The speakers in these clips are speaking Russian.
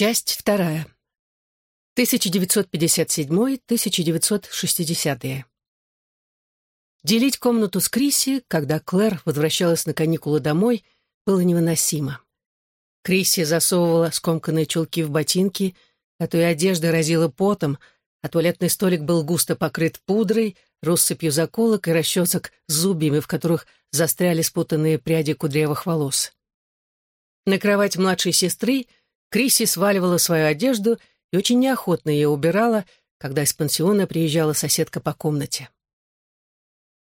Часть вторая. 1957-1960-е. Делить комнату с Крисси, когда Клэр возвращалась на каникулы домой, было невыносимо. Крисси засовывала скомканные чулки в ботинки, а то и одежда разила потом, а туалетный столик был густо покрыт пудрой, россыпью заколок и расчесок с зубьями, в которых застряли спутанные пряди кудрявых волос. На кровать младшей сестры Крисси сваливала свою одежду и очень неохотно ее убирала, когда из пансиона приезжала соседка по комнате.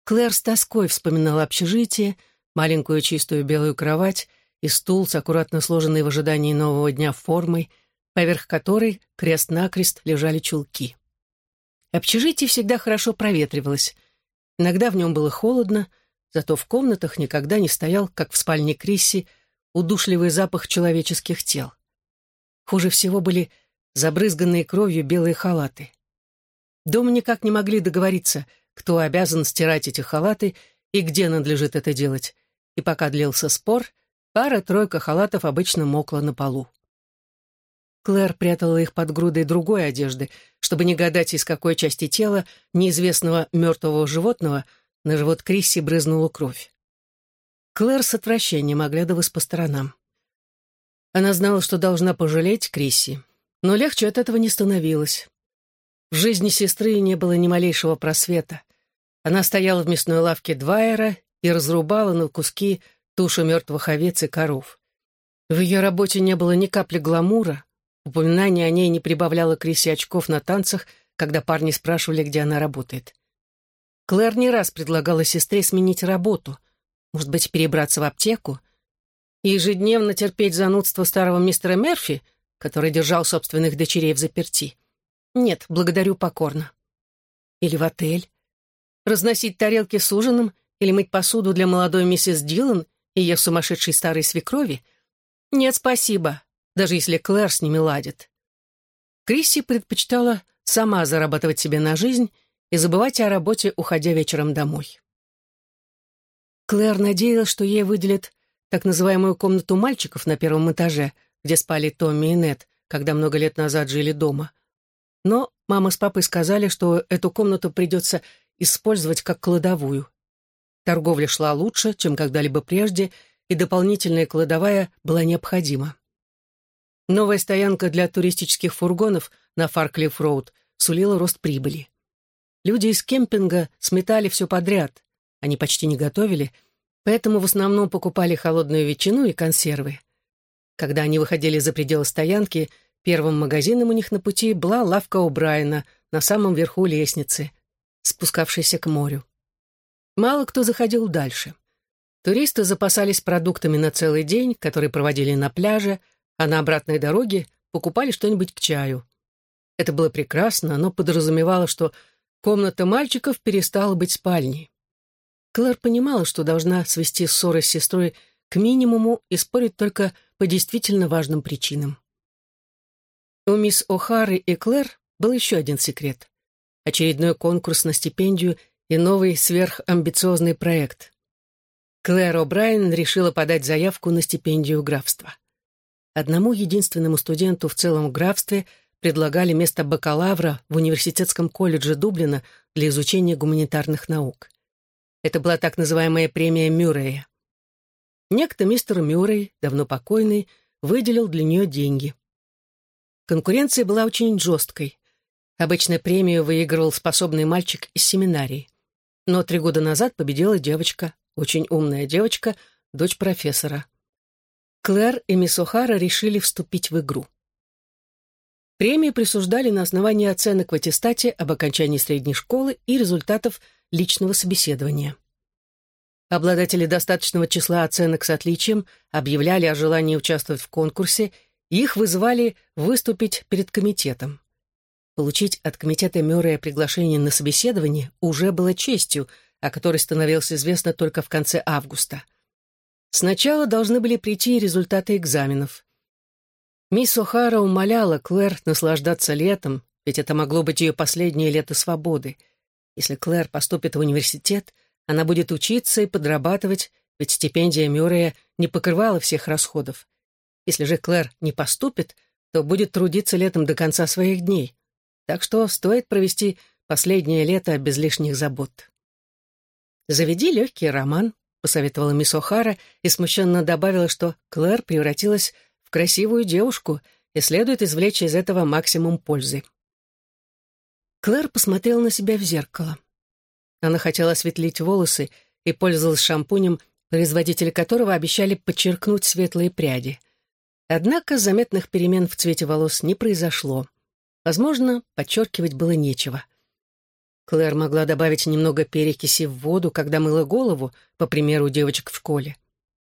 Клэр с тоской вспоминала общежитие, маленькую чистую белую кровать и стул с аккуратно сложенной в ожидании нового дня формой, поверх которой крест-накрест лежали чулки. Общежитие всегда хорошо проветривалось. Иногда в нем было холодно, зато в комнатах никогда не стоял, как в спальне Крисси, удушливый запах человеческих тел. Хуже всего были забрызганные кровью белые халаты. Дома никак не могли договориться — кто обязан стирать эти халаты и где надлежит это делать. И пока длился спор, пара-тройка халатов обычно мокла на полу. Клэр прятала их под грудой другой одежды, чтобы не гадать, из какой части тела неизвестного мертвого животного на живот Крисси брызнула кровь. Клэр с отвращением оглядывалась по сторонам. Она знала, что должна пожалеть Крисси, но легче от этого не становилось. В жизни сестры не было ни малейшего просвета. Она стояла в мясной лавке Двайера и разрубала на куски тушу мертвых овец и коров. В ее работе не было ни капли гламура, упоминание о ней не прибавляло Крисе очков на танцах, когда парни спрашивали, где она работает. Клэр не раз предлагала сестре сменить работу, может быть, перебраться в аптеку, ежедневно терпеть занудство старого мистера Мерфи, который держал собственных дочерей в заперти. Нет, благодарю покорно. Или в отель. Разносить тарелки с ужином или мыть посуду для молодой миссис Дилан и ее сумасшедшей старой свекрови? Нет, спасибо, даже если Клэр с ними ладит. Крисси предпочитала сама зарабатывать себе на жизнь и забывать о работе, уходя вечером домой. Клэр надеялась, что ей выделят так называемую комнату мальчиков на первом этаже, где спали Томми и Нет, когда много лет назад жили дома — но мама с папой сказали, что эту комнату придется использовать как кладовую. Торговля шла лучше, чем когда-либо прежде, и дополнительная кладовая была необходима. Новая стоянка для туристических фургонов на Фарклифф-Роуд сулила рост прибыли. Люди из кемпинга сметали все подряд. Они почти не готовили, поэтому в основном покупали холодную ветчину и консервы. Когда они выходили за пределы стоянки – Первым магазином у них на пути была лавка у Брайана на самом верху лестницы, спускавшейся к морю. Мало кто заходил дальше. Туристы запасались продуктами на целый день, которые проводили на пляже, а на обратной дороге покупали что-нибудь к чаю. Это было прекрасно, но подразумевало, что комната мальчиков перестала быть спальней. Клэр понимала, что должна свести ссоры с сестрой к минимуму и спорить только по действительно важным причинам. У мисс О'Хары и Клэр был еще один секрет. Очередной конкурс на стипендию и новый сверхамбициозный проект. Клэр О'Брайен решила подать заявку на стипендию графства. Одному единственному студенту в целом графстве предлагали место бакалавра в университетском колледже Дублина для изучения гуманитарных наук. Это была так называемая премия Мюррея. Некто мистер Мюррей, давно покойный, выделил для нее деньги. Конкуренция была очень жесткой. Обычно премию выигрывал способный мальчик из семинарии. Но три года назад победила девочка, очень умная девочка, дочь профессора. Клэр и мисс О'Хара решили вступить в игру. Премии присуждали на основании оценок в аттестате об окончании средней школы и результатов личного собеседования. Обладатели достаточного числа оценок с отличием объявляли о желании участвовать в конкурсе их вызвали выступить перед комитетом. Получить от комитета Мюррея приглашение на собеседование уже было честью, о которой становилось известно только в конце августа. Сначала должны были прийти результаты экзаменов. Мисс О'Хара умоляла Клэр наслаждаться летом, ведь это могло быть ее последнее лето свободы. Если Клэр поступит в университет, она будет учиться и подрабатывать, ведь стипендия Мюррея не покрывала всех расходов. Если же Клэр не поступит, то будет трудиться летом до конца своих дней. Так что стоит провести последнее лето без лишних забот. «Заведи легкий роман», — посоветовала мисс О'Хара и смущенно добавила, что Клэр превратилась в красивую девушку и следует извлечь из этого максимум пользы. Клэр посмотрела на себя в зеркало. Она хотела осветлить волосы и пользовалась шампунем, производители которого обещали подчеркнуть светлые пряди. Однако заметных перемен в цвете волос не произошло. Возможно, подчеркивать было нечего. Клэр могла добавить немного перекиси в воду, когда мыла голову, по примеру девочек в школе.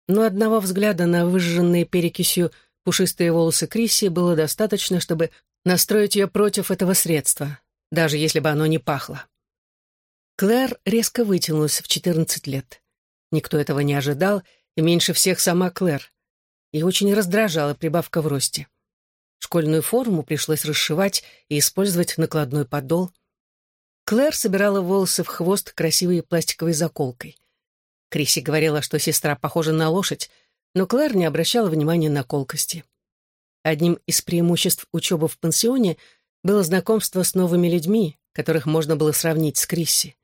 Но одного взгляда на выжженные перекисью пушистые волосы Крисси было достаточно, чтобы настроить ее против этого средства, даже если бы оно не пахло. Клэр резко вытянулась в 14 лет. Никто этого не ожидал, и меньше всех сама Клэр. И очень раздражала прибавка в росте. Школьную форму пришлось расшивать и использовать накладной подол — Клэр собирала волосы в хвост красивой пластиковой заколкой. Криси говорила, что сестра похожа на лошадь, но Клэр не обращала внимания на колкости. Одним из преимуществ учебы в пансионе было знакомство с новыми людьми, которых можно было сравнить с Крисси.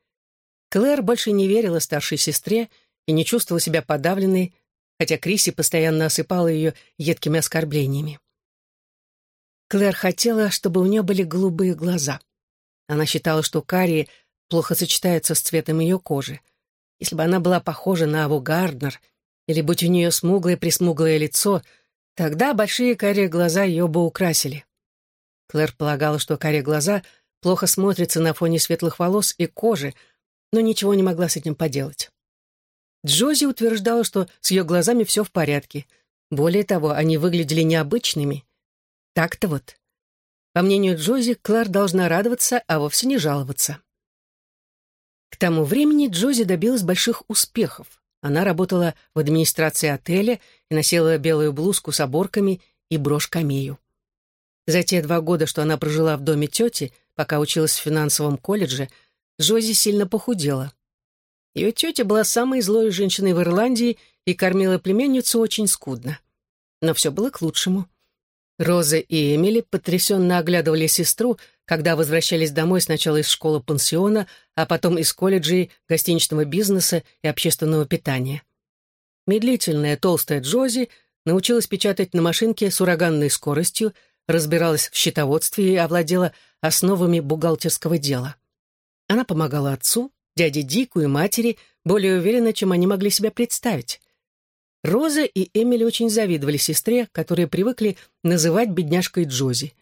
Клэр больше не верила старшей сестре и не чувствовала себя подавленной, хотя Крисси постоянно осыпала ее едкими оскорблениями. Клэр хотела, чтобы у нее были голубые глаза — она считала, что карие плохо сочетаются с цветом ее кожи. Если бы она была похожа на Аву Гарднер, или будь у нее смуглое-присмуглое лицо, тогда большие карие глаза ее бы украсили. Клэр полагала, что карие глаза плохо смотрятся на фоне светлых волос и кожи, но ничего не могла с этим поделать. Джози утверждала, что с ее глазами все в порядке. Более того, они выглядели необычными. Так-то вот. По мнению Джози, Клар должна радоваться, а вовсе не жаловаться. К тому времени Джози добилась больших успехов. Она работала в администрации отеля и носила белую блузку с оборками и брошь-камею. За те два года, что она прожила в доме тети, пока училась в финансовом колледже, Джози сильно похудела. Ее тетя была самой злой женщиной в Ирландии и кормила племенницу очень скудно. Но все было к лучшему. Роза и Эмили потрясенно оглядывали сестру, когда возвращались домой сначала из школы-пансиона, а потом из колледжей, гостиничного бизнеса и общественного питания. Медлительная толстая Джози научилась печатать на машинке с ураганной скоростью, разбиралась в счетоводстве и овладела основами бухгалтерского дела. Она помогала отцу, дяде Дику и матери более уверенно, чем они могли себе представить. Роза и Эмили очень завидовали сестре, которые привыкли называть бедняжкой Джози.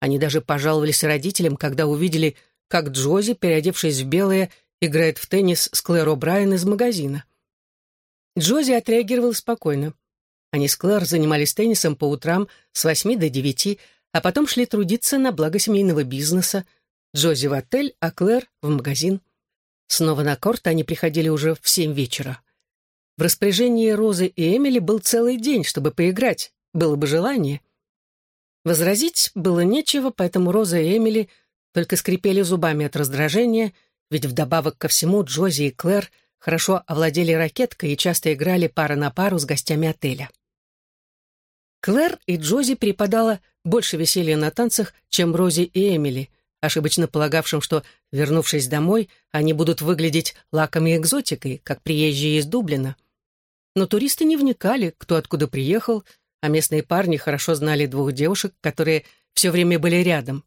Они даже пожаловались родителям, когда увидели, как Джози, переодевшись в белое, играет в теннис с Клэр О'Брайен из магазина. Джози отреагировал спокойно. Они с Клэр занимались теннисом по утрам с восьми до девяти, а потом шли трудиться на благо семейного бизнеса. Джози в отель, а Клэр в магазин. Снова на корт они приходили уже в семь вечера. В распоряжении Розы и Эмили был целый день, чтобы поиграть, было бы желание. Возразить было нечего, поэтому Роза и Эмили только скрипели зубами от раздражения, ведь вдобавок ко всему Джози и Клэр хорошо овладели ракеткой и часто играли пара на пару с гостями отеля. Клэр и Джози преподала больше веселья на танцах, чем Рози и Эмили, ошибочно полагавшим, что, вернувшись домой, они будут выглядеть лакомой экзотикой, как приезжие из Дублина — но туристы не вникали, кто откуда приехал, а местные парни хорошо знали двух девушек, которые все время были рядом.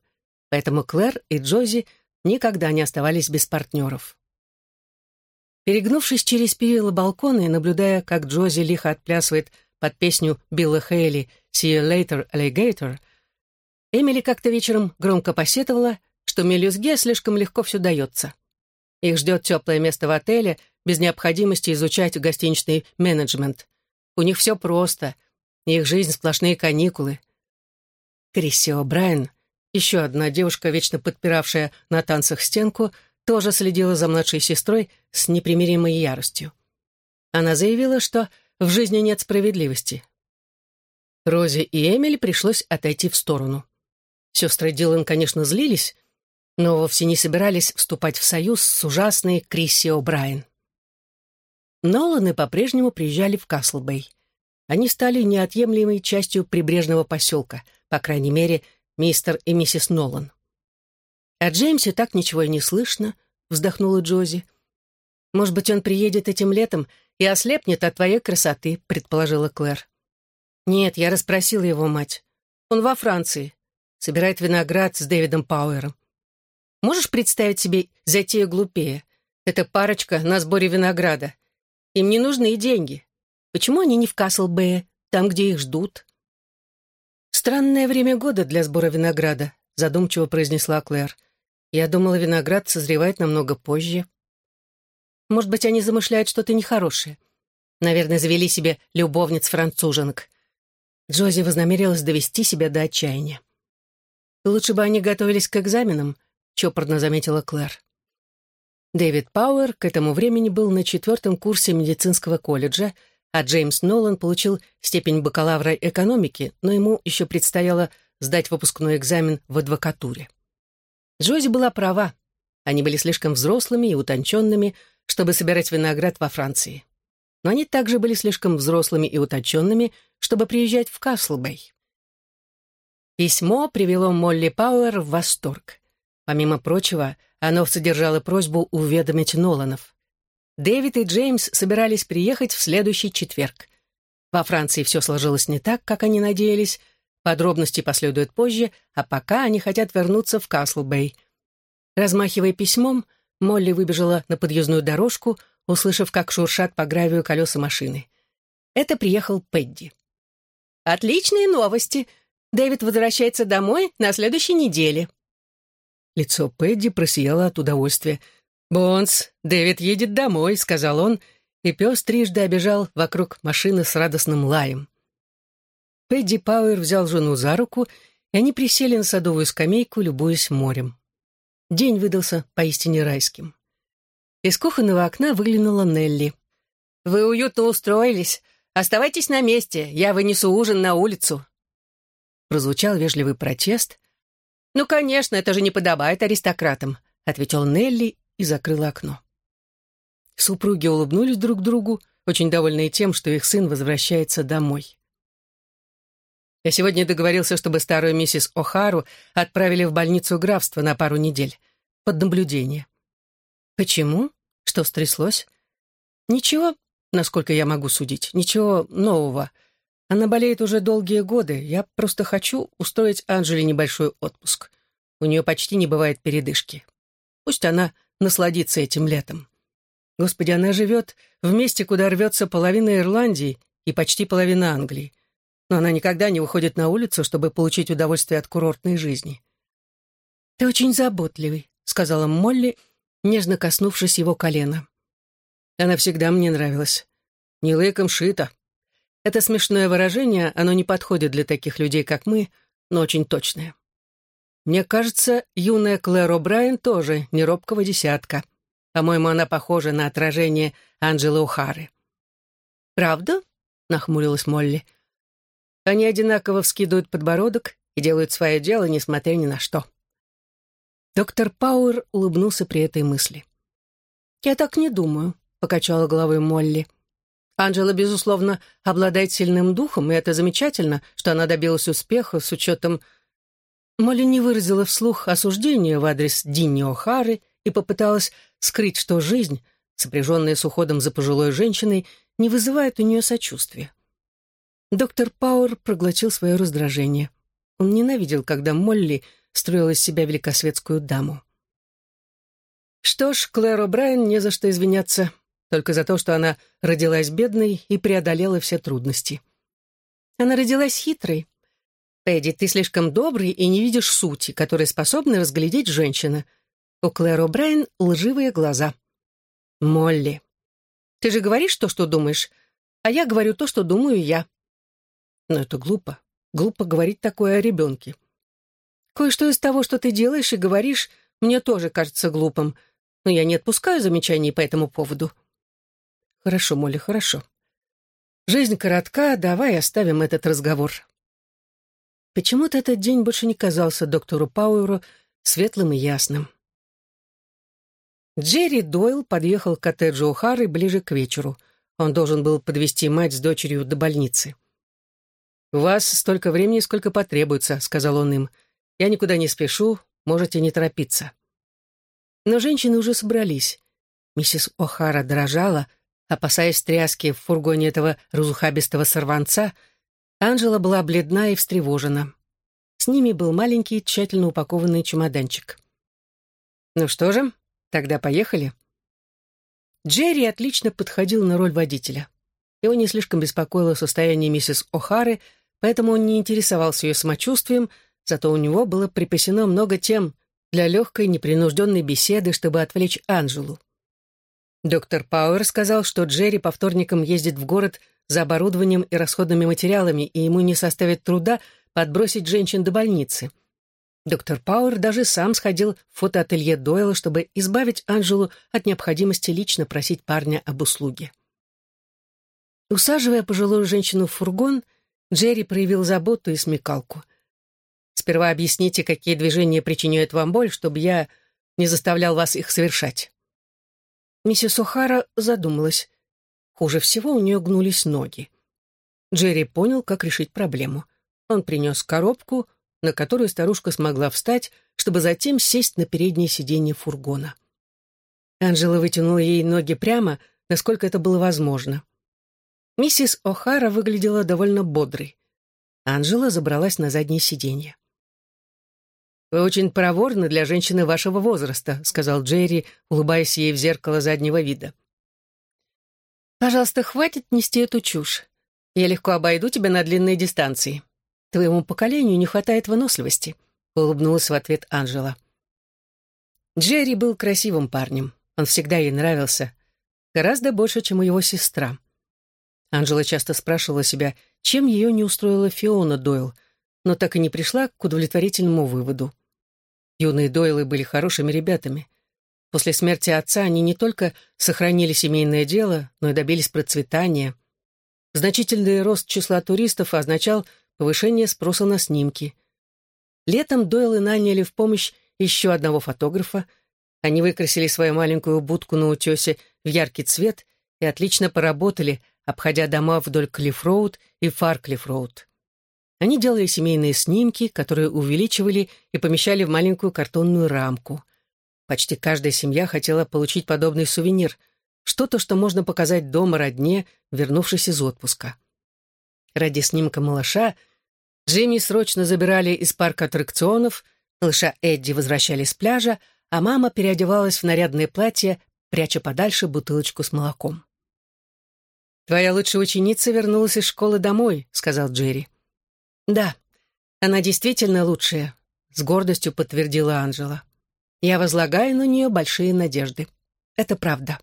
Поэтому Клэр и Джози никогда не оставались без партнеров. Перегнувшись через перила балкона и наблюдая, как Джози лихо отплясывает под песню Билла Хейли «See you later, alligator», Эмили как-то вечером громко посетовала, что мелюзге слишком легко все дается. Их ждет теплое место в отеле — без необходимости изучать гостиничный менеджмент. У них все просто. Их жизнь сплошные каникулы. Крисси О'Брайен, еще одна девушка, вечно подпиравшая на танцах стенку, тоже следила за младшей сестрой с непримиримой яростью. Она заявила, что в жизни нет справедливости. Розе и Эмили пришлось отойти в сторону. Сестры Дилан, конечно, злились, но вовсе не собирались вступать в союз с ужасной Крисси О'Брайен. Ноланы по-прежнему приезжали в Каслбей. Они стали неотъемлемой частью прибрежного поселка, по крайней мере, мистер и миссис Нолан. «О Джеймсе так ничего и не слышно», — вздохнула Джози. «Может быть, он приедет этим летом и ослепнет от твоей красоты», — предположила Клэр. «Нет, я расспросила его мать. Он во Франции. Собирает виноград с Дэвидом Пауэром. Можешь представить себе затею глупее? Это парочка на сборе винограда. Им не нужны деньги. Почему они не в Каслбэе, там, где их ждут?» «Странное время года для сбора винограда», — задумчиво произнесла Клэр. «Я думала, виноград созревает намного позже». «Может быть, они замышляют что-то нехорошее. Наверное, завели себе любовниц-француженок». Джози вознамерилась довести себя до отчаяния. «Лучше бы они готовились к экзаменам», — чопорно заметила Клэр. Дэвид Пауэр к этому времени был на четвертом курсе медицинского колледжа, а Джеймс Нолан получил степень бакалавра экономики, но ему еще предстояло сдать выпускной экзамен в адвокатуре. Джози была права. Они были слишком взрослыми и утонченными, чтобы собирать виноград во Франции. Но они также были слишком взрослыми и утонченными, чтобы приезжать в Каслбей. Письмо привело Молли Пауэр в восторг. Помимо прочего, оно содержало просьбу уведомить Ноланов. Дэвид и Джеймс собирались приехать в следующий четверг. Во Франции все сложилось не так, как они надеялись. Подробности последуют позже, а пока они хотят вернуться в Каслбей. Размахивая письмом, Молли выбежала на подъездную дорожку, услышав, как шуршат по гравию колеса машины. Это приехал Пэдди. «Отличные новости! Дэвид возвращается домой на следующей неделе». Лицо Пэдди просияло от удовольствия. «Бонс, Дэвид едет домой», — сказал он, и пес трижды обежал вокруг машины с радостным лаем. Пэдди Пауэр взял жену за руку, и они присели на садовую скамейку, любуясь морем. День выдался поистине райским. Из кухонного окна выглянула Нелли. «Вы уютно устроились. Оставайтесь на месте, я вынесу ужин на улицу». Прозвучал вежливый протест. «Ну, конечно, это же не подобает аристократам», — ответил Нелли и закрыла окно. Супруги улыбнулись друг другу, очень довольные тем, что их сын возвращается домой. Я сегодня договорился, чтобы старую миссис О'Хару отправили в больницу графства на пару недель, под наблюдение. Почему? Что стряслось? Ничего, насколько я могу судить, ничего нового. Она болеет уже долгие годы. Я просто хочу устроить Анжеле небольшой отпуск. У нее почти не бывает передышки. Пусть она насладиться этим летом. Господи, она живет в месте, куда рвется половина Ирландии и почти половина Англии. Но она никогда не выходит на улицу, чтобы получить удовольствие от курортной жизни. «Ты очень заботливый», — сказала Молли, нежно коснувшись его колена. Она всегда мне нравилась. Не лыком шито. Это смешное выражение, оно не подходит для таких людей, как мы, но очень точное. Мне кажется, юная Клэр О'Брайен тоже не робкого десятка. По-моему, она похожа на отражение Анджелы О'Хары. «Правда?» — нахмурилась Молли. Они одинаково вскидывают подбородок и делают свое дело, несмотря ни на что. Доктор Пауэр улыбнулся при этой мысли. «Я так не думаю», — покачала головой Молли. «Анджела, безусловно, обладает сильным духом, и это замечательно, что она добилась успеха с учетом Молли не выразила вслух осуждения в адрес Динни О'Хары и попыталась скрыть, что жизнь, сопряженная с уходом за пожилой женщиной, не вызывает у нее сочувствия. Доктор Пауэр проглотил свое раздражение. Он ненавидел, когда Молли строила из себя великосветскую даму. Что ж, Клэр О'Брайен не за что извиняться, только за то, что она родилась бедной и преодолела все трудности. Она родилась хитрой, «Эдди, ты слишком добрый и не видишь сути, которые способны разглядеть женщина. У Клэр О'Брайен лживые глаза». «Молли, ты же говоришь то, что думаешь, а я говорю то, что думаю я». «Но это глупо. Глупо говорить такое о ребенке». «Кое-что из того, что ты делаешь и говоришь, мне тоже кажется глупым, но я не отпускаю замечаний по этому поводу». «Хорошо, Молли, хорошо. Жизнь коротка, давай оставим этот разговор». Почему-то этот день больше не казался доктору Пауэру светлым и ясным. Джерри Дойл подъехал к коттеджу О'Хары ближе к вечеру. Он должен был подвести мать с дочерью до больницы. «У вас столько времени, сколько потребуется», — сказал он им. «Я никуда не спешу, можете не торопиться». Но женщины уже собрались. Миссис О'Хара дрожала, опасаясь тряски в фургоне этого разухабистого сорванца. Анжела была бледна и встревожена. С ними был маленький, тщательно упакованный чемоданчик. «Ну что же, тогда поехали». Джерри отлично подходил на роль водителя. Его не слишком беспокоило состояние миссис О'Хары, поэтому он не интересовался ее самочувствием, зато у него было припасено много тем для легкой, непринужденной беседы, чтобы отвлечь Анжелу. Доктор Пауэр сказал, что Джерри по вторникам ездит в город за оборудованием и расходными материалами, и ему не составит труда подбросить женщин до больницы. Доктор Пауэр даже сам сходил в фотоателье Дойла, чтобы избавить Анжелу от необходимости лично просить парня об услуге. Усаживая пожилую женщину в фургон, Джерри проявил заботу и смекалку. «Сперва объясните, какие движения причиняют вам боль, чтобы я не заставлял вас их совершать». Миссис О'Хара задумалась. Хуже всего у нее гнулись ноги. Джерри понял, как решить проблему. Он принес коробку, на которую старушка смогла встать, чтобы затем сесть на переднее сиденье фургона. Анжела вытянула ей ноги прямо, насколько это было возможно. Миссис О'Хара выглядела довольно бодрой. Анжела забралась на заднее сиденье. «Вы очень проворны для женщины вашего возраста», — сказал Джерри, улыбаясь ей в зеркало заднего вида. «Пожалуйста, хватит нести эту чушь. Я легко обойду тебя на длинные дистанции. Твоему поколению не хватает выносливости», — улыбнулась в ответ Анжела. Джерри был красивым парнем. Он всегда ей нравился. Гораздо больше, чем его сестра. Анжела часто спрашивала себя, чем ее не устроила Фиона Дойл, но так и не пришла к удовлетворительному выводу. Юные Дойлы были хорошими ребятами. После смерти отца они не только сохранили семейное дело, но и добились процветания. Значительный рост числа туристов означал повышение спроса на снимки. Летом Дойлы наняли в помощь еще одного фотографа. Они выкрасили свою маленькую будку на утесе в яркий цвет и отлично поработали – обходя дома вдоль Клиффроуд и Фарклиффроуд. Они делали семейные снимки, которые увеличивали и помещали в маленькую картонную рамку. Почти каждая семья хотела получить подобный сувенир, что-то, что можно показать дома родне, вернувшись из отпуска. Ради снимка малыша Джимми срочно забирали из парка аттракционов, малыша Эдди возвращали с пляжа, а мама переодевалась в нарядное платье, пряча подальше бутылочку с молоком. «Твоя лучшая ученица вернулась из школы домой», — сказал Джерри. «Да, она действительно лучшая», — с гордостью подтвердила Анжела. «Я возлагаю на нее большие надежды. Это правда».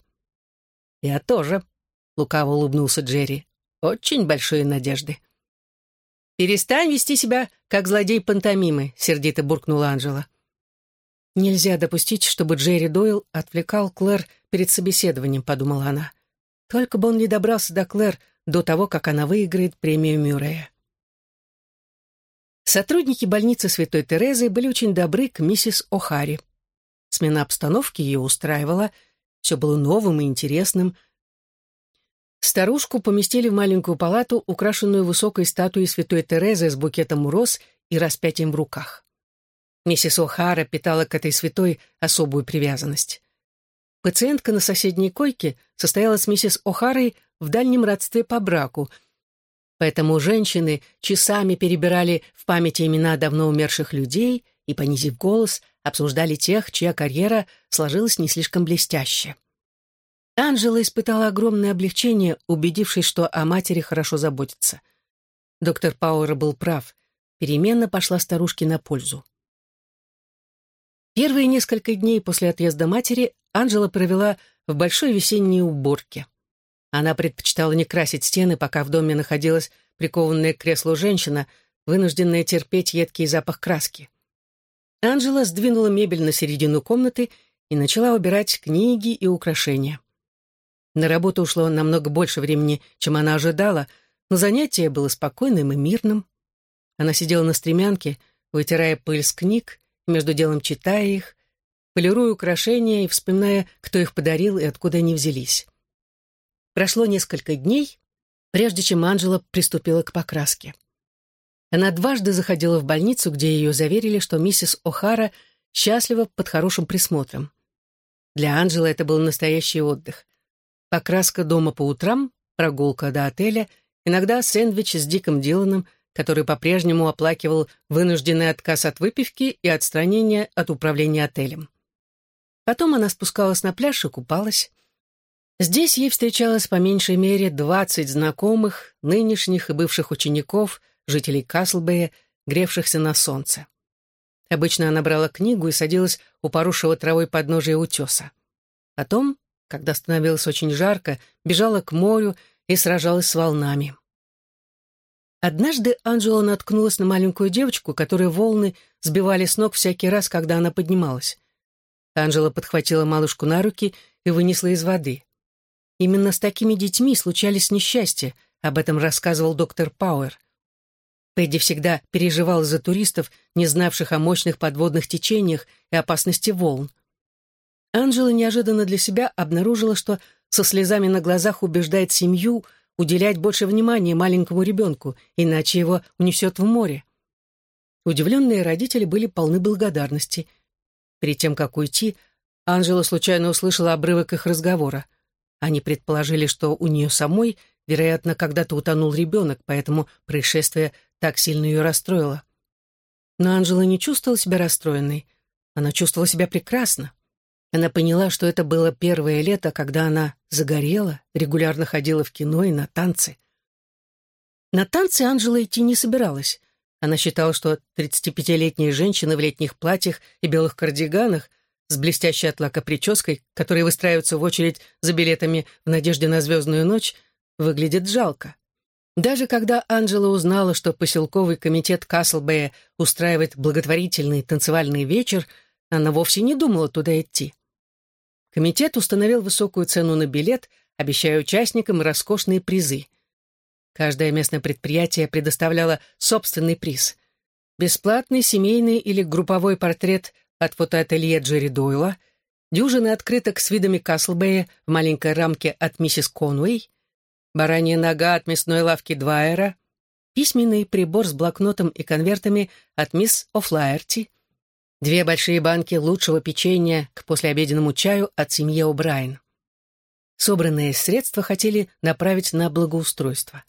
«Я тоже», — лукаво улыбнулся Джерри. «Очень большие надежды». «Перестань вести себя, как злодей пантомимы», — сердито буркнула Анжела. «Нельзя допустить, чтобы Джерри Дойл отвлекал Клэр перед собеседованием», — подумала она. Только бы он не добрался до Клэр до того, как она выиграет премию Мюррея. Сотрудники больницы Святой Терезы были очень добры к миссис О'Хари. Смена обстановки ее устраивала, все было новым и интересным. Старушку поместили в маленькую палату, украшенную высокой статуей Святой Терезы с букетом роз и распятием в руках. Миссис О'Хара питала к этой святой особую привязанность. Пациентка на соседней койке состояла с миссис О'Харой в дальнем родстве по браку, поэтому женщины часами перебирали в памяти имена давно умерших людей и, понизив голос, обсуждали тех, чья карьера сложилась не слишком блестяще. Анжела испытала огромное облегчение, убедившись, что о матери хорошо заботится. Доктор Пауэр был прав. Перемена пошла старушке на пользу. Первые несколько дней после отъезда матери Анжела провела в большой весенней уборке. Она предпочитала не красить стены, пока в доме находилась прикованная к креслу женщина, вынужденная терпеть едкий запах краски. Анжела сдвинула мебель на середину комнаты и начала убирать книги и украшения. На работу ушло намного больше времени, чем она ожидала, но занятие было спокойным и мирным. Она сидела на стремянке, вытирая пыль с книг, между делом читая их, полируя украшения и вспоминая, кто их подарил и откуда они взялись. Прошло несколько дней, прежде чем Анжела приступила к покраске. Она дважды заходила в больницу, где ее заверили, что миссис О'Хара счастлива под хорошим присмотром. Для Анжелы это был настоящий отдых. Покраска дома по утрам, прогулка до отеля, иногда сэндвич с Диком Диланом, который по-прежнему оплакивал вынужденный отказ от выпивки и отстранение от управления отелем. Потом она спускалась на пляж и купалась. Здесь ей встречалось по меньшей мере двадцать знакомых, нынешних и бывших учеников, жителей Каслбэя, гревшихся на солнце. Обычно она брала книгу и садилась у поросшего травой подножия утеса. Потом, когда становилось очень жарко, бежала к морю и сражалась с волнами. Однажды Анжела наткнулась на маленькую девочку, которую волны сбивали с ног всякий раз, когда она поднималась. Анжела подхватила малышку на руки и вынесла из воды. Именно с такими детьми случались несчастья, об этом рассказывал доктор Пауэр. Пэдди всегда переживал за туристов, не знавших о мощных подводных течениях и опасности волн. Анжела неожиданно для себя обнаружила, что со слезами на глазах убеждает семью уделять больше внимания маленькому ребенку, иначе его унесет в море. Удивленные родители были полны благодарности. Перед тем, как уйти, Анжела случайно услышала обрывок их разговора. Они предположили, что у нее самой, вероятно, когда-то утонул ребенок, поэтому происшествие так сильно ее расстроило. Но Анжела не чувствовала себя расстроенной. Она чувствовала себя прекрасно. Она поняла, что это было первое лето, когда она загорела, регулярно ходила в кино и на танцы. На танцы Анжела идти не собиралась. Она считала, что 35-летние женщины в летних платьях и белых кардиганах с блестящей от лака прической, которые выстраиваются в очередь за билетами в надежде на звездную ночь, выглядят жалко. Даже когда Анжела узнала, что поселковый комитет Каслбэя устраивает благотворительный танцевальный вечер, она вовсе не думала туда идти. Комитет установил высокую цену на билет, обещая участникам роскошные призы. Каждое местное предприятие предоставляло собственный приз. Бесплатный семейный или групповой портрет от фотоателье Джерри Дойла, дюжины открыток с видами Каслбэя в маленькой рамке от миссис Конуэй — баранья нога от мясной лавки Двайера, письменный прибор с блокнотом и конвертами от мисс О'Флаерти, две большие банки лучшего печенья к послеобеденному чаю от семьи О'Брайен. Собранные средства хотели направить на благоустройство.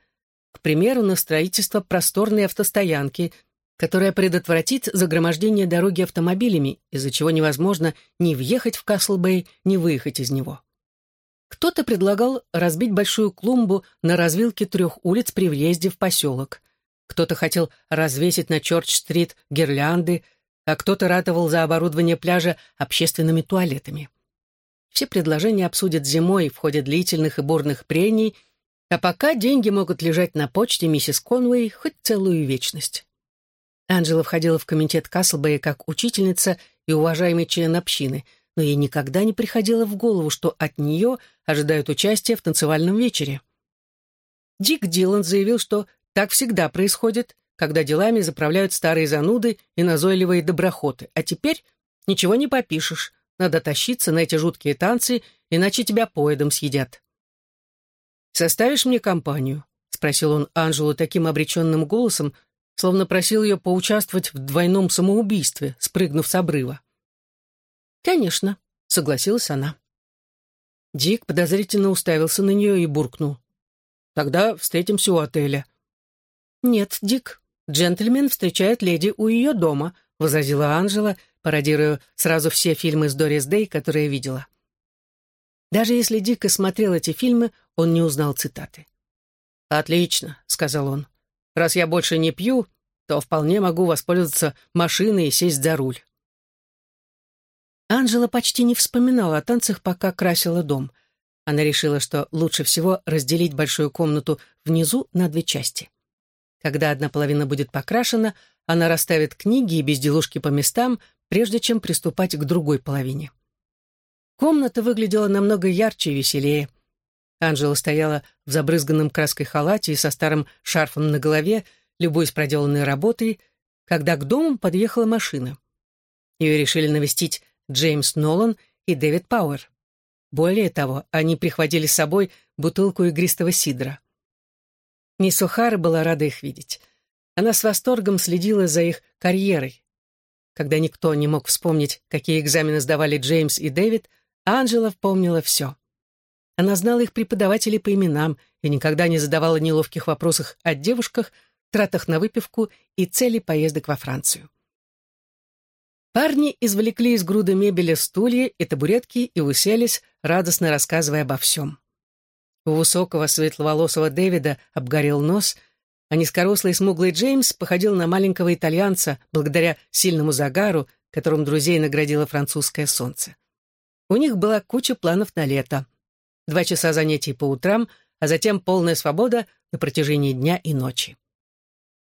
К примеру, на строительство просторной автостоянки, которая предотвратит загромождение дороги автомобилями, из-за чего невозможно ни въехать в Каслбэй, ни выехать из него. Кто-то предлагал разбить большую клумбу на развилке трех улиц при въезде в поселок. Кто-то хотел развесить на Чорч-стрит гирлянды, а кто-то ратовал за оборудование пляжа общественными туалетами. Все предложения обсудят зимой в ходе длительных и бурных прений, а пока деньги могут лежать на почте миссис Конвей хоть целую вечность. Анжела входила в комитет Каслбэя как учительница и уважаемый член общины — но ей никогда не приходило в голову, что от нее ожидают участия в танцевальном вечере. Дик Дилан заявил, что так всегда происходит, когда делами заправляют старые зануды и назойливые доброхоты, а теперь ничего не попишешь, надо тащиться на эти жуткие танцы, иначе тебя поедом съедят. «Составишь мне компанию?» — спросил он Анжелу таким обреченным голосом, словно просил ее поучаствовать в двойном самоубийстве, спрыгнув с обрыва. «Конечно», — согласилась она. Дик подозрительно уставился на нее и буркнул. «Тогда встретимся у отеля». «Нет, Дик, джентльмен встречает леди у ее дома», — возразила Анжела, пародируя сразу все фильмы с Дорис Дэй, которые видела. Даже если Дик и смотрел эти фильмы, он не узнал цитаты. «Отлично», — сказал он. «Раз я больше не пью, то вполне могу воспользоваться машиной и сесть за руль». Анжела почти не вспоминала о танцах, пока красила дом. Она решила, что лучше всего разделить большую комнату внизу на две части. Когда одна половина будет покрашена, она расставит книги и безделушки по местам, прежде чем приступать к другой половине. Комната выглядела намного ярче и веселее. Анжела стояла в забрызганном краской халате и со старым шарфом на голове, любуясь проделанной работой, когда к дому подъехала машина. Ее решили навестить Джеймс Нолан и Дэвид Пауэр. Более того, они прихватили с собой бутылку игристого сидра. Мисс О'Хара была рада их видеть. Она с восторгом следила за их карьерой. Когда никто не мог вспомнить, какие экзамены сдавали Джеймс и Дэвид, Анжела помнила все. Она знала их преподавателей по именам и никогда не задавала неловких вопросов о девушках, тратах на выпивку и цели поездок во Францию. Парни извлекли из груды мебели стулья и табуретки и уселись, радостно рассказывая обо всем. У высокого светловолосого Дэвида обгорел нос, а низкорослый смуглый Джеймс походил на маленького итальянца благодаря сильному загару, которым друзей наградило французское солнце. У них была куча планов на лето. Два часа занятий по утрам, а затем полная свобода на протяжении дня и ночи.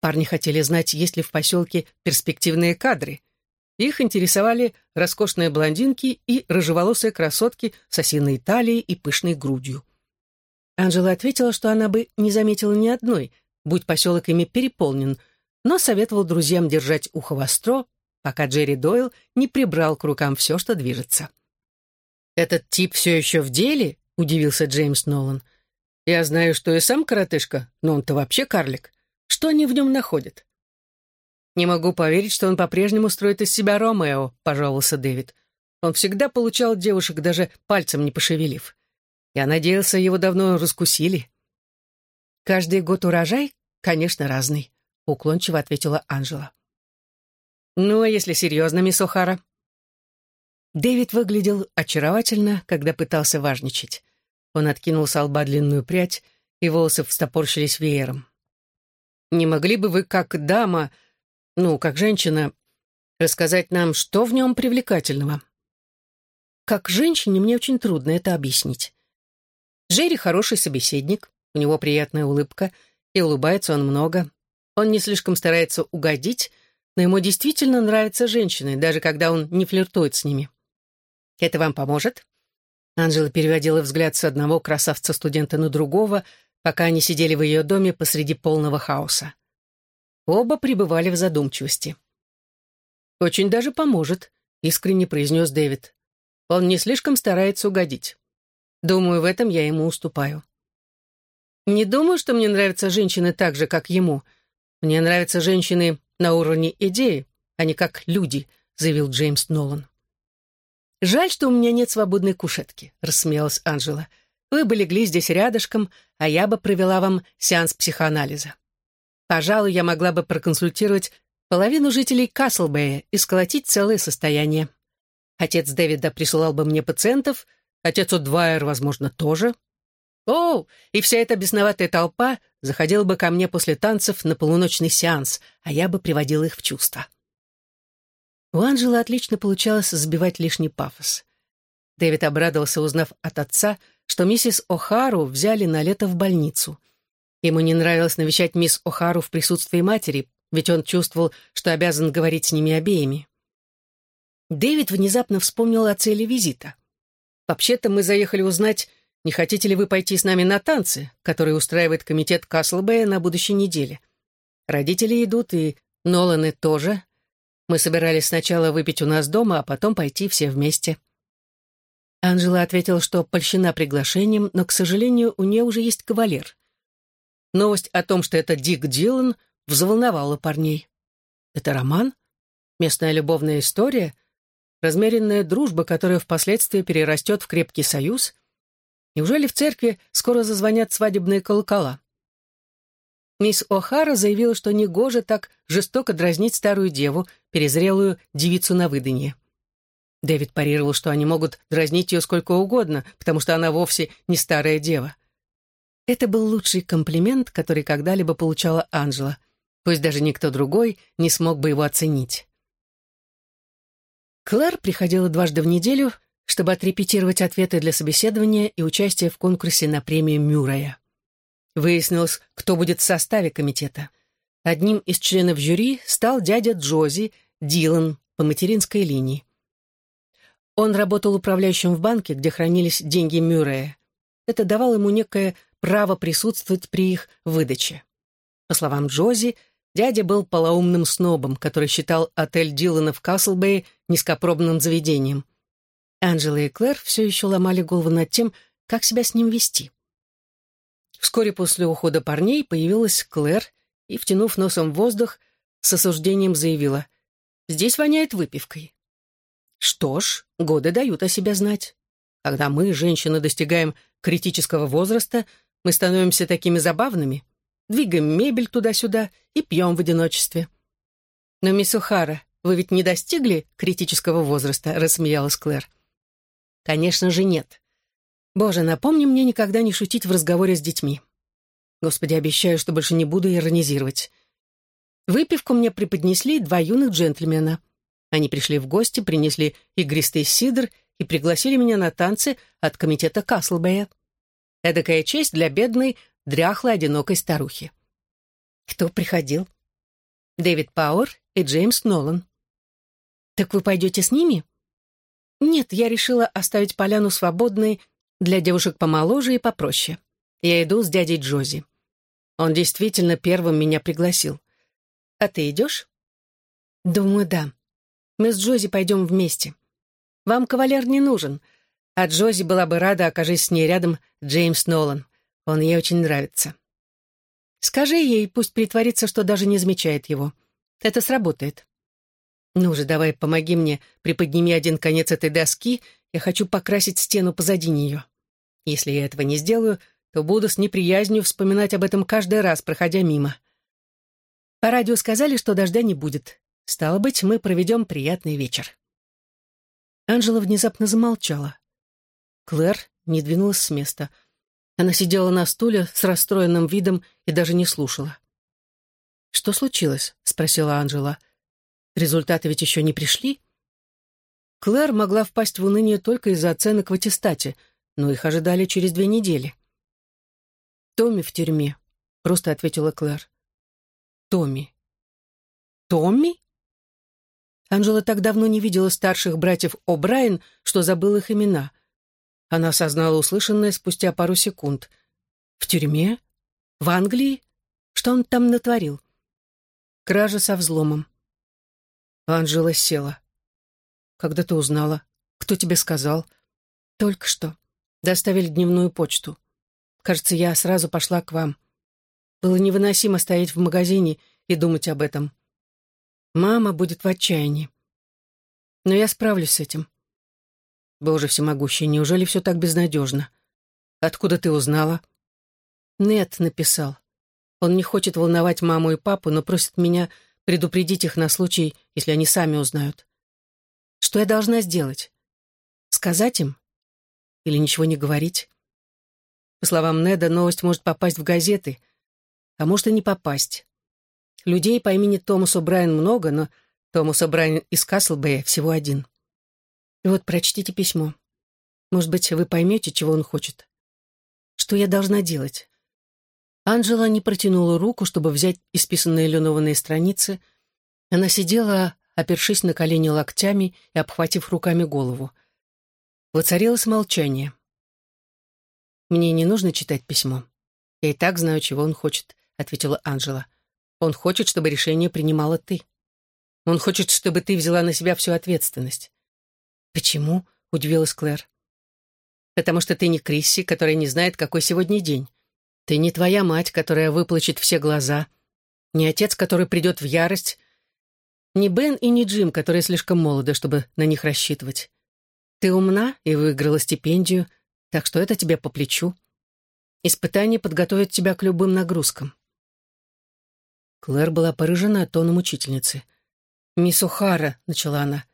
Парни хотели знать, есть ли в поселке перспективные кадры. Их интересовали роскошные блондинки и рыжеволосые красотки с осиной талией и пышной грудью. Анжела ответила, что она бы не заметила ни одной, будь поселок ими переполнен, но советовал друзьям держать ухо востро, пока Джерри Дойл не прибрал к рукам все, что движется. «Этот тип все еще в деле?» — удивился Джеймс Нолан. «Я знаю, что и сам коротышка, но он-то вообще карлик. Что они в нем находят?» «Не могу поверить, что он по-прежнему строит из себя Ромео», — пожаловался Дэвид. «Он всегда получал девушек, даже пальцем не пошевелив. Я надеялся, его давно раскусили». «Каждый год урожай, конечно, разный», — уклончиво ответила Анжела. «Ну, а если серьезно, мисс О'Хара?» Дэвид выглядел очаровательно, когда пытался важничать. Он откинул с лба длинную прядь, и волосы встопорщились веером. «Не могли бы вы, как дама, ну, как женщина, рассказать нам, что в нем привлекательного?» «Как женщине мне очень трудно это объяснить. Джерри хороший собеседник, у него приятная улыбка, и улыбается он много. Он не слишком старается угодить, но ему действительно нравятся женщины, даже когда он не флиртует с ними. Это вам поможет?» Анжела переводила взгляд с одного красавца-студента на другого, пока они сидели в ее доме посреди полного хаоса. Оба пребывали в задумчивости. «Очень даже поможет», — искренне произнес Дэвид. «Он не слишком старается угодить. Думаю, в этом я ему уступаю». «Не думаю, что мне нравятся женщины так же, как ему. Мне нравятся женщины на уровне идеи, а не как люди», — заявил Джеймс Нолан. «Жаль, что у меня нет свободной кушетки», — рассмеялась Анжела. «Вы бы легли здесь рядышком, а я бы провела вам сеанс психоанализа. Пожалуй, я могла бы проконсультировать половину жителей Каслбэя и сколотить целое состояние. Отец Дэвида присылал бы мне пациентов, отец Удвайер, возможно, тоже. О, и вся эта бесноватая толпа заходила бы ко мне после танцев на полуночный сеанс, а я бы приводила их в чувство». У Анжелы отлично получалось сбивать лишний пафос. Дэвид обрадовался, узнав от отца, что миссис О'Хару взяли на лето в больницу. Ему не нравилось навещать мисс О'Хару в присутствии матери, ведь он чувствовал, что обязан говорить с ними обеими. Дэвид внезапно вспомнил о цели визита. «Вообще-то мы заехали узнать, не хотите ли вы пойти с нами на танцы, которые устраивает комитет Каслбэя на будущей неделе. Родители идут, и Ноланы тоже, мы собирались сначала выпить у нас дома, а потом пойти все вместе. Анжела ответила, что польщена приглашением, но, к сожалению, у нее уже есть кавалер. Новость о том, что это Дик Дилан, взволновала парней. Это роман? Местная любовная история? Размеренная дружба, которая впоследствии перерастет в крепкий союз? Неужели в церкви скоро зазвонят свадебные колокола? Мисс О'Хара заявила, что негоже так жестоко дразнить старую деву, перезрелую девицу на выданье. Дэвид парировал, что они могут дразнить ее сколько угодно, потому что она вовсе не старая дева. Это был лучший комплимент, который когда-либо получала Анжела. Пусть даже никто другой не смог бы его оценить. Клэр приходила дважды в неделю, чтобы отрепетировать ответы для собеседования и участия в конкурсе на премию Мюррея. Выяснилось, кто будет в составе комитета. Одним из членов жюри стал дядя Джози, Дилан, по материнской линии. Он работал управляющим в банке, где хранились деньги Мюррея. Это давало ему некое право присутствовать при их выдаче. По словам Джози, дядя был полоумным снобом, который считал отель Дилана в Каслбэе низкопробным заведением. Анджела и Клэр все еще ломали голову над тем, как себя с ним вести. Вскоре после ухода парней появилась Клэр и, втянув носом воздух, с осуждением заявила. «Здесь воняет выпивкой». Что ж, годы дают о себе знать. Когда мы, женщины, достигаем критического возраста, мы становимся такими забавными, двигаем мебель туда-сюда и пьем в одиночестве. Но, мисс Ухара, вы ведь не достигли критического возраста, рассмеялась Клэр. Конечно же, нет. Боже, напомни мне никогда не шутить в разговоре с детьми. Господи, обещаю, что больше не буду иронизировать. Выпивку мне преподнесли два юных джентльмена. Они пришли в гости, принесли игристый сидр и пригласили меня на танцы от комитета Каслбэя. Эдакая честь для бедной, дряхлой, одинокой старухи. Кто приходил? Дэвид Пауэр и Джеймс Нолан. Так вы пойдете с ними? Нет, я решила оставить поляну свободной для девушек помоложе и попроще. Я иду с дядей Джози. Он действительно первым меня пригласил. А ты идешь? Думаю, да. Мы с Джози пойдем вместе. Вам кавалер не нужен, а Джози была бы рада, окажись с ней рядом Джеймс Нолан. Он ей очень нравится. Скажи ей, пусть притворится, что даже не замечает его. Это сработает. Ну же, давай, помоги мне, приподними один конец этой доски, я хочу покрасить стену позади нее. Если я этого не сделаю, то буду с неприязнью вспоминать об этом каждый раз, проходя мимо. По радио сказали, что дождя не будет. Стало быть, мы проведем приятный вечер. Анжела внезапно замолчала. Клэр не двинулась с места. Она сидела на стуле с расстроенным видом и даже не слушала. «Что случилось?» — спросила Анжела. «Результаты ведь еще не пришли?» Клэр могла впасть в уныние только из-за оценок в аттестате, но их ожидали через две недели. «Томми в тюрьме», — просто ответила Клэр. «Томми». «Томми?» Анжела так давно не видела старших братьев О'Брайен, что забыла их имена. Она осознала услышанное спустя пару секунд. «В тюрьме? В Англии? Что он там натворил?» «Кража со взломом». Анжела села. «Когда ты узнала? Кто тебе сказал?» «Только что. Доставили дневную почту. Кажется, я сразу пошла к вам. Было невыносимо стоять в магазине и думать об этом. Мама будет в отчаянии. Но я справлюсь с этим. Боже всемогущий, неужели все так безнадежно? Откуда ты узнала? Нет написал. Он не хочет волновать маму и папу, но просит меня предупредить их на случай, если они сами узнают. Что я должна сделать? Сказать им? Или ничего не говорить? По словам Неда, новость может попасть в газеты, а может и не попасть. Людей по имени Томас О'Брайен много, но Томас О'Брайен из Каслбэя всего один. И вот прочтите письмо. Может быть, вы поймете, чего он хочет. Что я должна делать? Анжела не протянула руку, чтобы взять исписанные линованные страницы. Она сидела, опершись на колени локтями и обхватив руками голову. Воцарилось молчание. «Мне не нужно читать письмо. Я и так знаю, чего он хочет», — ответила Анжела. Он хочет, чтобы решение принимала ты. Он хочет, чтобы ты взяла на себя всю ответственность. Почему? Удивилась Клэр. Потому что ты не Крисси, которая не знает, какой сегодня день. Ты не твоя мать, которая выплачет все глаза. Не отец, который придет в ярость. Не Бен и не Джим, которые слишком молоды, чтобы на них рассчитывать. Ты умна и выиграла стипендию, так что это тебе по плечу. Испытание подготовит тебя к любым нагрузкам. Клэр была поражена тоном учительницы. «Мисс О'Хара», — начала она.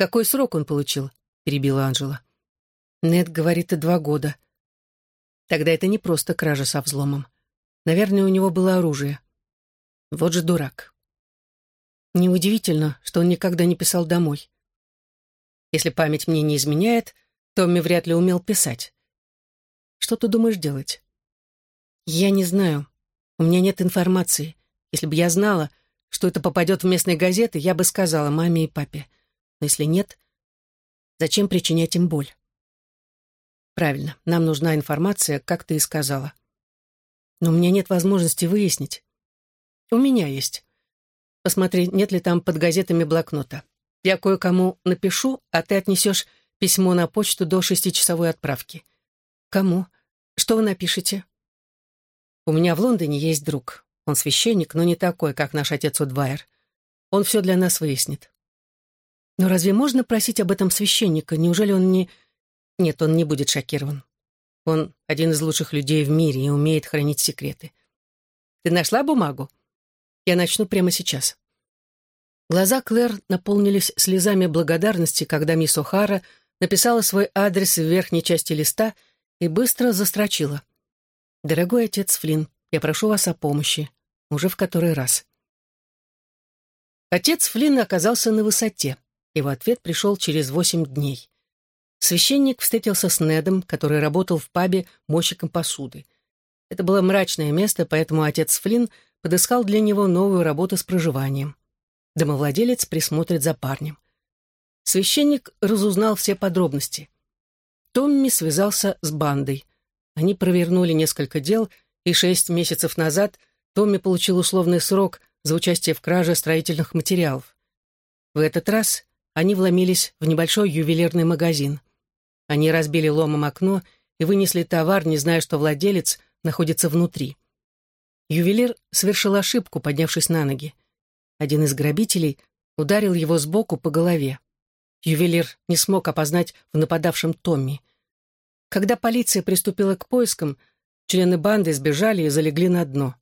«Какой срок он получил?» — перебила Анжела. Нед говорит, и два года. Тогда это не просто кража со взломом. Наверное, у него было оружие. Вот же дурак. Неудивительно, что он никогда не писал домой. Если память мне не изменяет, Томми вряд ли умел писать. Что ты думаешь делать? Я не знаю. У меня нет информации. Если бы я знала, что это попадет в местные газеты, я бы сказала маме и папе. Но если нет, зачем причинять им боль? Правильно, нам нужна информация, как ты и сказала. Но у меня нет возможности выяснить. У меня есть. Посмотри, нет ли там под газетами блокнота. Я кое-кому напишу, а ты отнесешь письмо на почту до шестичасовой отправки. Кому? Что вы напишете? У меня в Лондоне есть друг. Он священник, но не такой, как наш отец Удвайер. Он все для нас выяснит. Но разве можно просить об этом священника? Неужели он не... Нет, он не будет шокирован. Он один из лучших людей в мире и умеет хранить секреты. Ты нашла бумагу? Я начну прямо сейчас. Глаза Клэр наполнились слезами благодарности, когда мисс О'Хара написала свой адрес в верхней части листа и быстро застрочила. «Дорогой отец Флинн, я прошу вас о помощи. Уже в который раз». Отец Флинна оказался на высоте. Его ответ пришел через восемь дней. Священник встретился с Недом, который работал в пабе мойщиком посуды. Это было мрачное место, поэтому отец Флинн подыскал для него новую работу с проживанием. Домовладелец присмотрит за парнем. Священник разузнал все подробности. Томми связался с бандой. Они провернули несколько дел, и шесть месяцев назад Томми получил условный срок за участие в краже строительных материалов. В этот раз они вломились в небольшой ювелирный магазин. Они разбили ломом окно и вынесли товар, не зная, что владелец находится внутри. Ювелир совершил ошибку, поднявшись на ноги. Один из грабителей ударил его сбоку по голове. Ювелир не смог опознать в нападавшем Томми. Когда полиция приступила к поискам, члены банды сбежали и залегли на дно.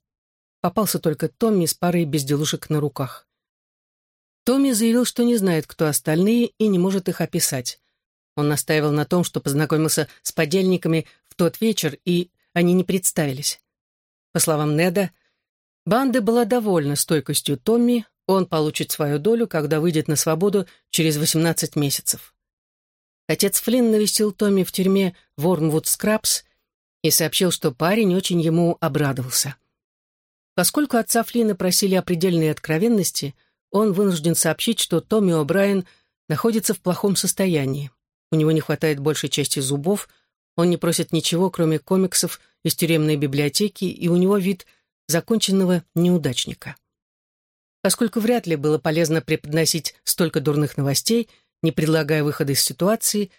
Попался только Томми с парой безделушек на руках. Томми заявил, что не знает, кто остальные, и не может их описать. Он настаивал на том, что познакомился с подельниками в тот вечер, и они не представились. По словам Неда, банда была довольна стойкостью Томми, он получит свою долю, когда выйдет на свободу через 18 месяцев. Отец Флинн навестил Томми в тюрьме Вормвуд Скрабс и сообщил, что парень очень ему обрадовался. Поскольку отца Флина просили о предельной откровенности, он вынужден сообщить, что Томми О'Брайен находится в плохом состоянии. У него не хватает большей части зубов, он не просит ничего, кроме комиксов из тюремной библиотеки, и у него вид законченного неудачника. Поскольку вряд ли было полезно преподносить столько дурных новостей, не предлагая выхода из ситуации,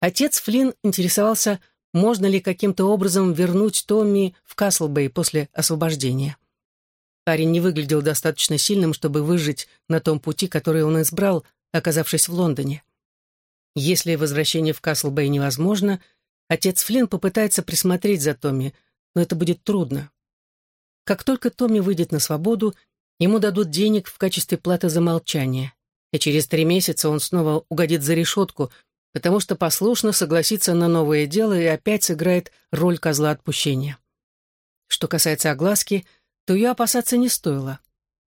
отец Флинн интересовался, можно ли каким-то образом вернуть Томми в Каслбэй после освобождения. Парень не выглядел достаточно сильным, чтобы выжить на том пути, который он избрал, оказавшись в Лондоне. Если возвращение в Каслбэй невозможно, отец Флинн попытается присмотреть за Томми, но это будет трудно. Как только Томми выйдет на свободу, Ему дадут денег в качестве платы за молчание. И через три месяца он снова угодит за решетку, потому что послушно согласится на новое дело и опять сыграет роль козла отпущения. Что касается огласки, то ее опасаться не стоило.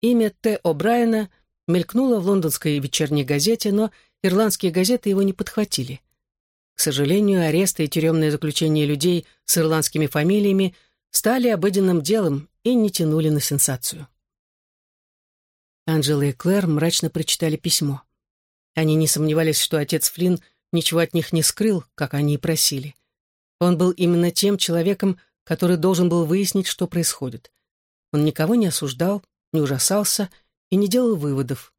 Имя Т. О'Брайена мелькнуло в лондонской вечерней газете, но ирландские газеты его не подхватили. К сожалению, аресты и тюремное заключение людей с ирландскими фамилиями стали обыденным делом и не тянули на сенсацию. Анжела и Клэр мрачно прочитали письмо. Они не сомневались, что отец Флинн ничего от них не скрыл, как они и просили. Он был именно тем человеком, который должен был выяснить, что происходит. Он никого не осуждал, не ужасался и не делал выводов.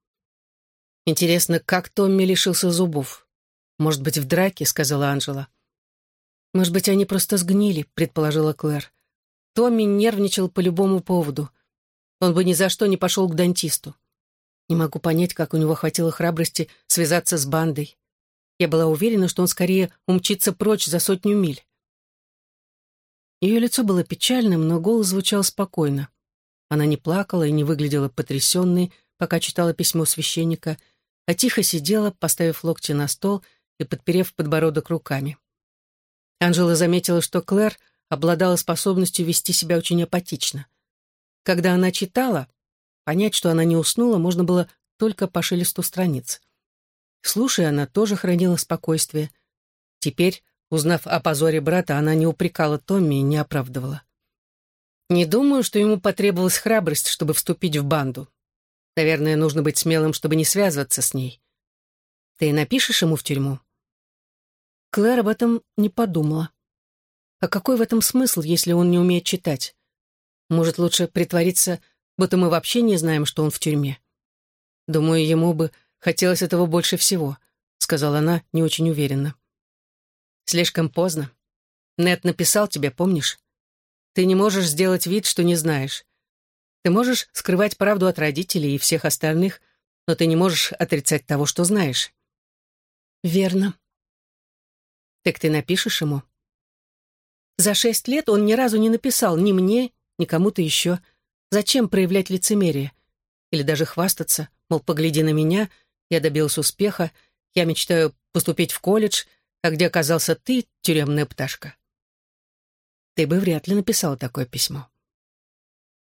«Интересно, как Томми лишился зубов?» «Может быть, в драке?» — сказала Анжела. «Может быть, они просто сгнили», — предположила Клэр. Томми нервничал по любому поводу. Он бы ни за что не пошел к дантисту. Не могу понять, как у него хватило храбрости связаться с бандой. Я была уверена, что он скорее умчится прочь за сотню миль. Ее лицо было печальным, но голос звучал спокойно. Она не плакала и не выглядела потрясенной, пока читала письмо священника, а тихо сидела, поставив локти на стол и подперев подбородок руками. Анжела заметила, что Клэр обладала способностью вести себя очень апатично. Когда она читала, понять, что она не уснула, можно было только по шелесту страниц. Слушая, она тоже хранила спокойствие. Теперь, узнав о позоре брата, она не упрекала Томми и не оправдывала. Не думаю, что ему потребовалась храбрость, чтобы вступить в банду. Наверное, нужно быть смелым, чтобы не связываться с ней. Ты напишешь ему в тюрьму? Клэр об этом не подумала. А какой в этом смысл, если он не умеет читать? Может, лучше притвориться, будто мы вообще не знаем, что он в тюрьме. Думаю, ему бы хотелось этого больше всего, сказала она не очень уверенно. Слишком поздно. Нет написал тебе, помнишь? Ты не можешь сделать вид, что не знаешь. Ты можешь скрывать правду от родителей и всех остальных, но ты не можешь отрицать того, что знаешь. Верно. Так ты напишешь ему? За шесть лет он ни разу не написал ни мне, ни кому-то еще. Зачем проявлять лицемерие? Или даже хвастаться, мол, погляди на меня, я добился успеха, я мечтаю поступить в колледж, а где оказался ты, тюремная пташка? Ты бы вряд ли написал такое письмо.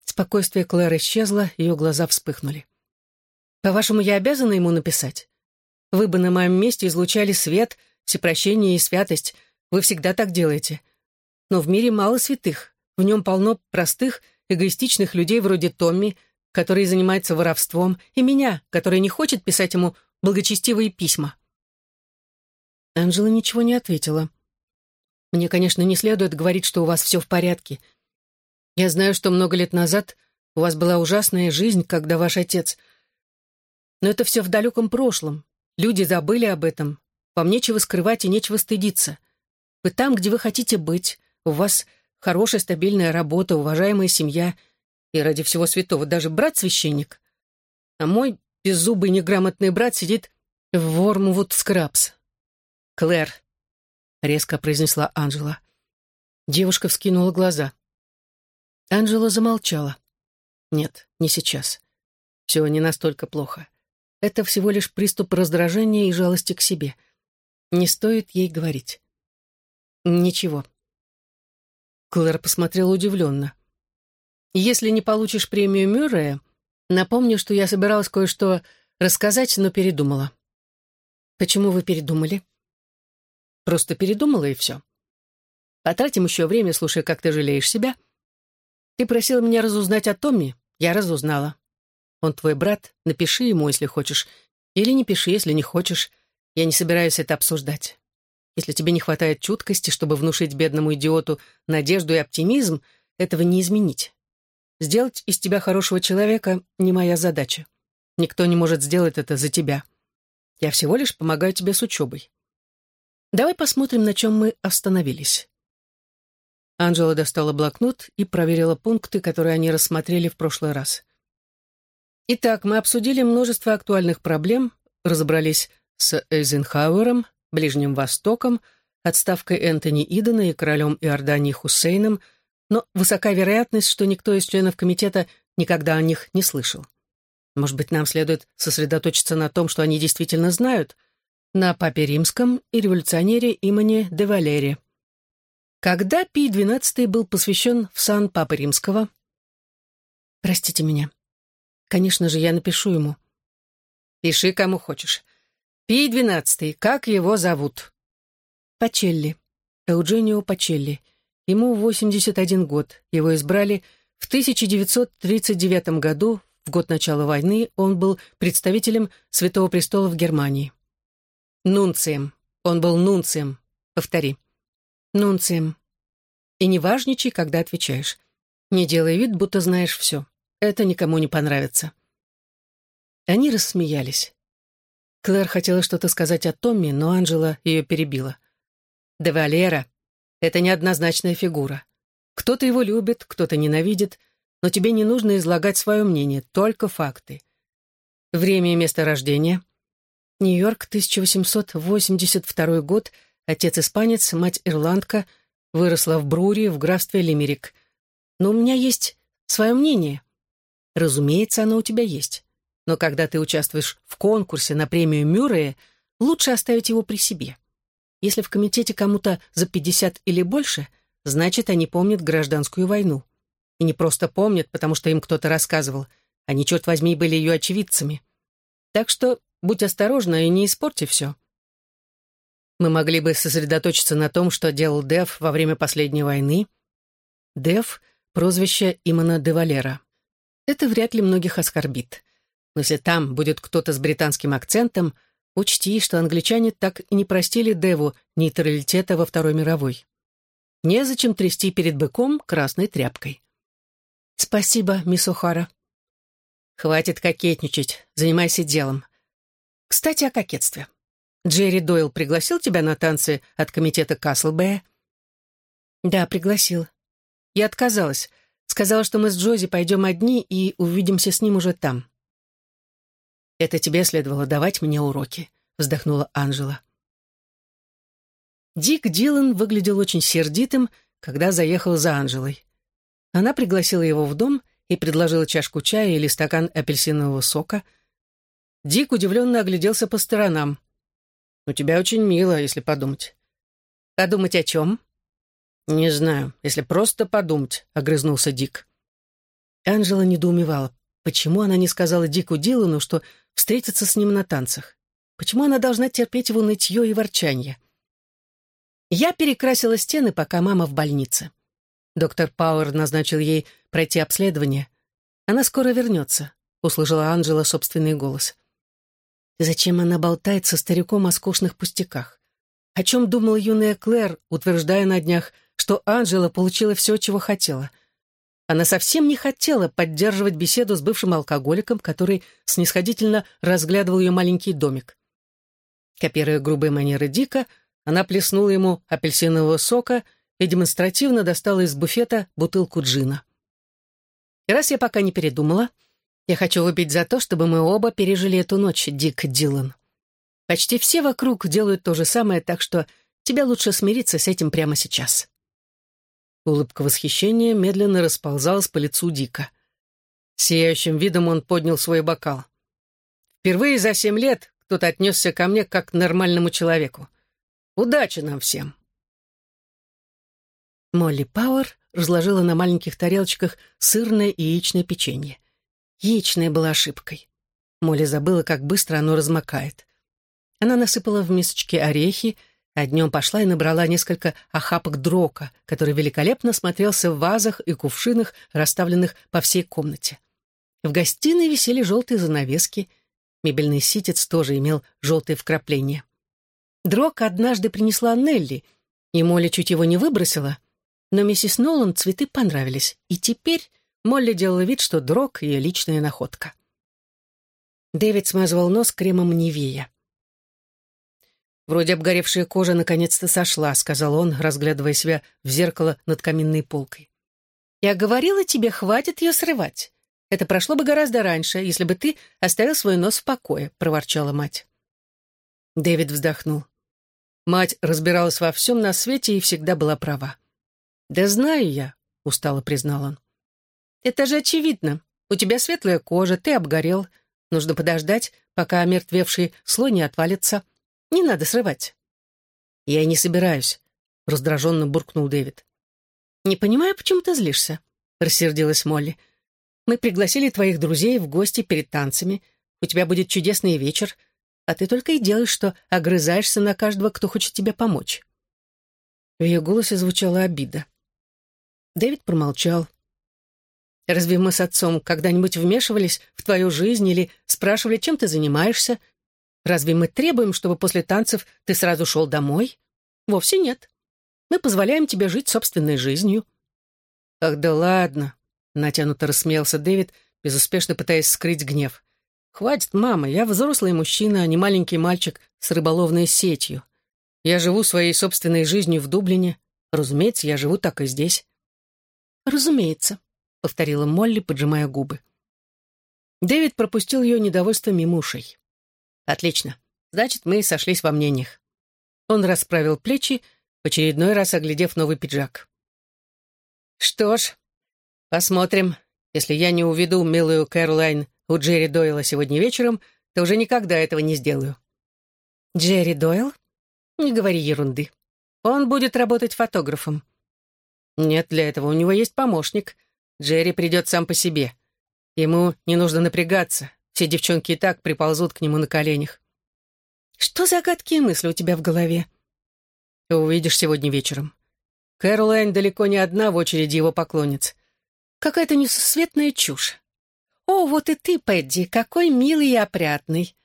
Спокойствие Клэр исчезло, ее глаза вспыхнули. По-вашему, я обязана ему написать? Вы бы на моем месте излучали свет, всепрощение и святость. Вы всегда так делаете. Но в мире мало святых. В нем полно простых, эгоистичных людей вроде Томми, который занимается воровством, и меня, который не хочет писать ему благочестивые письма. Анжела ничего не ответила. «Мне, конечно, не следует говорить, что у вас все в порядке. Я знаю, что много лет назад у вас была ужасная жизнь, когда ваш отец... Но это все в далеком прошлом. Люди забыли об этом. Вам нечего скрывать и нечего стыдиться. Вы там, где вы хотите быть. У вас хорошая стабильная работа, уважаемая семья. И ради всего святого даже брат-священник. А мой беззубый неграмотный брат сидит в Вормвуд Скрабс. «Клэр», — резко произнесла Анжела. Девушка вскинула глаза. Анжела замолчала. «Нет, не сейчас. Все не настолько плохо. Это всего лишь приступ раздражения и жалости к себе. Не стоит ей говорить. Ничего. Клэр посмотрела удивленно. «Если не получишь премию Мюррея, напомню, что я собиралась кое-что рассказать, но передумала». «Почему вы передумали?» Просто передумала и все. Потратим еще время, слушая, как ты жалеешь себя. Ты просила меня разузнать о Томми, я разузнала. Он твой брат, напиши ему, если хочешь. Или не пиши, если не хочешь. Я не собираюсь это обсуждать. Если тебе не хватает чуткости, чтобы внушить бедному идиоту надежду и оптимизм, этого не изменить. Сделать из тебя хорошего человека — не моя задача. Никто не может сделать это за тебя. Я всего лишь помогаю тебе с учебой. Давай посмотрим, на чем мы остановились. Анжела достала блокнот и проверила пункты, которые они рассмотрели в прошлый раз. Итак, мы обсудили множество актуальных проблем, разобрались с Эйзенхауэром, Ближним Востоком, отставкой Энтони Идена и королем Иордании Хусейном, но высока вероятность, что никто из членов комитета никогда о них не слышал. Может быть, нам следует сосредоточиться на том, что они действительно знают — на Папе Римском и революционере имени де Валере. Когда Пий XII был посвящен в сан Папы Римского? Простите меня. Конечно же, я напишу ему. Пиши, кому хочешь. Пий XII, как его зовут? Пачелли. Эудженио Пачелли. Ему 81 год. Его избрали в 1939 году, в год начала войны, он был представителем Святого Престола в Германии. Нунцием. Он был нунцием. Повтори. Нунцием. И не важничай, когда отвечаешь. Не делай вид, будто знаешь все. Это никому не понравится. Они рассмеялись. Клэр хотела что-то сказать о Томми, но Анжела ее перебила. «Де Валера — это неоднозначная фигура. Кто-то его любит, кто-то ненавидит, но тебе не нужно излагать свое мнение, только факты. Время и место рождения — Нью-Йорк, 1882 год, отец испанец, мать ирландка, выросла в Брури в графстве Лимерик. Но у меня есть свое мнение. Разумеется, оно у тебя есть. Но когда ты участвуешь в конкурсе на премию Мюррея, лучше оставить его при себе. Если в комитете кому-то за 50 или больше, значит, они помнят гражданскую войну. И не просто помнят, потому что им кто-то рассказывал. Они, черт возьми, были ее очевидцами. Так что Будь осторожна и не испорти все. Мы могли бы сосредоточиться на том, что делал Дев во время последней войны. Дев — прозвище Имана де Валера. Это вряд ли многих оскорбит. Но если там будет кто-то с британским акцентом, учти, что англичане так и не простили Деву нейтралитета во Второй мировой. Незачем трясти перед быком красной тряпкой. «Спасибо, мисс О'Хара». «Хватит кокетничать, занимайся делом. Кстати, о кокетстве. Джерри Дойл пригласил тебя на танцы от комитета Каслбэя? Да, пригласил. Я отказалась. Сказала, что мы с Джози пойдем одни и увидимся с ним уже там. «Это тебе следовало давать мне уроки», — вздохнула Анжела. Дик Дилан выглядел очень сердитым, когда заехал за Анжелой. Она пригласила его в дом и предложила чашку чая или стакан апельсинового сока. Дик удивленно огляделся по сторонам. «У тебя очень мило, если подумать». «Подумать о чем?» «Не знаю, если просто подумать», — огрызнулся Дик. Анжела недоумевала, почему она не сказала Дику Дилану, что встретится с ним на танцах. Почему она должна терпеть его нытье и ворчанье? Я перекрасила стены, пока мама в больнице. Доктор Пауэр назначил ей пройти обследование. Она скоро вернется, услышала Анжела собственный голос. Зачем она болтает со стариком о скучных пустяках? О чем думал юная Клэр, утверждая на днях, что Анжела получила все, чего хотела — она совсем не хотела поддерживать беседу с бывшим алкоголиком, который снисходительно разглядывал ее маленький домик. Копируя грубые манеры Дика, она плеснула ему апельсинового сока и демонстративно достала из буфета бутылку джина. И раз я пока не передумала, я хочу выпить за то, чтобы мы оба пережили эту ночь, Дик Дилан. Почти все вокруг делают то же самое, так что тебе лучше смириться с этим прямо сейчас. Улыбка восхищения медленно расползалась по лицу Дика. Сияющим видом он поднял свой бокал. «Впервые за семь лет кто-то отнесся ко мне как к нормальному человеку. Удачи нам всем!» Молли Пауэр разложила на маленьких тарелочках сырное и яичное печенье. Яичное было ошибкой. Молли забыла, как быстро оно размокает. Она насыпала в мисочки орехи, а днем пошла и набрала несколько охапок дрока, который великолепно смотрелся в вазах и кувшинах, расставленных по всей комнате. В гостиной висели желтые занавески, мебельный ситец тоже имел желтые вкрапления. Дрок однажды принесла Нелли, и Молли чуть его не выбросила, но миссис Нолан цветы понравились, и теперь Молли делала вид, что дрок — ее личная находка. Дэвид смазывал нос кремом Невея. «Вроде обгоревшая кожа наконец-то сошла», — сказал он, разглядывая себя в зеркало над каминной полкой. «Я говорила тебе, хватит ее срывать. Это прошло бы гораздо раньше, если бы ты оставил свой нос в покое», — проворчала мать. Дэвид вздохнул. Мать разбиралась во всем на свете и всегда была права. «Да знаю я», — устало признал он. «Это же очевидно. У тебя светлая кожа, ты обгорел. Нужно подождать, пока омертвевший слой не отвалится. Не надо срывать». «Я не собираюсь», — раздраженно буркнул Дэвид. «Не понимаю, почему ты злишься», — рассердилась Молли. «Мы пригласили твоих друзей в гости перед танцами. У тебя будет чудесный вечер, а ты только и делаешь, что огрызаешься на каждого, кто хочет тебе помочь». В ее голосе звучала обида. Дэвид промолчал. «Разве мы с отцом когда-нибудь вмешивались в твою жизнь или спрашивали, чем ты занимаешься, Разве мы требуем, чтобы после танцев ты сразу шел домой? Вовсе нет. Мы позволяем тебе жить собственной жизнью». «Ах, да ладно!» — натянуто рассмеялся Дэвид, безуспешно пытаясь скрыть гнев. «Хватит, мама, я взрослый мужчина, а не маленький мальчик с рыболовной сетью. Я живу своей собственной жизнью в Дублине. Разумеется, я живу так и здесь». «Разумеется», — повторила Молли, поджимая губы. Дэвид пропустил ее недовольство мимо ушей. Отлично. Значит, мы сошлись во мнениях. Он расправил плечи, в очередной раз оглядев новый пиджак. Что ж, посмотрим. Если я не уведу милую Кэролайн у Джерри Дойла сегодня вечером, то уже никогда этого не сделаю. Джерри Дойл? Не говори ерунды. Он будет работать фотографом. Нет, для этого у него есть помощник. Джерри придет сам по себе. Ему не нужно напрягаться. Все девчонки и так приползут к нему на коленях. Что за гадкие мысли у тебя в голове? Увидишь сегодня вечером. Кэролайн далеко не одна в очереди его поклонниц. Какая-то несусветная чушь. О, вот и ты, Пэдди, какой милый и опрятный.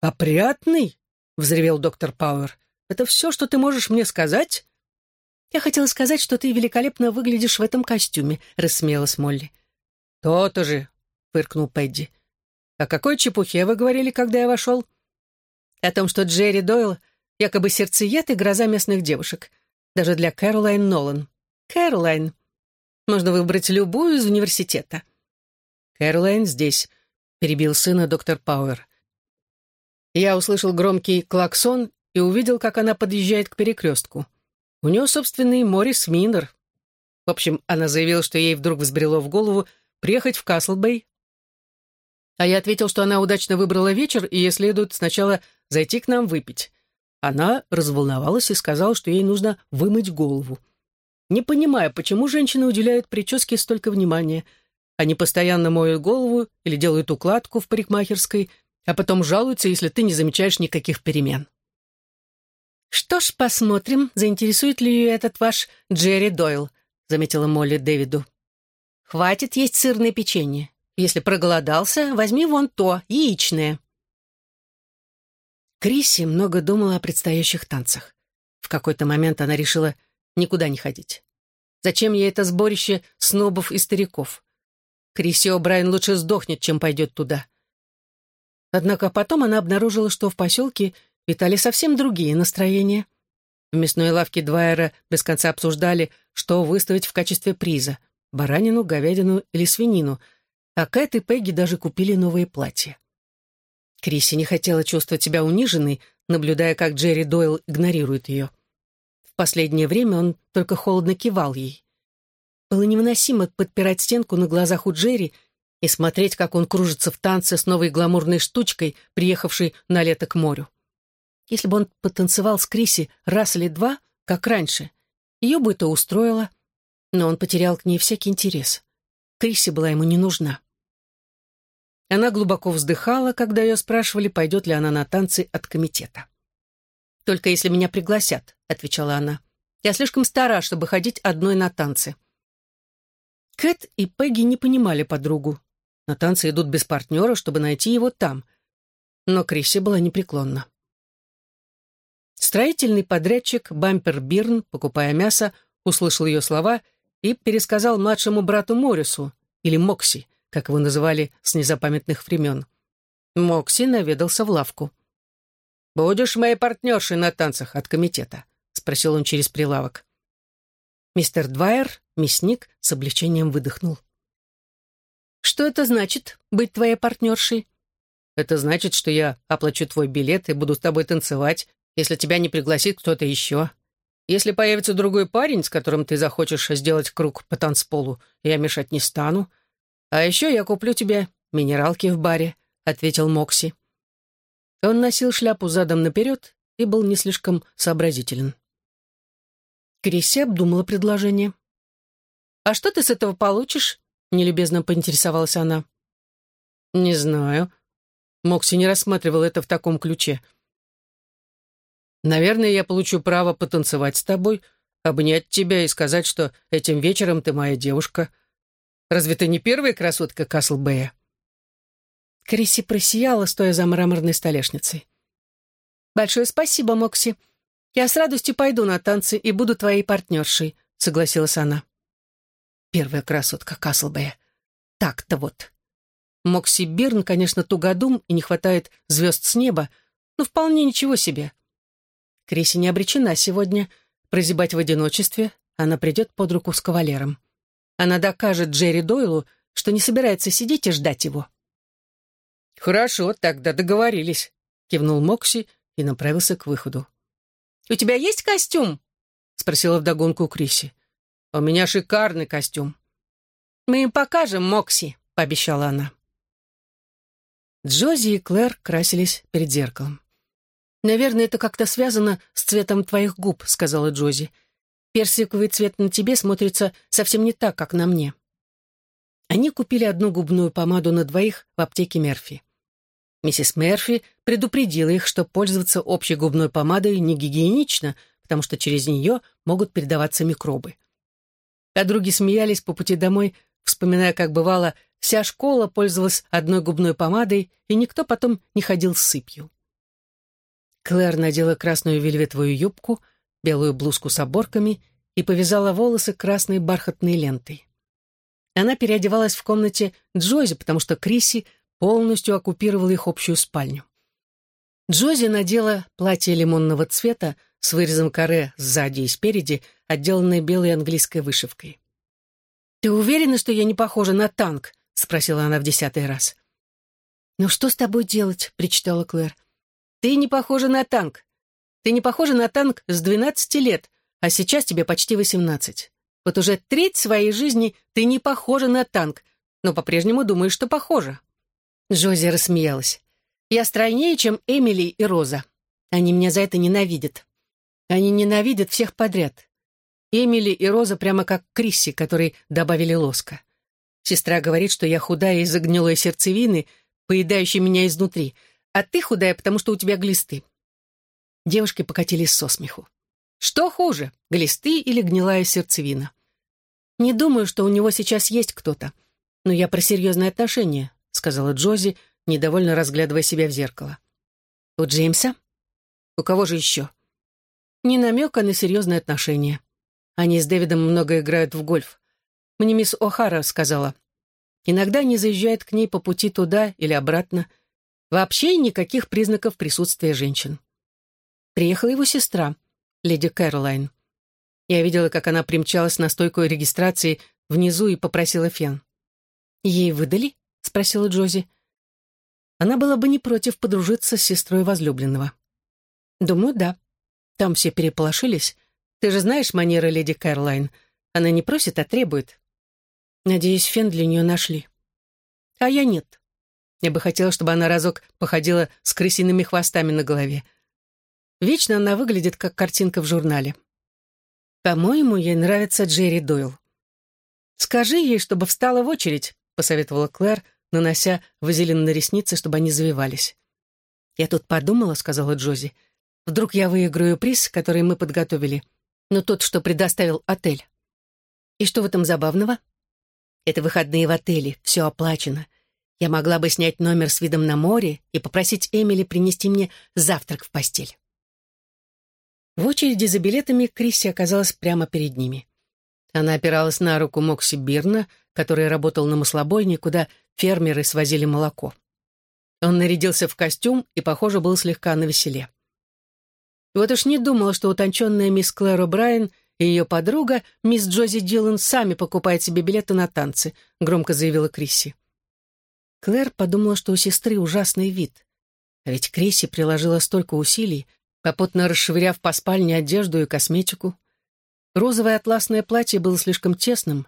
Опрятный? Взревел доктор Пауэр. Это все, что ты можешь мне сказать? Я хотела сказать, что ты великолепно выглядишь в этом костюме, рассмеялась Молли. То-то же, фыркнул Пэдди. «О какой чепухе вы говорили, когда я вошел?» «О том, что Джерри Дойл якобы сердцеед и гроза местных девушек. Даже для Кэролайн Нолан. Кэролайн!» Можно выбрать любую из университета». «Кэролайн здесь», — перебил сына доктор Пауэр. Я услышал громкий клаксон и увидел, как она подъезжает к перекрестку. У нее собственный Морис Минер. В общем, она заявила, что ей вдруг взбрело в голову приехать в Каслбей. А я ответил, что она удачно выбрала вечер, и ей следует сначала зайти к нам выпить. Она разволновалась и сказала, что ей нужно вымыть голову. Не понимая, почему женщины уделяют прическе столько внимания. Они постоянно моют голову или делают укладку в парикмахерской, а потом жалуются, если ты не замечаешь никаких перемен. «Что ж, посмотрим, заинтересует ли ее этот ваш Джерри Дойл», заметила Молли Дэвиду. «Хватит есть сырное печенье. Если проголодался, возьми вон то, яичное». Крисси много думала о предстоящих танцах. В какой-то момент она решила никуда не ходить. Зачем ей это сборище снобов и стариков? Крисси О'Брайен лучше сдохнет, чем пойдет туда. Однако потом она обнаружила, что в поселке витали совсем другие настроения. В мясной лавке Двайера без конца обсуждали, что выставить в качестве приза — баранину, говядину или свинину, а Кэт и Пегги даже купили новые платья. Крисси не хотела чувствовать себя униженной, наблюдая, как Джерри Дойл игнорирует ее. В последнее время он только холодно кивал ей. Было невыносимо подпирать стенку на глазах у Джерри и смотреть, как он кружится в танце с новой гламурной штучкой, приехавшей на лето к морю. Если бы он потанцевал с Криси раз или два, как раньше, ее бы это устроило, но он потерял к ней всякий интерес. Криси была ему не нужна. Она глубоко вздыхала, когда ее спрашивали, пойдет ли она на танцы от комитета. «Только если меня пригласят», — отвечала она. «Я слишком стара, чтобы ходить одной на танцы». Кэт и Пегги не понимали подругу. На танцы идут без партнера, чтобы найти его там. Но Крисси была непреклонна. Строительный подрядчик Бампер Бирн, покупая мясо, услышал ее слова и пересказал младшему брату Морису, или Мокси, как его называли с незапамятных времен. Мокси наведался в лавку. «Будешь моей партнершей на танцах от комитета?» — спросил он через прилавок. Мистер Двайер, мясник, с облегчением выдохнул. «Что это значит, быть твоей партнершей?» «Это значит, что я оплачу твой билет и буду с тобой танцевать, если тебя не пригласит кто-то еще. Если появится другой парень, с которым ты захочешь сделать круг по танцполу, я мешать не стану. А еще я куплю тебе минералки в баре», — ответил Мокси. Он носил шляпу задом наперед и был не слишком сообразителен. Крисси обдумала предложение. «А что ты с этого получишь?» Нелюбезно поинтересовалась она. «Не знаю». Мокси не рассматривал это в таком ключе. «Наверное, я получу право потанцевать с тобой, обнять тебя и сказать, что этим вечером ты моя девушка. Разве ты не первая красотка Каслбэя?» Криси просияла, стоя за мраморной столешницей. «Большое спасибо, Мокси. Я с радостью пойду на танцы и буду твоей партнершей», — согласилась она. Первая красотка Каслбэя. Так-то вот. Мокси Бирн, конечно, тугодум и не хватает звезд с неба, но вполне ничего себе. Криси не обречена сегодня прозябать в одиночестве, она придет под руку с кавалером. Она докажет Джерри Дойлу, что не собирается сидеть и ждать его. «Хорошо, тогда договорились», — кивнул Мокси и направился к выходу. «У тебя есть костюм?» — спросила вдогонку Криси. У меня шикарный костюм. Мы им покажем, Мокси, пообещала она. Джози и Клэр красились перед зеркалом. «Наверное, это как-то связано с цветом твоих губ», — сказала Джози. «Персиковый цвет на тебе смотрится совсем не так, как на мне». Они купили одну губную помаду на двоих в аптеке Мерфи. Миссис Мерфи предупредила их, что пользоваться общей губной помадой не гигиенично, потому что через нее могут передаваться микробы. Подруги смеялись по пути домой, вспоминая, как бывало, вся школа пользовалась одной губной помадой, и никто потом не ходил с сыпью. Клэр надела красную вельветовую юбку, белую блузку с оборками и повязала волосы красной бархатной лентой. Она переодевалась в комнате Джози, потому что Криси полностью оккупировала их общую спальню. Джози надела платье лимонного цвета с вырезом каре сзади и спереди, отделанное белой английской вышивкой. «Ты уверена, что я не похожа на танк?» — спросила она в десятый раз. «Ну что с тобой делать?» — причитала Клэр. «Ты не похожа на танк. Ты не похожа на танк с двенадцати лет, а сейчас тебе почти восемнадцать. Вот уже треть своей жизни ты не похожа на танк, но по-прежнему думаешь, что похожа». Джози рассмеялась. «Я стройнее, чем Эмили и Роза. Они меня за это ненавидят. Они ненавидят всех подряд. Эмили и Роза прямо как Крисси, которой добавили лоска. Сестра говорит, что я худая из-за гнилой сердцевины, поедающей меня изнутри, а ты худая, потому что у тебя глисты. Девушки покатились со смеху. Что хуже, глисты или гнилая сердцевина? Не думаю, что у него сейчас есть кто-то. Но я про серьезные отношения, сказала Джози, недовольно разглядывая себя в зеркало. У Джеймса? У кого же еще? Ни намека на серьезные отношения. Они с Дэвидом много играют в гольф. Мне мисс О'Хара сказала. Иногда не заезжает к ней по пути туда или обратно. Вообще никаких признаков присутствия женщин. Приехала его сестра, леди Кэролайн. Я видела, как она примчалась на стойку регистрации внизу и попросила фен. «Ей выдали?» — спросила Джози. Она была бы не против подружиться с сестрой возлюбленного. «Думаю, да. Там все переполошились. Ты же знаешь манеры леди Кэролайн. Она не просит, а требует. Надеюсь, фен для нее нашли. А я нет. Я бы хотела, чтобы она разок походила с крысиными хвостами на голове. Вечно она выглядит, как картинка в журнале. По-моему, ей нравится Джерри Дойл. «Скажи ей, чтобы встала в очередь», — посоветовала Клэр, нанося вазелин на ресницы, чтобы они завивались. «Я тут подумала», — сказала Джози. «Вдруг я выиграю приз, который мы подготовили но тот, что предоставил отель. И что в этом забавного? Это выходные в отеле, все оплачено. Я могла бы снять номер с видом на море и попросить Эмили принести мне завтрак в постель. В очереди за билетами Крисси оказалась прямо перед ними. Она опиралась на руку Мокси Бирна, который работал на маслобойне, куда фермеры свозили молоко. Он нарядился в костюм и, похоже, был слегка навеселе. Вот уж не думала, что утонченная мисс Клэр О'Брайен и ее подруга, мисс Джози Дилан, сами покупают себе билеты на танцы, громко заявила Крисси. Клэр подумала, что у сестры ужасный вид. А ведь Крисси приложила столько усилий, попутно расшвыряв по спальне одежду и косметику. Розовое атласное платье было слишком тесным,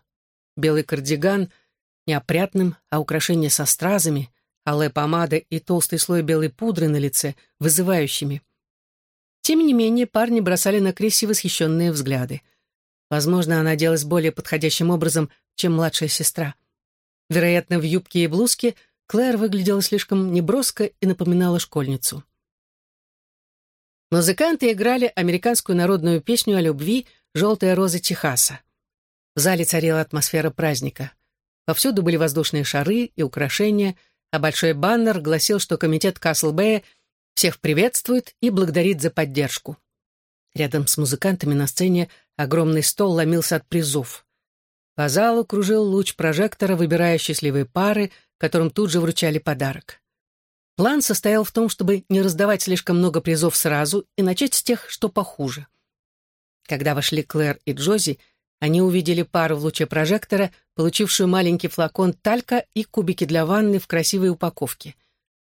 белый кардиган — неопрятным, а украшения со стразами, алая помада и толстый слой белой пудры на лице — вызывающими. Тем не менее, парни бросали на Крисси восхищенные взгляды. Возможно, она оделась более подходящим образом, чем младшая сестра. Вероятно, в юбке и блузке Клэр выглядела слишком неброско и напоминала школьницу. Музыканты играли американскую народную песню о любви «Желтая роза Техаса». В зале царила атмосфера праздника. Повсюду были воздушные шары и украшения, а большой баннер гласил, что комитет Каслбэя всех приветствует и благодарит за поддержку. Рядом с музыкантами на сцене огромный стол ломился от призов. По залу кружил луч прожектора, выбирая счастливые пары, которым тут же вручали подарок. План состоял в том, чтобы не раздавать слишком много призов сразу и начать с тех, что похуже. Когда вошли Клэр и Джози, они увидели пару в луче прожектора, получившую маленький флакон талька и кубики для ванны в красивой упаковке.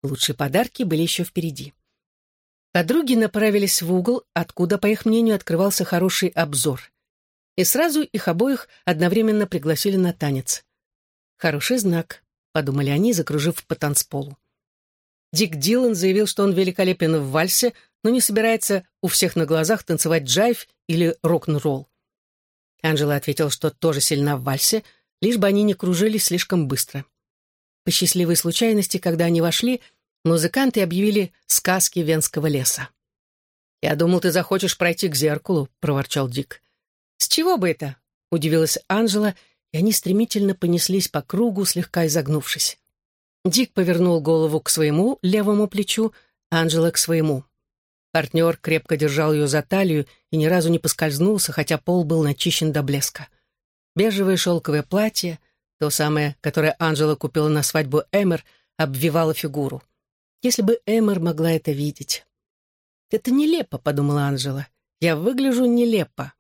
Лучшие подарки были еще впереди. Подруги направились в угол, откуда, по их мнению, открывался хороший обзор. И сразу их обоих одновременно пригласили на танец. «Хороший знак», — подумали они, закружив по танцполу. Дик Дилан заявил, что он великолепен в вальсе, но не собирается у всех на глазах танцевать джайв или рок-н-ролл. Анжела ответил, что тоже сильна в вальсе, лишь бы они не кружились слишком быстро. По счастливой случайности, когда они вошли, музыканты объявили сказки Венского леса. «Я думал, ты захочешь пройти к зеркалу», — проворчал Дик. «С чего бы это?» — удивилась Анжела, и они стремительно понеслись по кругу, слегка изогнувшись. Дик повернул голову к своему левому плечу, Анжела к своему. Партнер крепко держал ее за талию и ни разу не поскользнулся, хотя пол был начищен до блеска. Бежевое шелковое платье, то самое, которое Анжела купила на свадьбу Эмер, обвивало фигуру. Если бы Эмер могла это видеть. «Это нелепо», — подумала Анжела. «Я выгляжу нелепо».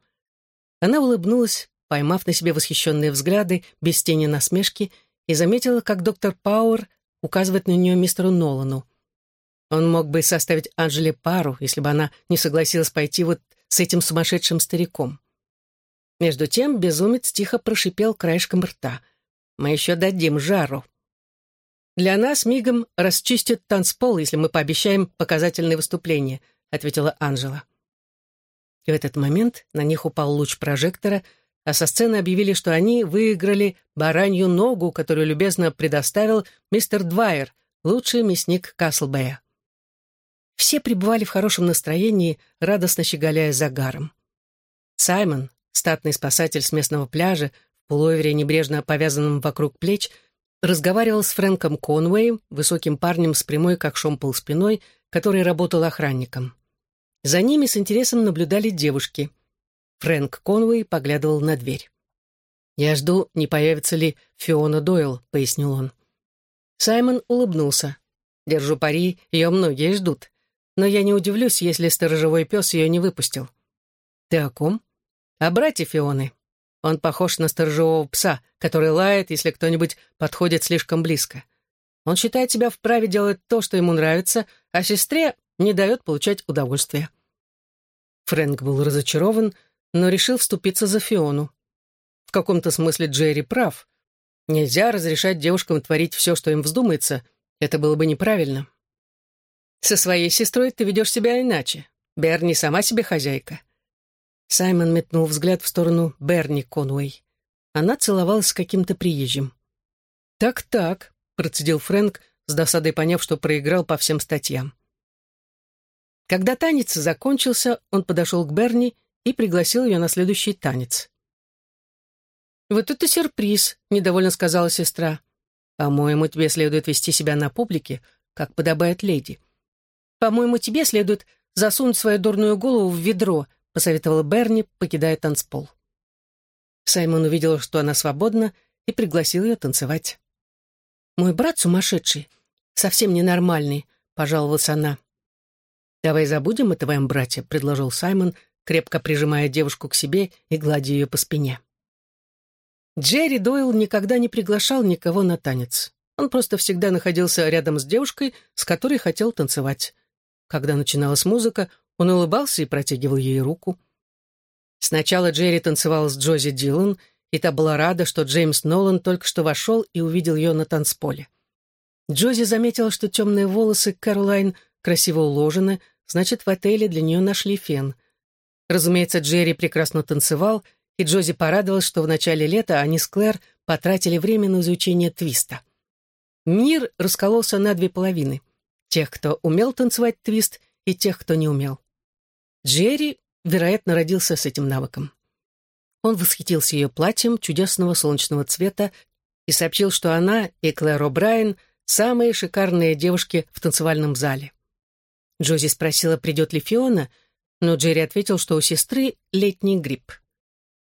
Она улыбнулась, поймав на себе восхищенные взгляды, без тени насмешки, и заметила, как доктор Пауэр указывает на нее мистеру Нолану. Он мог бы составить Анжеле пару, если бы она не согласилась пойти вот с этим сумасшедшим стариком. Между тем безумец тихо прошипел краешком рта. «Мы еще дадим жару». «Для нас мигом расчистят танцпол, если мы пообещаем показательное выступление», ответила Анжела. И в этот момент на них упал луч прожектора, а со сцены объявили, что они выиграли баранью ногу, которую любезно предоставил мистер Двайер, лучший мясник Каслбэя. Все пребывали в хорошем настроении, радостно щеголяя загаром. Саймон, статный спасатель с местного пляжа, в пуловере, небрежно повязанном вокруг плеч, разговаривал с Фрэнком Конуэем, высоким парнем с прямой, как шомпол, спиной, который работал охранником. За ними с интересом наблюдали девушки. Фрэнк Конуэй поглядывал на дверь. «Я жду, не появится ли Фиона Дойл», — пояснил он. Саймон улыбнулся. «Держу пари, ее многие ждут. Но я не удивлюсь, если сторожевой пес ее не выпустил». «Ты о ком?» «О брате Фионы. Он похож на сторожевого пса, который лает, если кто-нибудь подходит слишком близко. Он считает себя вправе делать то, что ему нравится, а сестре не дает получать удовольствие». Фрэнк был разочарован, но решил вступиться за Фиону. В каком-то смысле Джерри прав. Нельзя разрешать девушкам творить все, что им вздумается. Это было бы неправильно. Со своей сестрой ты ведешь себя иначе. Берни сама себе хозяйка. Саймон метнул взгляд в сторону Берни Конуэй. Она целовалась с каким-то приезжим. «Так-так», — процедил Фрэнк, с досадой поняв, что проиграл по всем статьям. Когда танец закончился, он подошел к Берни и пригласил ее на следующий танец. «Вот это сюрприз», — недовольно сказала сестра. «По-моему, тебе следует вести себя на публике, как подобает леди. По-моему, тебе следует засунуть свою дурную голову в ведро», — посоветовала Берни, покидая танцпол. Саймон увидел, что она свободна, и пригласил ее танцевать. «Мой брат сумасшедший, совсем ненормальный», — пожаловалась она. «Давай забудем о твоем брате», — предложил Саймон, крепко прижимая девушку к себе и гладя ее по спине. Джерри Дойл никогда не приглашал никого на танец. Он просто всегда находился рядом с девушкой, с которой хотел танцевать. Когда начиналась музыка, он улыбался и протягивал ей руку. Сначала Джерри танцевал с Джози Дилан, и та была рада, что Джеймс Нолан только что вошел и увидел ее на танцполе. Джози заметила, что темные волосы Кэролайн красиво уложены, Значит, в отеле для нее нашли фен. Разумеется, Джерри прекрасно танцевал, и Джози порадовалась, что в начале лета они с Клэр потратили время на изучение твиста. Мир раскололся на две половины. Тех, кто умел танцевать твист, и тех, кто не умел. Джерри, вероятно, родился с этим навыком. Он восхитился ее платьем чудесного солнечного цвета и сообщил, что она и Клэр О'Брайен — самые шикарные девушки в танцевальном зале. Джози спросила, придет ли Фиона, но Джерри ответил, что у сестры летний грипп.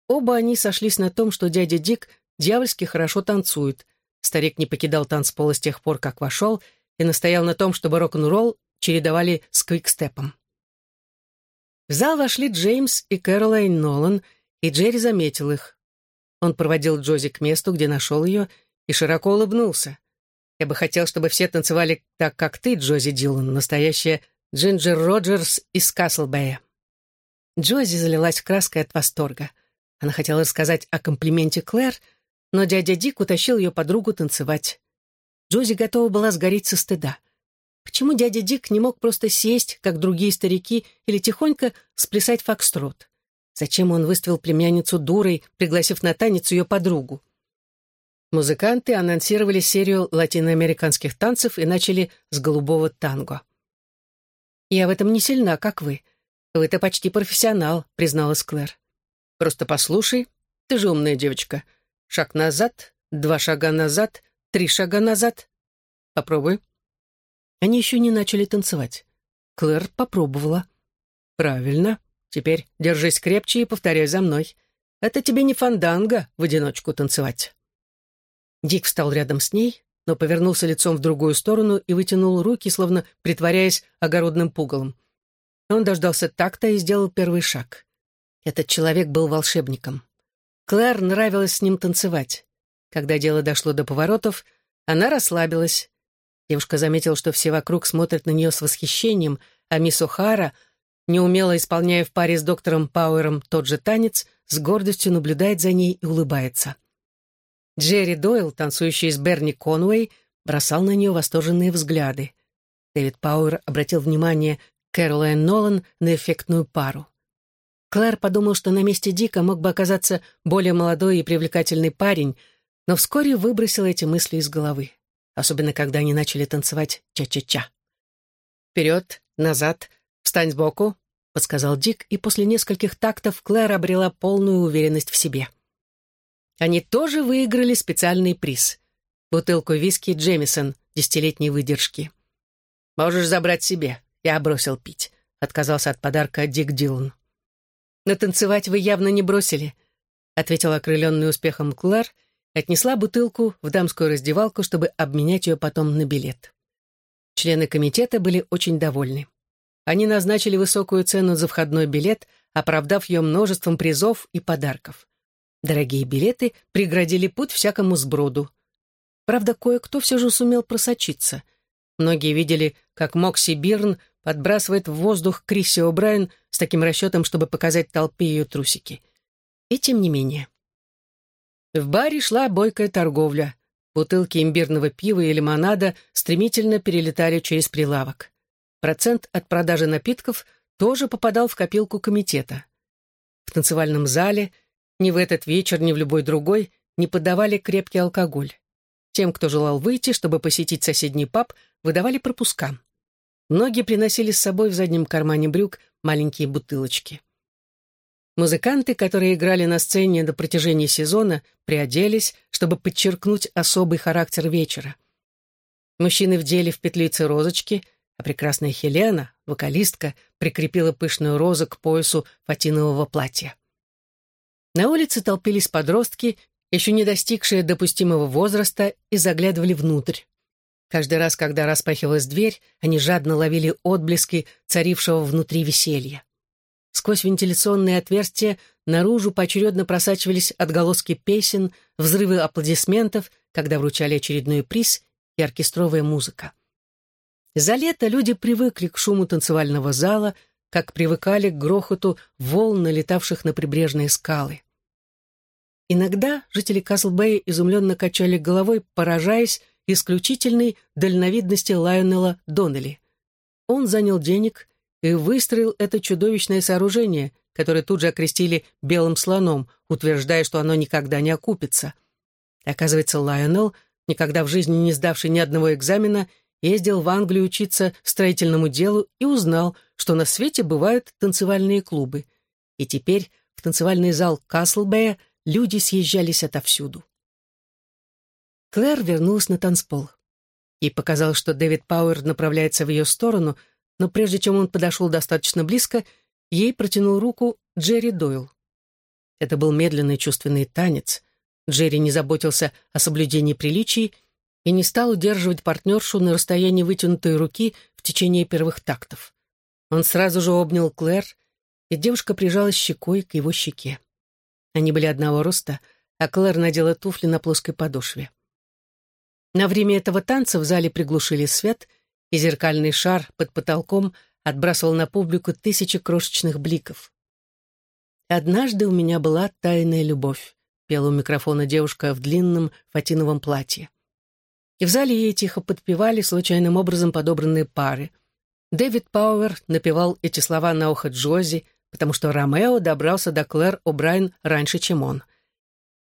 Оба они сошлись на том, что дядя Дик дьявольски хорошо танцует. Старик не покидал танцпола с тех пор, как вошел, и настоял на том, чтобы рок-н-ролл чередовали с квикстепом. В зал вошли Джеймс и Кэролайн Нолан, и Джерри заметил их. Он проводил Джози к месту, где нашел ее, и широко улыбнулся. Я бы хотел, чтобы все танцевали так, как ты, Джози Дилан, настоящая Джинджер Роджерс из Каслбэя». Джози залилась краской от восторга. Она хотела рассказать о комплименте Клэр, но дядя Дик утащил ее подругу танцевать. Джози готова была сгореть со стыда. Почему дядя Дик не мог просто сесть, как другие старики, или тихонько сплясать фокстрот? Зачем он выставил племянницу дурой, пригласив на танец ее подругу? Музыканты анонсировали серию латиноамериканских танцев и начали с голубого танго. «Я в этом не сильна, как вы. Вы-то почти профессионал», — призналась Клэр. «Просто послушай. Ты же умная девочка. Шаг назад, два шага назад, три шага назад. Попробуй». Они еще не начали танцевать. Клэр попробовала. «Правильно. Теперь держись крепче и повторяй за мной. Это тебе не фанданго в одиночку танцевать». Дик встал рядом с ней, но повернулся лицом в другую сторону и вытянул руки, словно притворяясь огородным пугалом. Он дождался такта и сделал первый шаг. Этот человек был волшебником. Клэр нравилось с ним танцевать. Когда дело дошло до поворотов, она расслабилась. Девушка заметила, что все вокруг смотрят на нее с восхищением, а мисс О'Хара, неумело исполняя в паре с доктором Пауэром тот же танец, с гордостью наблюдает за ней и улыбается. Джерри Дойл, танцующий с Берни Конуэй, бросал на нее восторженные взгляды. Дэвид Пауэр обратил внимание Кэролайн Нолан на эффектную пару. Клэр подумал, что на месте Дика мог бы оказаться более молодой и привлекательный парень, но вскоре выбросил эти мысли из головы, особенно когда они начали танцевать ча-ча-ча. «Вперед, назад, встань сбоку», — подсказал Дик, и после нескольких тактов Клэр обрела полную уверенность в себе. Они тоже выиграли специальный приз — бутылку виски «Джемисон» десятилетней выдержки. «Можешь забрать себе», — я бросил пить, — отказался от подарка Дик Дилан. «Но танцевать вы явно не бросили», — ответила окрыленный успехом Клэр и отнесла бутылку в дамскую раздевалку, чтобы обменять ее потом на билет. Члены комитета были очень довольны. Они назначили высокую цену за входной билет, оправдав ее множеством призов и подарков. Дорогие билеты преградили путь всякому сброду. Правда, кое-кто все же сумел просочиться. Многие видели, как Мокси Бирн подбрасывает в воздух Крисси О'Брайен с таким расчетом, чтобы показать толпе ее трусики. И тем не менее. В баре шла бойкая торговля. Бутылки имбирного пива и лимонада стремительно перелетали через прилавок. Процент от продажи напитков тоже попадал в копилку комитета. В танцевальном зале – ни в этот вечер, ни в любой другой не подавали крепкий алкоголь. Тем, кто желал выйти, чтобы посетить соседний паб, выдавали пропуска. Многие приносили с собой в заднем кармане брюк маленькие бутылочки. Музыканты, которые играли на сцене на протяжении сезона, приоделись, чтобы подчеркнуть особый характер вечера. Мужчины вдели в петлицы розочки, а прекрасная Хелена, вокалистка, прикрепила пышную розу к поясу фатинового платья. На улице толпились подростки, еще не достигшие допустимого возраста, и заглядывали внутрь. Каждый раз, когда распахивалась дверь, они жадно ловили отблески царившего внутри веселья. Сквозь вентиляционные отверстия наружу поочередно просачивались отголоски песен, взрывы аплодисментов, когда вручали очередной приз и оркестровая музыка. За лето люди привыкли к шуму танцевального зала, как привыкали к грохоту волн, налетавших на прибрежные скалы. Иногда жители Каслбэя изумленно качали головой, поражаясь исключительной дальновидности Лайонела Доннелли. Он занял денег и выстроил это чудовищное сооружение, которое тут же окрестили «белым слоном», утверждая, что оно никогда не окупится. Оказывается, Лайонел, никогда в жизни не сдавший ни одного экзамена, ездил в Англию учиться строительному делу и узнал, что на свете бывают танцевальные клубы. И теперь в танцевальный зал Каслбэя люди съезжались отовсюду. Клэр вернулась на танцпол. Ей показалось, что Дэвид Пауэр направляется в ее сторону, но прежде чем он подошел достаточно близко, ей протянул руку Джерри Дойл. Это был медленный чувственный танец. Джерри не заботился о соблюдении приличий и не стал удерживать партнершу на расстоянии вытянутой руки в течение первых тактов. Он сразу же обнял Клэр, и девушка прижалась щекой к его щеке. Они были одного роста, а Клэр надела туфли на плоской подошве. На время этого танца в зале приглушили свет, и зеркальный шар под потолком отбрасывал на публику тысячи крошечных бликов. «Однажды у меня была тайная любовь», — пела у микрофона девушка в длинном фатиновом платье. И в зале ей тихо подпевали случайным образом подобранные пары. Дэвид Пауэр напевал эти слова на ухо Джози, потому что Ромео добрался до Клэр О'Брайен раньше, чем он.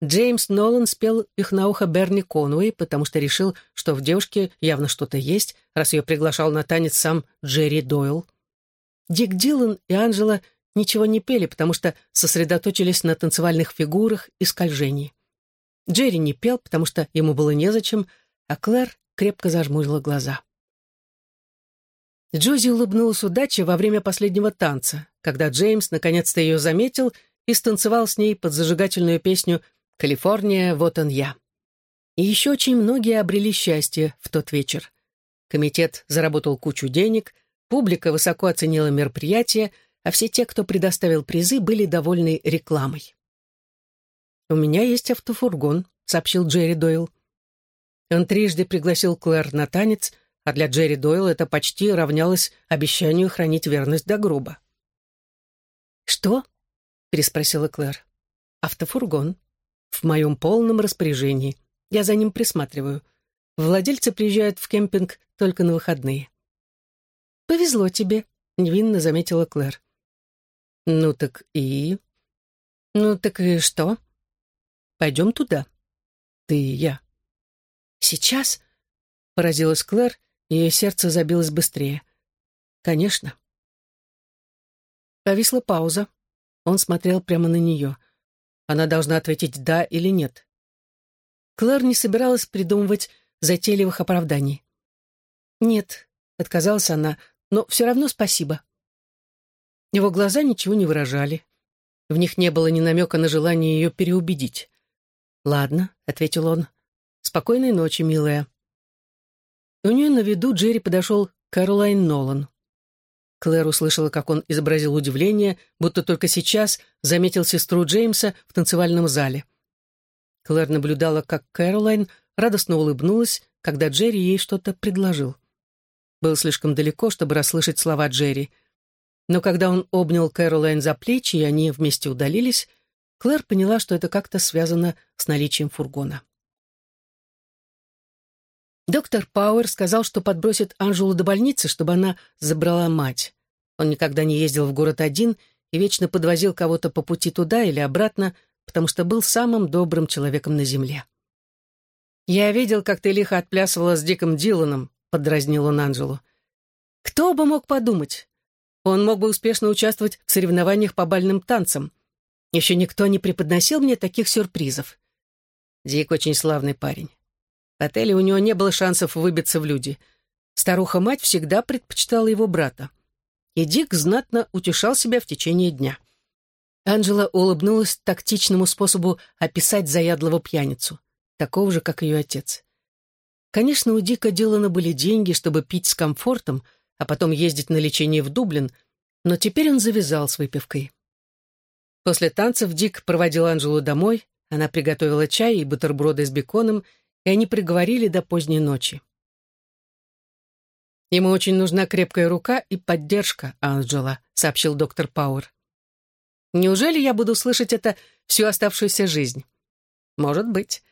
Джеймс Нолан спел их на ухо Берни Конуэй, потому что решил, что в девушке явно что-то есть, раз ее приглашал на танец сам Джерри Дойл. Дик Дилан и Анжела ничего не пели, потому что сосредоточились на танцевальных фигурах и скольжении. Джерри не пел, потому что ему было незачем, а Клэр крепко зажмурила глаза. Джози улыбнулась удаче во время последнего танца, когда Джеймс наконец-то ее заметил и станцевал с ней под зажигательную песню «Калифорния, вот он я». И еще очень многие обрели счастье в тот вечер. Комитет заработал кучу денег, публика высоко оценила мероприятие, а все те, кто предоставил призы, были довольны рекламой. «У меня есть автофургон», — сообщил Джерри Дойл. Он трижды пригласил Клэр на танец, а для Джерри Дойла это почти равнялось обещанию хранить верность до гроба. «Что?» — переспросила Клэр. «Автофургон. В моем полном распоряжении. Я за ним присматриваю. Владельцы приезжают в кемпинг только на выходные». «Повезло тебе», — невинно заметила Клэр. «Ну так и...» «Ну так и что?» «Пойдем туда. Ты и я». «Сейчас?» — поразилась Клэр, и ее сердце забилось быстрее. «Конечно». Повисла пауза. Он смотрел прямо на нее. Она должна ответить «да» или «нет». Клэр не собиралась придумывать затейливых оправданий. «Нет», — отказалась она, — «но все равно спасибо». Его глаза ничего не выражали. В них не было ни намека на желание ее переубедить. «Ладно», — ответил он, — «Спокойной ночи, милая». У нее на виду Джерри подошел Каролайн Нолан. Клэр услышала, как он изобразил удивление, будто только сейчас заметил сестру Джеймса в танцевальном зале. Клэр наблюдала, как Кэролайн радостно улыбнулась, когда Джерри ей что-то предложил. Было слишком далеко, чтобы расслышать слова Джерри. Но когда он обнял Кэролайн за плечи, и они вместе удалились, Клэр поняла, что это как-то связано с наличием фургона. Доктор Пауэр сказал, что подбросит Анжелу до больницы, чтобы она забрала мать. Он никогда не ездил в город один и вечно подвозил кого-то по пути туда или обратно, потому что был самым добрым человеком на земле. «Я видел, как ты лихо отплясывала с Диком Диланом», — подразнил он Анжелу. «Кто бы мог подумать? Он мог бы успешно участвовать в соревнованиях по бальным танцам. Еще никто не преподносил мне таких сюрпризов. Дик очень славный парень. В отеле у него не было шансов выбиться в люди. Старуха-мать всегда предпочитала его брата. И Дик знатно утешал себя в течение дня. Анжела улыбнулась тактичному способу описать заядлого пьяницу, такого же, как ее отец. Конечно, у Дика Дилана были деньги, чтобы пить с комфортом, а потом ездить на лечение в Дублин, но теперь он завязал с выпивкой. После танцев Дик проводил Анжелу домой, она приготовила чай и бутерброды с беконом — и они приговорили до поздней ночи. «Ему очень нужна крепкая рука и поддержка, Анджела», — сообщил доктор Пауэр. «Неужели я буду слышать это всю оставшуюся жизнь?» «Может быть.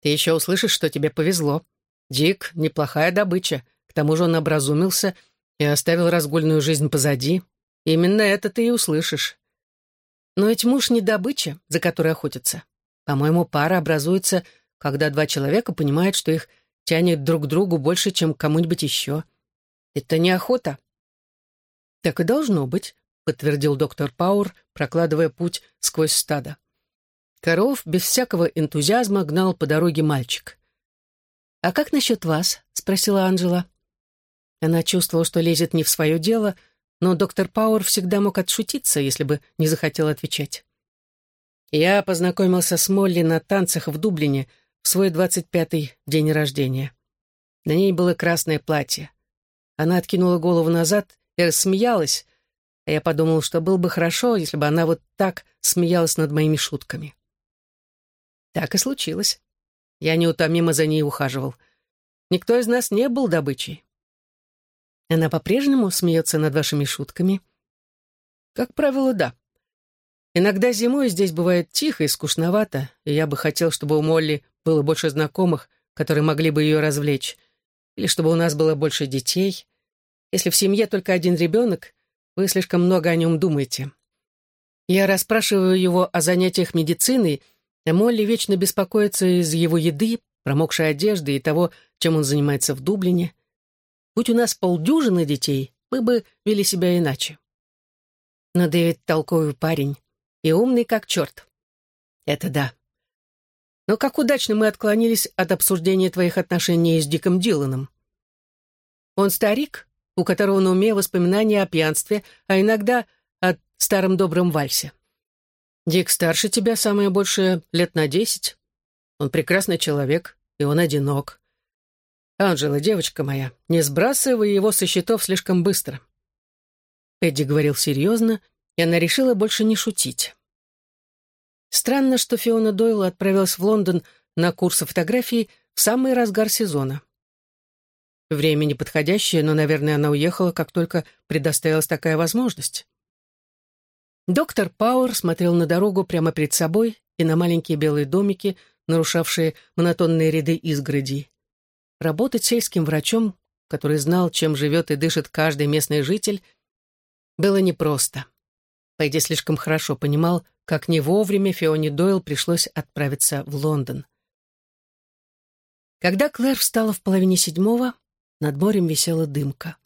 Ты еще услышишь, что тебе повезло. Дик — неплохая добыча. К тому же он образумился и оставил разгульную жизнь позади. Именно это ты и услышишь. Но ведь муж не добыча, за которой охотятся. По-моему, пара образуется когда два человека понимают, что их тянет друг к другу больше, чем кому-нибудь еще. Это не охота. Так и должно быть, подтвердил доктор Пауэр, прокладывая путь сквозь стадо. Коров без всякого энтузиазма гнал по дороге мальчик. «А как насчет вас?» — спросила Анжела. Она чувствовала, что лезет не в свое дело, но доктор Пауэр всегда мог отшутиться, если бы не захотел отвечать. «Я познакомился с Молли на танцах в Дублине», в свой двадцать пятый день рождения. На ней было красное платье. Она откинула голову назад и рассмеялась, а я подумал, что было бы хорошо, если бы она вот так смеялась над моими шутками. Так и случилось. Я неутомимо за ней ухаживал. Никто из нас не был добычей. Она по-прежнему смеется над вашими шутками? Как правило, да. Иногда зимой здесь бывает тихо и скучновато, и я бы хотел, чтобы у Молли было больше знакомых, которые могли бы ее развлечь, или чтобы у нас было больше детей. Если в семье только один ребенок, вы слишком много о нем думаете. Я расспрашиваю его о занятиях медициной, а Молли вечно беспокоится из его еды, промокшей одежды и того, чем он занимается в Дублине. Будь у нас полдюжины детей, мы бы вели себя иначе. Но Дэвид толковый парень и умный как черт. Это да. Но как удачно мы отклонились от обсуждения твоих отношений с Диком Диланом. Он старик, у которого на уме воспоминания о пьянстве, а иногда о старом добром вальсе. Дик старше тебя самое большее лет на десять. Он прекрасный человек, и он одинок. Анжела, девочка моя, не сбрасывай его со счетов слишком быстро. Эдди говорил серьезно, и она решила больше не шутить. Странно, что Фиона Дойл отправилась в Лондон на курсы фотографии в самый разгар сезона. Время неподходящее, но, наверное, она уехала, как только предоставилась такая возможность. Доктор Пауэр смотрел на дорогу прямо перед собой и на маленькие белые домики, нарушавшие монотонные ряды изгородей. Работать сельским врачом, который знал, чем живет и дышит каждый местный житель, было непросто. Пойди слишком хорошо понимал, как не вовремя Фионе Дойл пришлось отправиться в Лондон. Когда Клэр встала в половине седьмого, над морем висела дымка.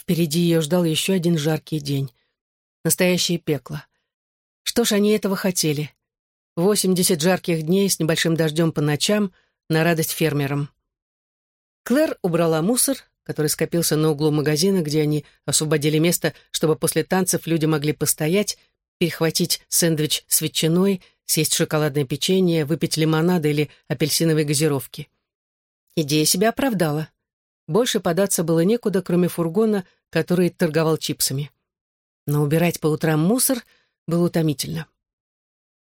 Впереди ее ждал еще один жаркий день. Настоящее пекло. Что ж, они этого хотели. Восемьдесят жарких дней с небольшим дождем по ночам на радость фермерам. Клэр убрала мусор, который скопился на углу магазина, где они освободили место, чтобы после танцев люди могли постоять, перехватить сэндвич с ветчиной, съесть шоколадное печенье, выпить лимонада или апельсиновой газировки. Идея себя оправдала. Больше податься было некуда, кроме фургона, который торговал чипсами. Но убирать по утрам мусор было утомительно.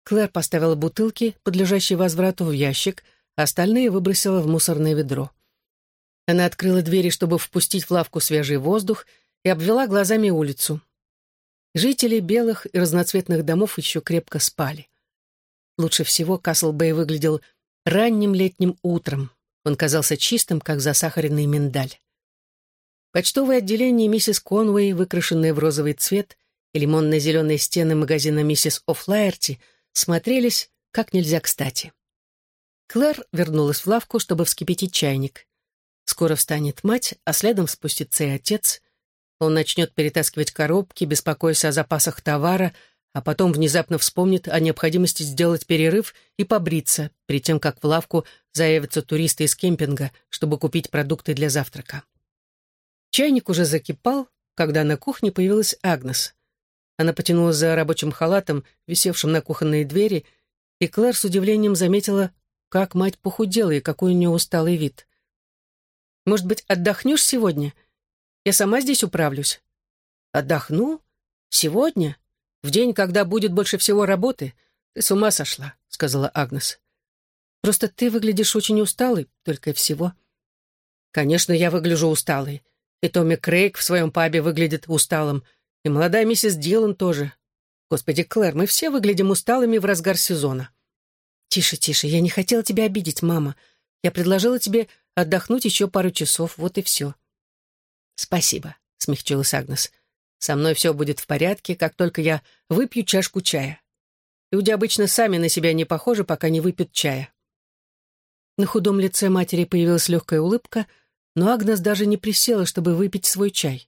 Клэр поставила бутылки, подлежащие возврату, в ящик, а остальные выбросила в мусорное ведро. Она открыла двери, чтобы впустить в лавку свежий воздух, и обвела глазами улицу. Жители белых и разноцветных домов еще крепко спали. Лучше всего Каслбэй выглядел ранним летним утром. Он казался чистым, как засахаренный миндаль. Почтовое отделение миссис Конвей, выкрашенное в розовый цвет, и лимонно-зеленые стены магазина миссис О'Флаерти смотрелись как нельзя кстати. Клэр вернулась в лавку, чтобы вскипятить чайник. Скоро встанет мать, а следом спустится и отец. Он начнет перетаскивать коробки, беспокоясь о запасах товара, а потом внезапно вспомнит о необходимости сделать перерыв и побриться, перед тем, как в лавку заявятся туристы из кемпинга, чтобы купить продукты для завтрака. Чайник уже закипал, когда на кухне появилась Агнес. Она потянулась за рабочим халатом, висевшим на кухонной двери, и Клэр с удивлением заметила, как мать похудела и какой у нее усталый вид. «Может быть, отдохнешь сегодня?» Я сама здесь управлюсь. Отдохну? Сегодня? В день, когда будет больше всего работы? Ты с ума сошла, сказала Агнес. Просто ты выглядишь очень усталый, только и всего. Конечно, я выгляжу усталой. И Томми Крейг в своем пабе выглядит усталым. И молодая миссис Дилан тоже. Господи, Клэр, мы все выглядим усталыми в разгар сезона. Тише, тише, я не хотела тебя обидеть, мама. Я предложила тебе отдохнуть еще пару часов, вот и все. «Спасибо», — смягчилась Агнес. «Со мной все будет в порядке, как только я выпью чашку чая. Люди обычно сами на себя не похожи, пока не выпьют чая». На худом лице матери появилась легкая улыбка, но Агнес даже не присела, чтобы выпить свой чай.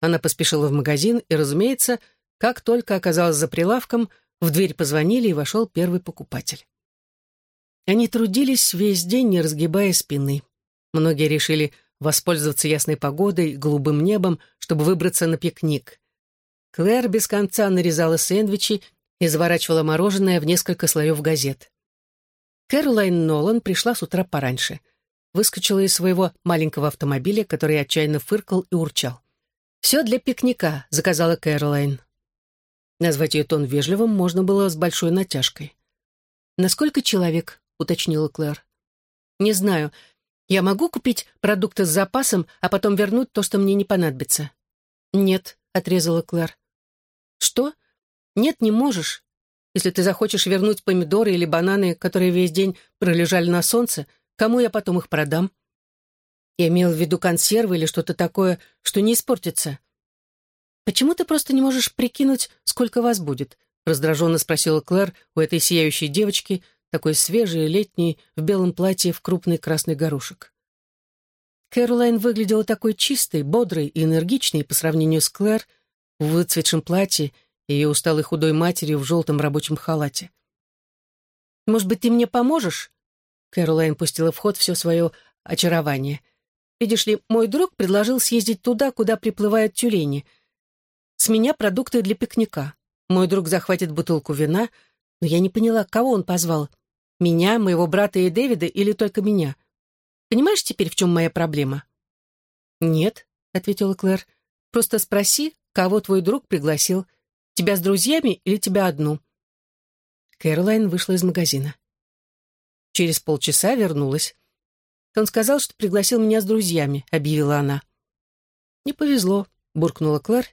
Она поспешила в магазин, и, разумеется, как только оказалась за прилавком, в дверь позвонили, и вошел первый покупатель. Они трудились весь день, не разгибая спины. Многие решили воспользоваться ясной погодой, голубым небом, чтобы выбраться на пикник. Клэр без конца нарезала сэндвичи и заворачивала мороженое в несколько слоев газет. Кэролайн Нолан пришла с утра пораньше. Выскочила из своего маленького автомобиля, который отчаянно фыркал и урчал. «Все для пикника», — заказала Кэролайн. Назвать ее тон вежливым можно было с большой натяжкой. «На сколько человек?» — уточнила Клэр. «Не знаю. Я могу купить продукты с запасом, а потом вернуть то, что мне не понадобится?» «Нет», — отрезала Клэр. «Что? Нет, не можешь. Если ты захочешь вернуть помидоры или бананы, которые весь день пролежали на солнце, кому я потом их продам?» Я имел в виду консервы или что-то такое, что не испортится. «Почему ты просто не можешь прикинуть, сколько вас будет?» — раздраженно спросила Клэр у этой сияющей девочки, такой свежий, летний, в белом платье в крупный красный горошек. Кэролайн выглядела такой чистой, бодрой и энергичной по сравнению с Клэр в выцветшем платье и ее усталой худой матерью в желтом рабочем халате. «Может быть, ты мне поможешь?» Кэролайн пустила в ход все свое очарование. «Видишь ли, мой друг предложил съездить туда, куда приплывают тюлени. С меня продукты для пикника. Мой друг захватит бутылку вина, но я не поняла, кого он позвал — меня, моего брата и Дэвида или только меня? Понимаешь теперь, в чем моя проблема?» «Нет», — ответила Клэр. «Просто спроси, кого твой друг пригласил. Тебя с друзьями или тебя одну?» Кэролайн вышла из магазина. Через полчаса вернулась. «Он сказал, что пригласил меня с друзьями», — объявила она. «Не повезло», — буркнула Клэр,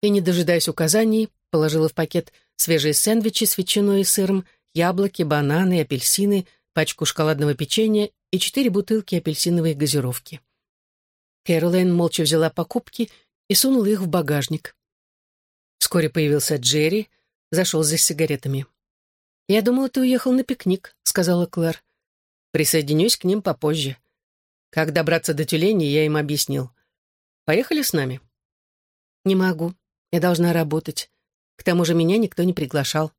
и, не дожидаясь указаний, положила в пакет свежие сэндвичи с ветчиной и сыром, яблоки, бананы, апельсины, пачку шоколадного печенья и четыре бутылки апельсиновой газировки. Кэролайн молча взяла покупки и сунула их в багажник. Вскоре появился Джерри, зашел за сигаретами. «Я думала, ты уехал на пикник», — сказала Клэр. «Присоединюсь к ним попозже. Как добраться до тюленей, я им объяснил. Поехали с нами?» «Не могу. Я должна работать. К тому же меня никто не приглашал».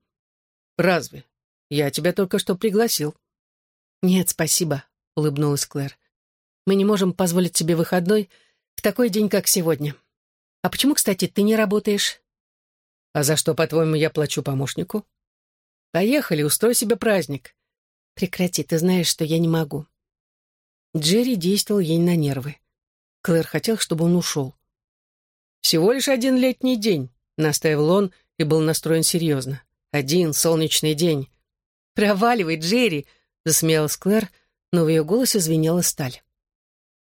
«Разве? Я тебя только что пригласил». «Нет, спасибо», — улыбнулась Клэр. «Мы не можем позволить себе выходной в такой день, как сегодня. А почему, кстати, ты не работаешь?» «А за что, по-твоему, я плачу помощнику?» «Поехали, устрой себе праздник». «Прекрати, ты знаешь, что я не могу». Джерри действовал ей на нервы. Клэр хотел, чтобы он ушел. «Всего лишь один летний день», — настаивал он и был настроен серьезно. «Один солнечный день». «Проваливай, Джерри!» — засмеялась Клэр, но в ее голосе звенела сталь.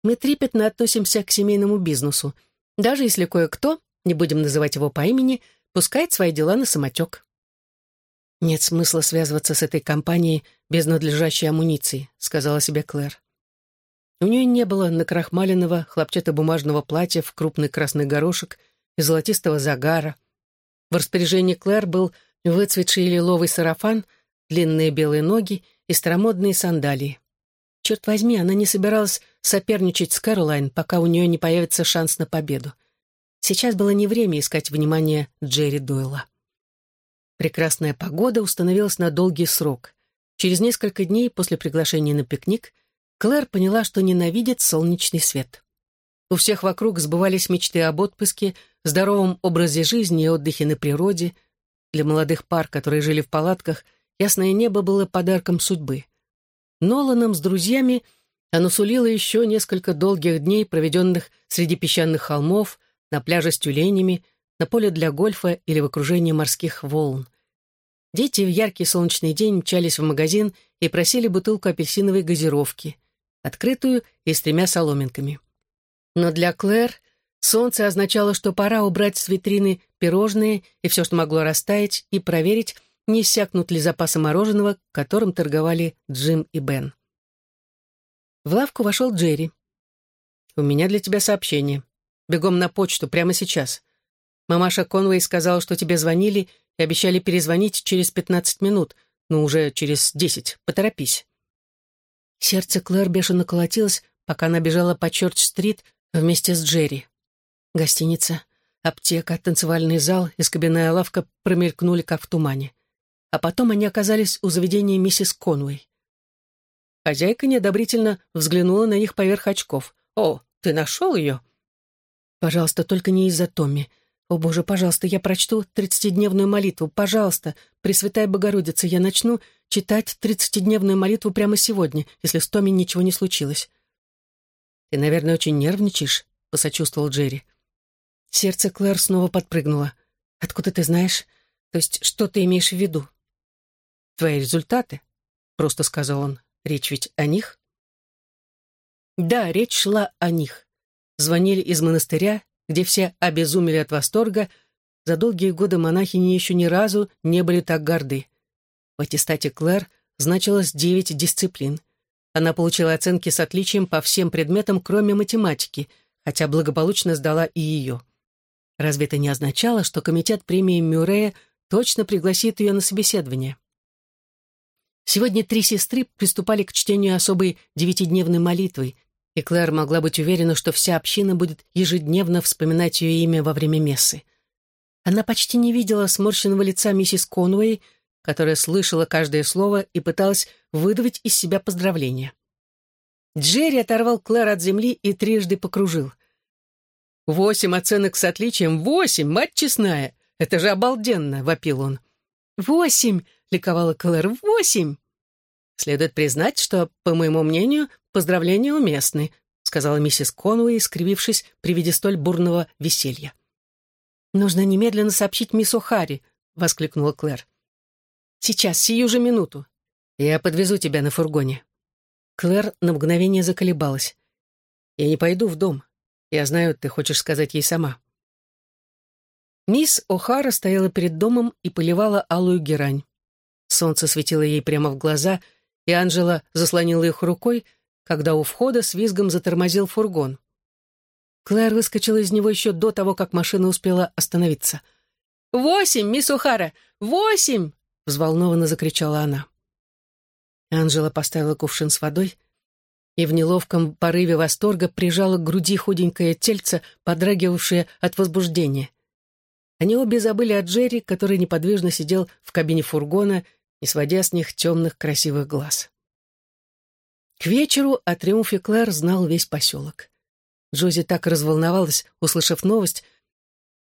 «Мы трепетно относимся к семейному бизнесу, даже если кое-кто, не будем называть его по имени, пускает свои дела на самотек». «Нет смысла связываться с этой компанией без надлежащей амуниции», — сказала себе Клэр. У нее не было накрахмаленного хлопчатобумажного платья в крупный красный горошек и золотистого загара. В распоряжении Клэр был выцветший лиловый сарафан, длинные белые ноги и старомодные сандалии. Черт возьми, она не собиралась соперничать с Кэролайн, пока у нее не появится шанс на победу. Сейчас было не время искать внимание Джерри Дойла. Прекрасная погода установилась на долгий срок. Через несколько дней после приглашения на пикник Клэр поняла, что ненавидит солнечный свет. У всех вокруг сбывались мечты об отпуске, здоровом образе жизни и отдыхе на природе. Для молодых пар, которые жили в палатках, ясное небо было подарком судьбы. Ноланом с друзьями оно сулило еще несколько долгих дней, проведенных среди песчаных холмов, на пляже с тюленями, на поле для гольфа или в окружении морских волн. Дети в яркий солнечный день мчались в магазин и просили бутылку апельсиновой газировки открытую и с тремя соломинками. Но для Клэр солнце означало, что пора убрать с витрины пирожные и все, что могло растаять, и проверить, не иссякнут ли запасы мороженого, которым торговали Джим и Бен. В лавку вошел Джерри. «У меня для тебя сообщение. Бегом на почту, прямо сейчас. Мамаша Конвей сказала, что тебе звонили и обещали перезвонить через пятнадцать минут, но уже через десять. Поторопись». Сердце Клэр бешено колотилось, пока она бежала по Чорч-стрит вместе с Джерри. Гостиница, аптека, танцевальный зал и скобяная лавка промелькнули, как в тумане. А потом они оказались у заведения миссис Конуэй. Хозяйка неодобрительно взглянула на них поверх очков. «О, ты нашел ее?» «Пожалуйста, только не из-за Томми. О, Боже, пожалуйста, я прочту тридцатидневную молитву. Пожалуйста, Пресвятая Богородица, я начну читать тридцатидневную молитву прямо сегодня, если с Томми ничего не случилось. «Ты, наверное, очень нервничаешь», — посочувствовал Джерри. Сердце Клэр снова подпрыгнуло. «Откуда ты знаешь? То есть, что ты имеешь в виду?» «Твои результаты», — просто сказал он. «Речь ведь о них?» Да, речь шла о них. Звонили из монастыря, где все обезумели от восторга, за долгие годы монахини еще ни разу не были так горды. В аттестате Клэр значилось девять дисциплин. Она получила оценки с отличием по всем предметам, кроме математики, хотя благополучно сдала и ее. Разве это не означало, что комитет премии Мюррея точно пригласит ее на собеседование? Сегодня три сестры приступали к чтению особой девятидневной молитвы, и Клэр могла быть уверена, что вся община будет ежедневно вспоминать ее имя во время мессы. Она почти не видела сморщенного лица миссис Конуэй, которая слышала каждое слово и пыталась выдавить из себя поздравления. Джерри оторвал Клэр от земли и трижды покружил. «Восемь оценок с отличием! Восемь! Мать честная! Это же обалденно!» — вопил он. «Восемь!» — ликовала Клэр. «Восемь!» «Следует признать, что, по моему мнению, поздравления уместны», — сказала миссис Конуэй, скривившись при виде столь бурного веселья. «Нужно немедленно сообщить мисс О'Харри», — воскликнула Клэр. Сейчас, сию же минуту. Я подвезу тебя на фургоне». Клэр на мгновение заколебалась. «Я не пойду в дом. Я знаю, ты хочешь сказать ей сама». Мисс О'Хара стояла перед домом и поливала алую герань. Солнце светило ей прямо в глаза, и Анжела заслонила их рукой, когда у входа с визгом затормозил фургон. Клэр выскочила из него еще до того, как машина успела остановиться. «Восемь, мисс О'Хара! Восемь!» — взволнованно закричала она. Анжела поставила кувшин с водой и в неловком порыве восторга прижала к груди худенькое тельце, подрагивавшее от возбуждения. Они обе забыли о Джерри, который неподвижно сидел в кабине фургона, не сводя с них темных красивых глаз. К вечеру о триумфе Клэр знал весь поселок. Джози так разволновалась, услышав новость,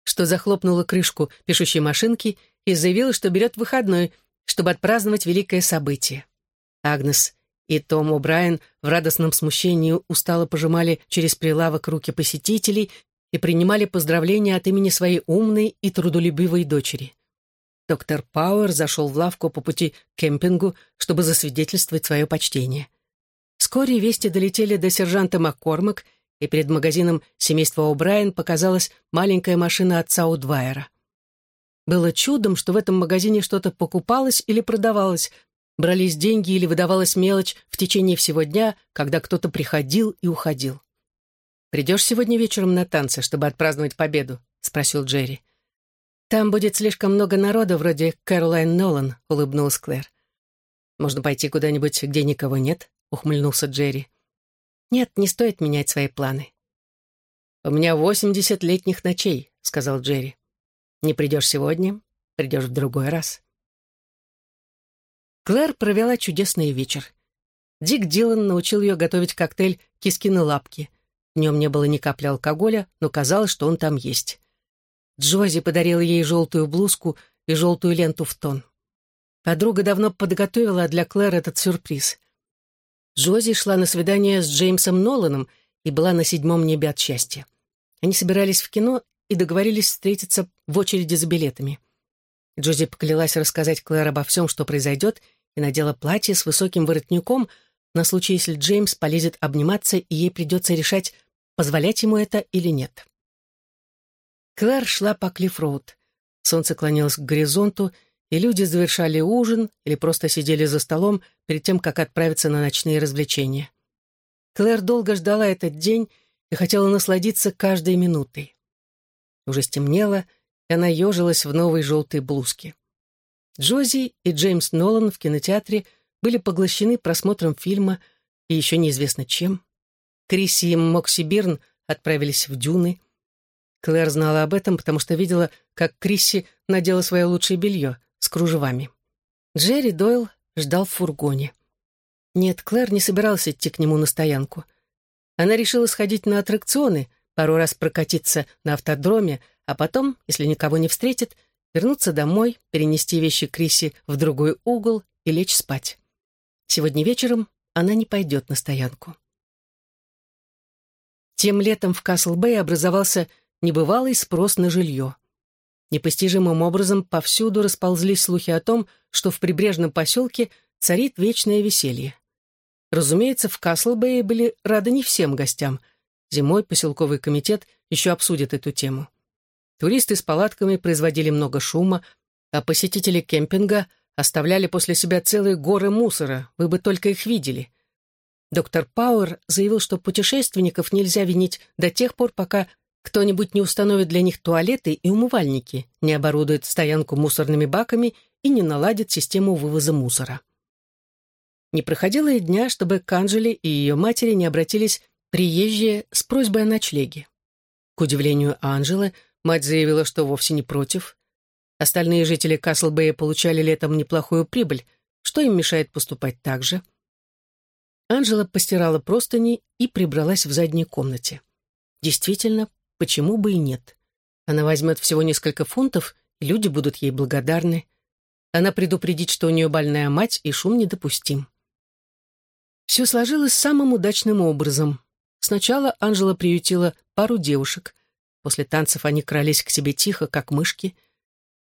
что захлопнула крышку пишущей машинки и заявила, что берет выходной, чтобы отпраздновать великое событие. Агнес и Том О'Брайен в радостном смущении устало пожимали через прилавок руки посетителей и принимали поздравления от имени своей умной и трудолюбивой дочери. Доктор Пауэр зашел в лавку по пути к кемпингу, чтобы засвидетельствовать свое почтение. Вскоре вести долетели до сержанта Маккормак, и перед магазином семейства О'Брайен показалась маленькая машина отца Удвайера. Было чудом, что в этом магазине что-то покупалось или продавалось, брались деньги или выдавалась мелочь в течение всего дня, когда кто-то приходил и уходил. «Придешь сегодня вечером на танцы, чтобы отпраздновать победу?» — спросил Джерри. «Там будет слишком много народа, вроде Кэролайн Нолан», — улыбнулась Клэр. «Можно пойти куда-нибудь, где никого нет?» — ухмыльнулся Джерри. «Нет, не стоит менять свои планы». «У меня восемьдесят летних ночей», — сказал Джерри. «Не придешь сегодня, придешь в другой раз». Клэр провела чудесный вечер. Дик Дилан научил ее готовить коктейль «Кискины лапки». В нем не было ни капли алкоголя, но казалось, что он там есть. Джози подарила ей желтую блузку и желтую ленту в тон. Подруга давно подготовила для Клэр этот сюрприз. Джози шла на свидание с Джеймсом Ноланом и была на седьмом небе от счастья. Они собирались в кино и договорились встретиться в очереди за билетами. Джози поклялась рассказать Клэр обо всем, что произойдет, и надела платье с высоким воротником на случай, если Джеймс полезет обниматься, и ей придется решать, позволять ему это или нет. Клэр шла по Клиффроуд. Солнце клонилось к горизонту, и люди завершали ужин или просто сидели за столом перед тем, как отправиться на ночные развлечения. Клэр долго ждала этот день и хотела насладиться каждой минутой. Уже стемнело, и она ежилась в новой желтой блузке. Джози и Джеймс Нолан в кинотеатре были поглощены просмотром фильма и еще неизвестно чем. Криси и Мокси Бирн отправились в дюны. Клэр знала об этом, потому что видела, как Крисси надела свое лучшее белье с кружевами. Джерри Дойл ждал в фургоне. Нет, Клэр не собиралась идти к нему на стоянку. Она решила сходить на аттракционы, пару раз прокатиться на автодроме, а потом, если никого не встретит, вернуться домой, перенести вещи Криси в другой угол и лечь спать. Сегодня вечером она не пойдет на стоянку. Тем летом в Касл-Бэй образовался небывалый спрос на жилье. Непостижимым образом повсюду расползлись слухи о том, что в прибрежном поселке царит вечное веселье. Разумеется, в Каслбэе были рады не всем гостям. Зимой поселковый комитет еще обсудит эту тему. Туристы с палатками производили много шума, а посетители кемпинга оставляли после себя целые горы мусора, вы бы только их видели. Доктор Пауэр заявил, что путешественников нельзя винить до тех пор, пока кто-нибудь не установит для них туалеты и умывальники, не оборудует стоянку мусорными баками и не наладит систему вывоза мусора. Не проходило и дня, чтобы к Анжеле и ее матери не обратились приезжие с просьбой о ночлеге. К удивлению Анжелы, Мать заявила, что вовсе не против. Остальные жители Каслбэя получали летом неплохую прибыль. Что им мешает поступать так же? Анжела постирала простыни и прибралась в задней комнате. Действительно, почему бы и нет? Она возьмет всего несколько фунтов, и люди будут ей благодарны. Она предупредит, что у нее больная мать, и шум недопустим. Все сложилось самым удачным образом. Сначала Анжела приютила пару девушек. После танцев они крались к себе тихо, как мышки.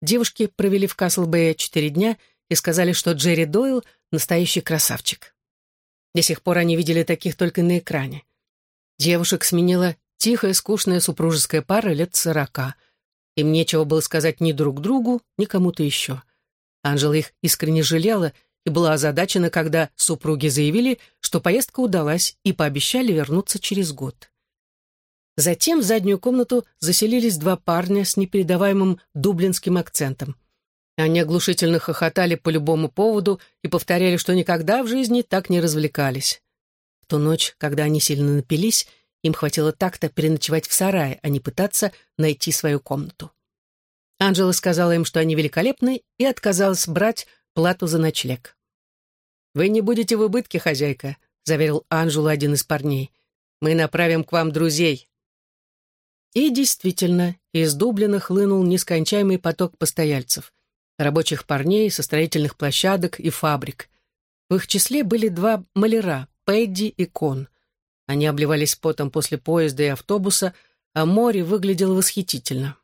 Девушки провели в Каслбэе четыре дня и сказали, что Джерри Дойл — настоящий красавчик. До сих пор они видели таких только на экране. Девушек сменила тихая, скучная супружеская пара лет сорока. Им нечего было сказать ни друг другу, ни кому-то еще. Анжела их искренне жалела и была озадачена, когда супруги заявили, что поездка удалась и пообещали вернуться через год. Затем в заднюю комнату заселились два парня с непередаваемым дублинским акцентом. Они оглушительно хохотали по любому поводу и повторяли, что никогда в жизни так не развлекались. В ту ночь, когда они сильно напились, им хватило так-то переночевать в сарае, а не пытаться найти свою комнату. Анжела сказала им, что они великолепны, и отказалась брать плату за ночлег. «Вы не будете в убытке, хозяйка», — заверил Анжелу один из парней. «Мы направим к вам друзей». И действительно, из Дублина хлынул нескончаемый поток постояльцев, рабочих парней со строительных площадок и фабрик. В их числе были два маляра, Пэдди и Кон. Они обливались потом после поезда и автобуса, а море выглядело восхитительно.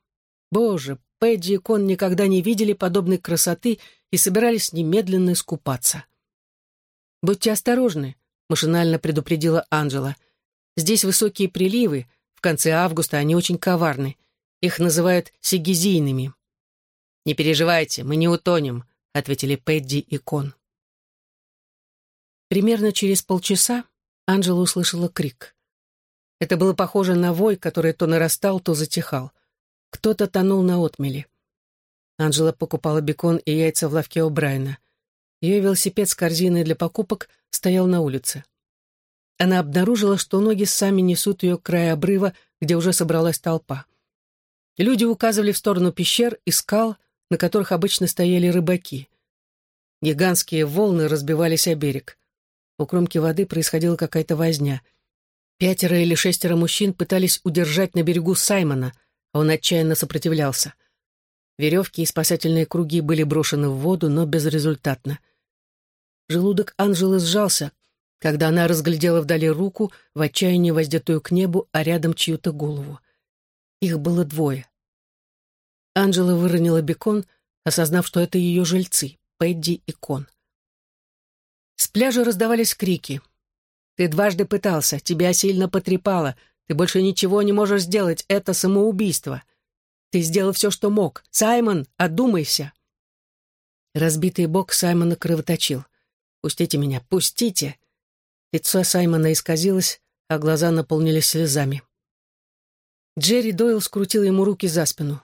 Боже, Пэдди и Кон никогда не видели подобной красоты и собирались немедленно искупаться. «Будьте осторожны», — машинально предупредила Анжела. «Здесь высокие приливы, в конце августа они очень коварны. Их называют сигизийными». «Не переживайте, мы не утонем», — ответили Пэдди и Кон. Примерно через полчаса Анжела услышала крик. Это было похоже на вой, который то нарастал, то затихал. Кто-то тонул на отмеле. Анжела покупала бекон и яйца в лавке О'Брайена. Ее велосипед с корзиной для покупок стоял на улице. Она обнаружила, что ноги сами несут ее к краю обрыва, где уже собралась толпа. Люди указывали в сторону пещер и скал, на которых обычно стояли рыбаки. Гигантские волны разбивались о берег. У кромки воды происходила какая-то возня. Пятеро или шестеро мужчин пытались удержать на берегу Саймона, а он отчаянно сопротивлялся. Веревки и спасательные круги были брошены в воду, но безрезультатно. Желудок Анжелы сжался, когда она разглядела вдали руку, в отчаянии воздетую к небу, а рядом чью-то голову. Их было двое. Анжела выронила бекон, осознав, что это ее жильцы, Пэдди и Кон. С пляжа раздавались крики. «Ты дважды пытался, тебя сильно потрепало, ты больше ничего не можешь сделать, это самоубийство. Ты сделал все, что мог. Саймон, одумайся!» Разбитый бок Саймона кровоточил. «Пустите меня, пустите!» Лицо Саймона исказилось, а глаза наполнились слезами. Джерри Дойл скрутил ему руки за спину.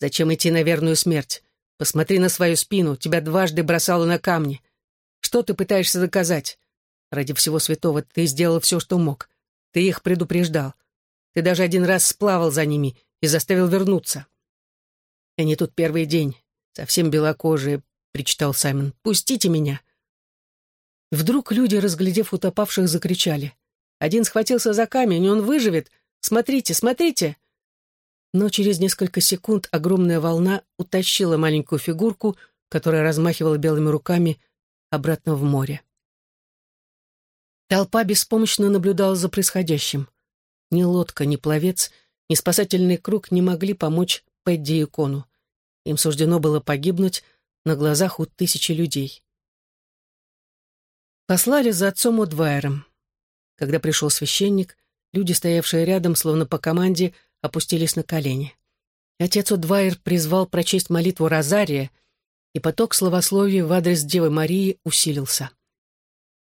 «Зачем идти на верную смерть? Посмотри на свою спину, тебя дважды бросало на камни. Что ты пытаешься доказать? Ради всего святого ты сделал все, что мог. Ты их предупреждал. Ты даже один раз сплавал за ними и заставил вернуться. Они тут первый день, совсем белокожие, — причитал Саймон. «Пустите меня!» Вдруг люди, разглядев утопавших, закричали. Один схватился за камень, и он выживет. Смотрите, смотрите! Но через несколько секунд огромная волна утащила маленькую фигурку, которая размахивала белыми руками, обратно в море. Толпа беспомощно наблюдала за происходящим. Ни лодка, ни пловец, ни спасательный круг не могли помочь Пэдди и Кону. Им суждено было погибнуть на глазах у тысячи людей. Послали за отцом Удвайером. Когда пришел священник, люди, стоявшие рядом, словно по команде, опустились на колени. Отец Удвайер призвал прочесть молитву Розария — и поток словословия в адрес Девы Марии усилился.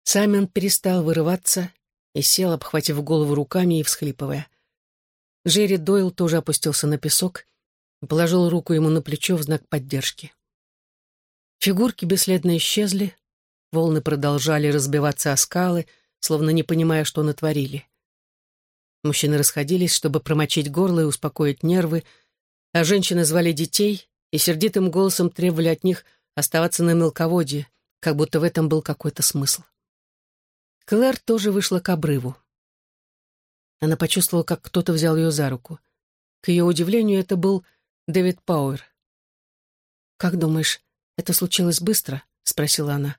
Саймон перестал вырываться и сел, обхватив голову руками и всхлипывая. Джерри Дойл тоже опустился на песок и положил руку ему на плечо в знак поддержки. Фигурки бесследно исчезли, волны продолжали разбиваться о скалы, словно не понимая, что натворили. Мужчины расходились, чтобы промочить горло и успокоить нервы, а женщины звали детей и сердитым голосом требовали от них оставаться на мелководье, как будто в этом был какой-то смысл. Клэр тоже вышла к обрыву. Она почувствовала, как кто-то взял ее за руку. К ее удивлению, это был Дэвид Пауэр. «Как думаешь, это случилось быстро?» — спросила она.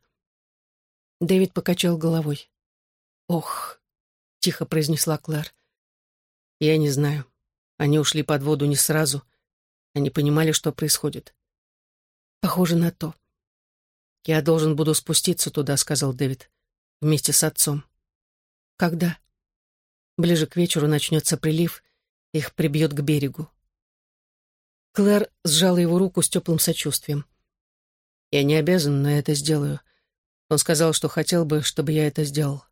Дэвид покачал головой. «Ох», — тихо произнесла Клэр. «Я не знаю. Они ушли под воду не сразу. Они понимали, что происходит. Похоже на то. «Я должен буду спуститься туда», — сказал Дэвид, — «вместе с отцом». «Когда?» «Ближе к вечеру начнется прилив, их прибьет к берегу». Клэр сжала его руку с теплым сочувствием. «Я не обязан, но это сделаю. Он сказал, что хотел бы, чтобы я это сделал.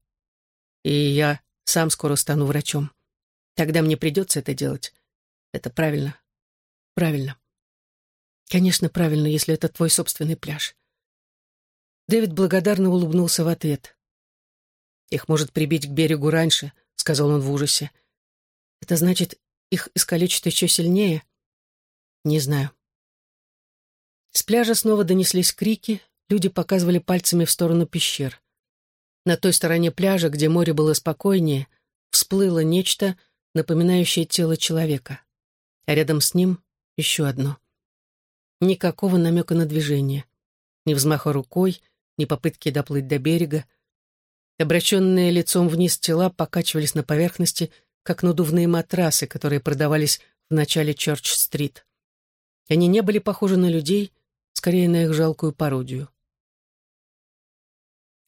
И я сам скоро стану врачом. Тогда мне придется это делать. Это правильно. Правильно. Конечно, правильно, если это твой собственный пляж. Дэвид благодарно улыбнулся в ответ. «Их может прибить к берегу раньше», — сказал он в ужасе. «Это значит, их искалечат еще сильнее?» «Не знаю». С пляжа снова донеслись крики, люди показывали пальцами в сторону пещер. На той стороне пляжа, где море было спокойнее, всплыло нечто, напоминающее тело человека. А рядом с ним еще одно. Никакого намека на движение. Ни взмаха рукой, ни попытки доплыть до берега. Обращенные лицом вниз тела покачивались на поверхности, как надувные матрасы, которые продавались в начале Чорч-стрит. Они не были похожи на людей, скорее на их жалкую пародию.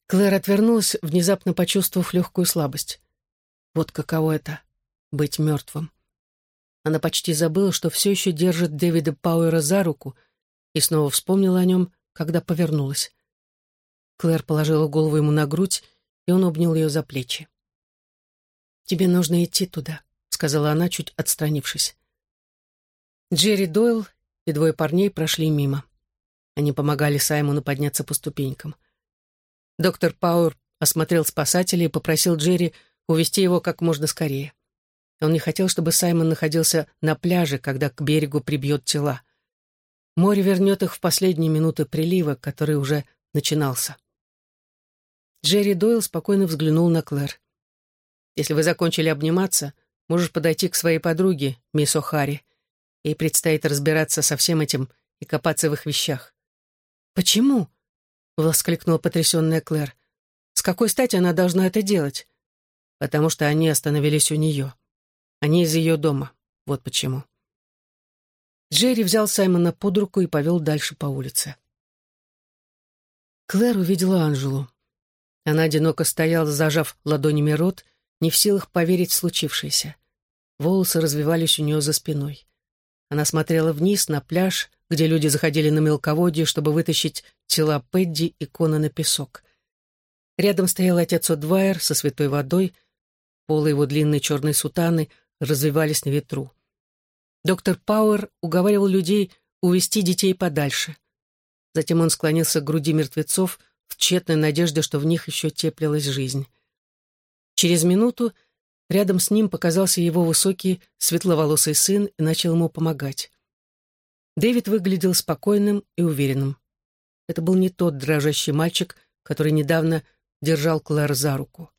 Клэр отвернулась, внезапно почувствовав легкую слабость. Вот каково это — быть мертвым. Она почти забыла, что все еще держит Дэвида Пауэра за руку, и снова вспомнила о нем, когда повернулась. Клэр положила голову ему на грудь, и он обнял ее за плечи. «Тебе нужно идти туда», — сказала она, чуть отстранившись. Джерри Дойл и двое парней прошли мимо. Они помогали Саймону подняться по ступенькам. Доктор Пауэр осмотрел спасателей и попросил Джерри увести его как можно скорее. Он не хотел, чтобы Саймон находился на пляже, когда к берегу прибьет тела. Море вернет их в последние минуты прилива, который уже начинался. Джерри Дойл спокойно взглянул на Клэр. «Если вы закончили обниматься, можешь подойти к своей подруге, мисс О'Харри. Ей предстоит разбираться со всем этим и копаться в их вещах». «Почему?» — воскликнула потрясенная Клэр. «С какой стати она должна это делать?» «Потому что они остановились у нее. Они из ее дома. Вот почему». Джерри взял Саймона под руку и повел дальше по улице. Клэр увидела Анжелу. Она одиноко стояла, зажав ладонями рот, не в силах поверить в случившееся. Волосы развивались у нее за спиной. Она смотрела вниз на пляж, где люди заходили на мелководье, чтобы вытащить тела Пэдди и Кона на песок. Рядом стоял отец Одвайер со святой водой, полы его длинной черной сутаны развивались на ветру. Доктор Пауэр уговаривал людей увести детей подальше. Затем он склонился к груди мертвецов в тщетной надежде, что в них еще теплилась жизнь. Через минуту рядом с ним показался его высокий светловолосый сын и начал ему помогать. Дэвид выглядел спокойным и уверенным. Это был не тот дрожащий мальчик, который недавно держал Клэр за руку.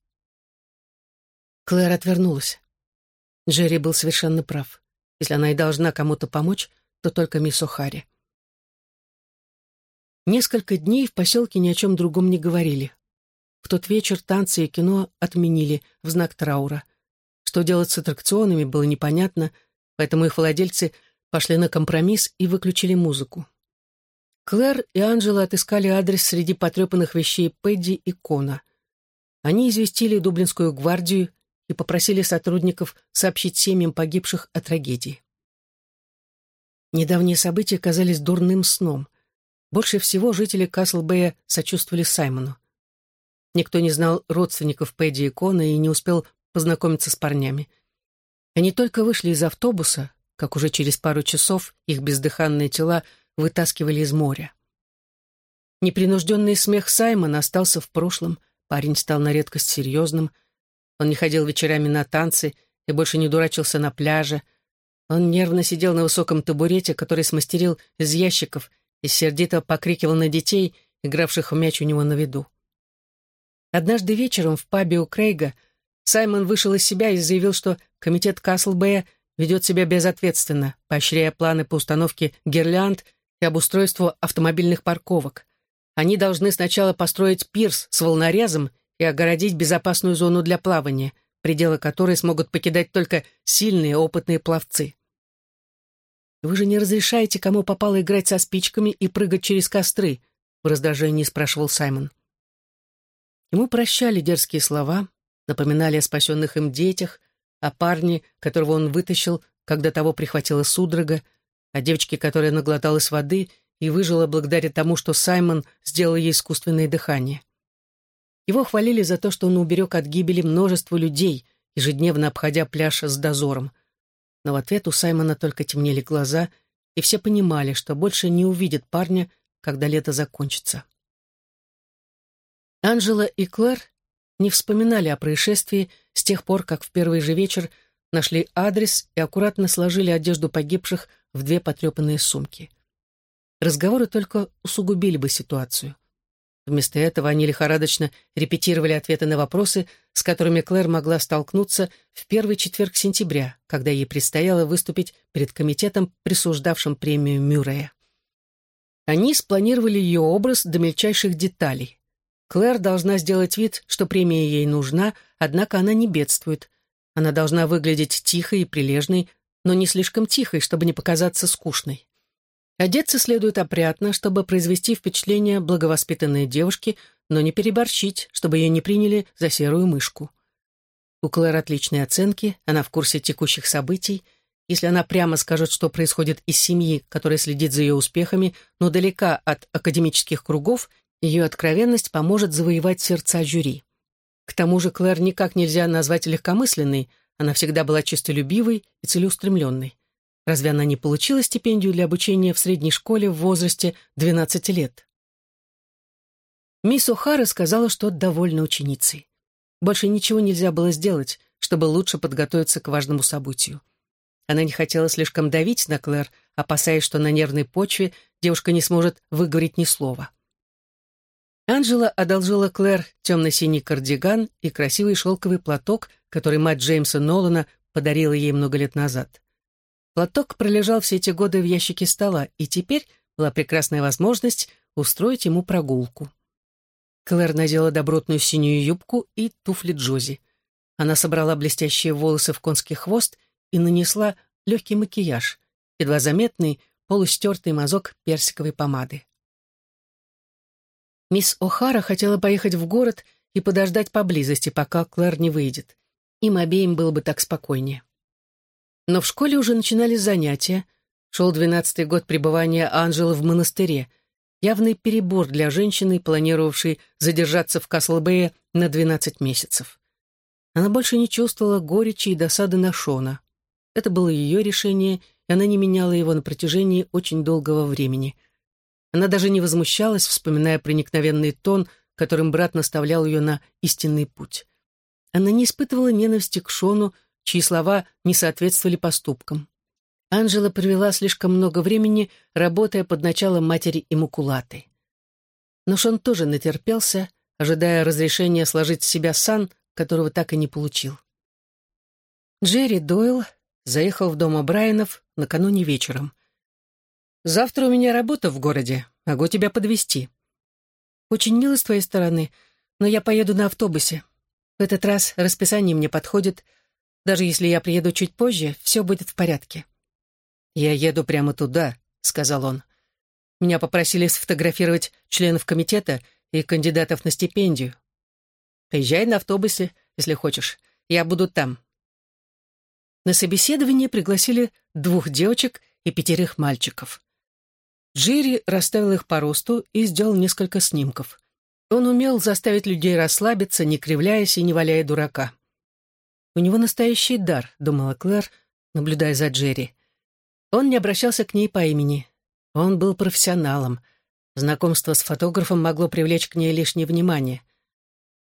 Клэр отвернулась. Джерри был совершенно прав. Если она и должна кому-то помочь, то только мисс О'Харри. Несколько дней в поселке ни о чем другом не говорили. В тот вечер танцы и кино отменили в знак траура. Что делать с аттракционами, было непонятно, поэтому их владельцы пошли на компромисс и выключили музыку. Клэр и Анжела отыскали адрес среди потрепанных вещей Пэдди и Кона. Они известили Дублинскую гвардию попросили сотрудников сообщить семьям погибших о трагедии. Недавние события казались дурным сном. Больше всего жители Каслбэя сочувствовали Саймону. Никто не знал родственников Пэдди и Кона и не успел познакомиться с парнями. Они только вышли из автобуса, как уже через пару часов их бездыханные тела вытаскивали из моря. Непринужденный смех Саймона остался в прошлом, парень стал на редкость серьезным. Он не ходил вечерами на танцы и больше не дурачился на пляже. Он нервно сидел на высоком табурете, который смастерил из ящиков, и сердито покрикивал на детей, игравших в мяч у него на виду. Однажды вечером в пабе у Крейга Саймон вышел из себя и заявил, что комитет Каслбэя ведет себя безответственно, поощряя планы по установке гирлянд и обустройству автомобильных парковок. Они должны сначала построить пирс с волнорезом и огородить безопасную зону для плавания, пределы которой смогут покидать только сильные опытные пловцы. Вы же не разрешаете, кому попало играть со спичками и прыгать через костры, в раздражении спрашивал Саймон. Ему прощали дерзкие слова, напоминали о спасенных им детях, о парне, которого он вытащил, когда того прихватила судорога, о девочке, которая наглоталась воды и выжила благодаря тому, что Саймон сделал ей искусственное дыхание. Его хвалили за то, что он уберег от гибели множество людей, ежедневно обходя пляж с дозором. Но в ответ у Саймона только темнели глаза, и все понимали, что больше не увидят парня, когда лето закончится. Анжела и Клэр не вспоминали о происшествии с тех пор, как в первый же вечер нашли адрес и аккуратно сложили одежду погибших в две потрепанные сумки. Разговоры только усугубили бы ситуацию. Вместо этого они лихорадочно репетировали ответы на вопросы, с которыми Клэр могла столкнуться в первый четверг сентября, когда ей предстояло выступить перед комитетом, присуждавшим премию Мюррея. Они спланировали ее образ до мельчайших деталей. Клэр должна сделать вид, что премия ей нужна, однако она не бедствует. Она должна выглядеть тихой и прилежной, но не слишком тихой, чтобы не показаться скучной. Одеться следует опрятно, чтобы произвести впечатление благовоспитанной девушки, но не переборщить, чтобы ее не приняли за серую мышку. У Клэр отличные оценки, она в курсе текущих событий. Если она прямо скажет, что происходит из семьи, которая следит за ее успехами, но далека от академических кругов, ее откровенность поможет завоевать сердца жюри. К тому же Клэр никак нельзя назвать легкомысленной, она всегда была честолюбивой и целеустремленной. Разве она не получила стипендию для обучения в средней школе в возрасте 12 лет? Мисс О'Хара сказала, что довольна ученицей. Больше ничего нельзя было сделать, чтобы лучше подготовиться к важному событию. Она не хотела слишком давить на Клэр, опасаясь, что на нервной почве девушка не сможет выговорить ни слова. Анжела одолжила Клэр темно-синий кардиган и красивый шелковый платок, который мать Джеймса Нолана подарила ей много лет назад. Платок пролежал все эти годы в ящике стола, и теперь была прекрасная возможность устроить ему прогулку. Клэр надела добротную синюю юбку и туфли Джози. Она собрала блестящие волосы в конский хвост и нанесла легкий макияж, едва заметный полустертый мазок персиковой помады. Мисс О'Хара хотела поехать в город и подождать поблизости, пока Клэр не выйдет. Им обеим было бы так спокойнее. Но в школе уже начинались занятия. Шел двенадцатый год пребывания Анжелы в монастыре. Явный перебор для женщины, планировавшей задержаться в Каслбее на двенадцать месяцев. Она больше не чувствовала горечи и досады на Шона. Это было ее решение, и она не меняла его на протяжении очень долгого времени. Она даже не возмущалась, вспоминая проникновенный тон, которым брат наставлял ее на истинный путь. Она не испытывала ненависти к Шону, чьи слова не соответствовали поступкам. Анжела провела слишком много времени, работая под началом матери Иммакулаты. Но Шон тоже натерпелся, ожидая разрешения сложить с себя сан, которого так и не получил. Джерри Дойл заехал в дом Брайанов накануне вечером. «Завтра у меня работа в городе. Могу тебя подвести. «Очень мило с твоей стороны, но я поеду на автобусе. В этот раз расписание мне подходит, даже если я приеду чуть позже, все будет в порядке». «Я еду прямо туда», — сказал он. «Меня попросили сфотографировать членов комитета и кандидатов на стипендию. Поезжай на автобусе, если хочешь. Я буду там». На собеседование пригласили двух девочек и пятерых мальчиков. Джерри расставил их по росту и сделал несколько снимков. Он умел заставить людей расслабиться, не кривляясь и не валяя дурака. «У него настоящий дар», — думала Клэр, наблюдая за Джерри. Он не обращался к ней по имени. Он был профессионалом. Знакомство с фотографом могло привлечь к ней лишнее внимание.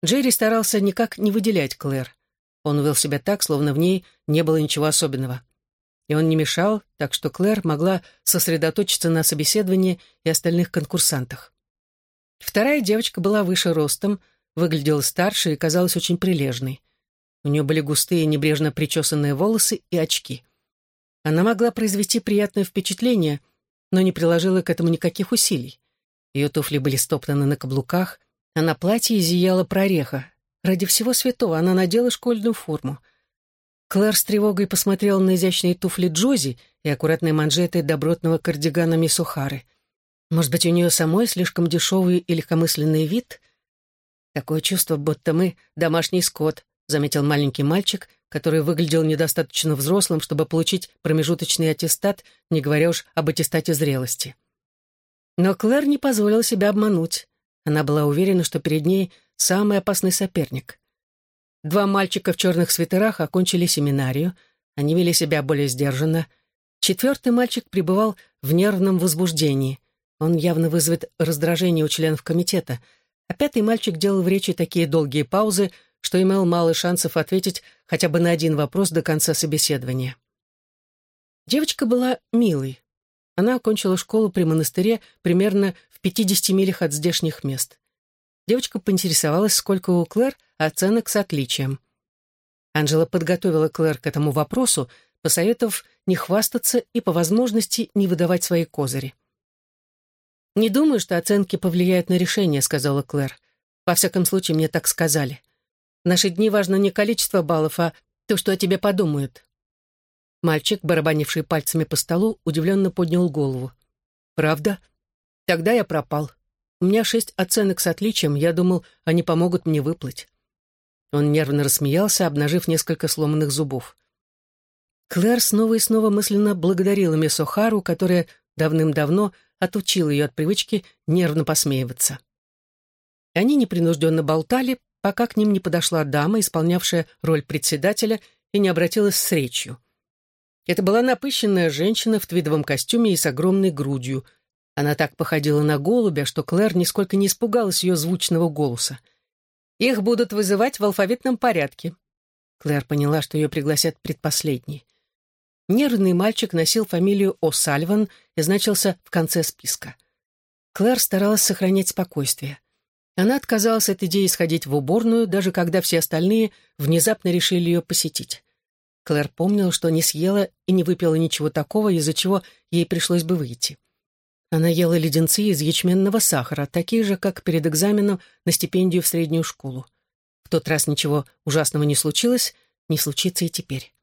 Джерри старался никак не выделять Клэр. Он вел себя так, словно в ней не было ничего особенного. И он не мешал, так что Клэр могла сосредоточиться на собеседовании и остальных конкурсантах. Вторая девочка была выше ростом, выглядела старше и казалась очень прилежной. У нее были густые, небрежно причесанные волосы и очки. Она могла произвести приятное впечатление, но не приложила к этому никаких усилий. Ее туфли были стоптаны на каблуках, а на платье зияла прореха. Ради всего святого она надела школьную форму. Клэр с тревогой посмотрела на изящные туфли Джози и аккуратные манжеты добротного кардигана Мисухары. Может быть, у нее самой слишком дешевый и легкомысленный вид? Такое чувство, будто мы домашний скот, заметил маленький мальчик, который выглядел недостаточно взрослым, чтобы получить промежуточный аттестат, не говоря уж об аттестате зрелости. Но Клэр не позволила себя обмануть. Она была уверена, что перед ней самый опасный соперник. Два мальчика в черных свитерах окончили семинарию, они вели себя более сдержанно. Четвертый мальчик пребывал в нервном возбуждении. Он явно вызовет раздражение у членов комитета. А пятый мальчик делал в речи такие долгие паузы, что имел мало шансов ответить хотя бы на один вопрос до конца собеседования. Девочка была милой. Она окончила школу при монастыре примерно в 50 милях от здешних мест. Девочка поинтересовалась, сколько у Клэр оценок с отличием. Анжела подготовила Клэр к этому вопросу, посоветовав не хвастаться и по возможности не выдавать свои козыри. «Не думаю, что оценки повлияют на решение», — сказала Клэр. «Во всяком случае, мне так сказали. В наши дни важно не количество баллов, а то, что о тебе подумают». Мальчик, барабанивший пальцами по столу, удивленно поднял голову. «Правда? Тогда я пропал. У меня шесть оценок с отличием, я думал, они помогут мне выплыть». Он нервно рассмеялся, обнажив несколько сломанных зубов. Клэр снова и снова мысленно благодарила мисс О'Хару, которая давным-давно отучила ее от привычки нервно посмеиваться. Они непринужденно болтали, пока к ним не подошла дама, исполнявшая роль председателя, и не обратилась с речью. Это была напыщенная женщина в твидовом костюме и с огромной грудью. Она так походила на голубя, что Клэр нисколько не испугалась ее звучного голоса. «Их будут вызывать в алфавитном порядке». Клэр поняла, что ее пригласят предпоследней. Нервный мальчик носил фамилию О'Сальван и значился в конце списка. Клэр старалась сохранять спокойствие. Она отказалась от идеи сходить в уборную, даже когда все остальные внезапно решили ее посетить. Клэр помнила, что не съела и не выпила ничего такого, из-за чего ей пришлось бы выйти. Она ела леденцы из ячменного сахара, такие же, как перед экзаменом на стипендию в среднюю школу. В тот раз ничего ужасного не случилось, не случится и теперь.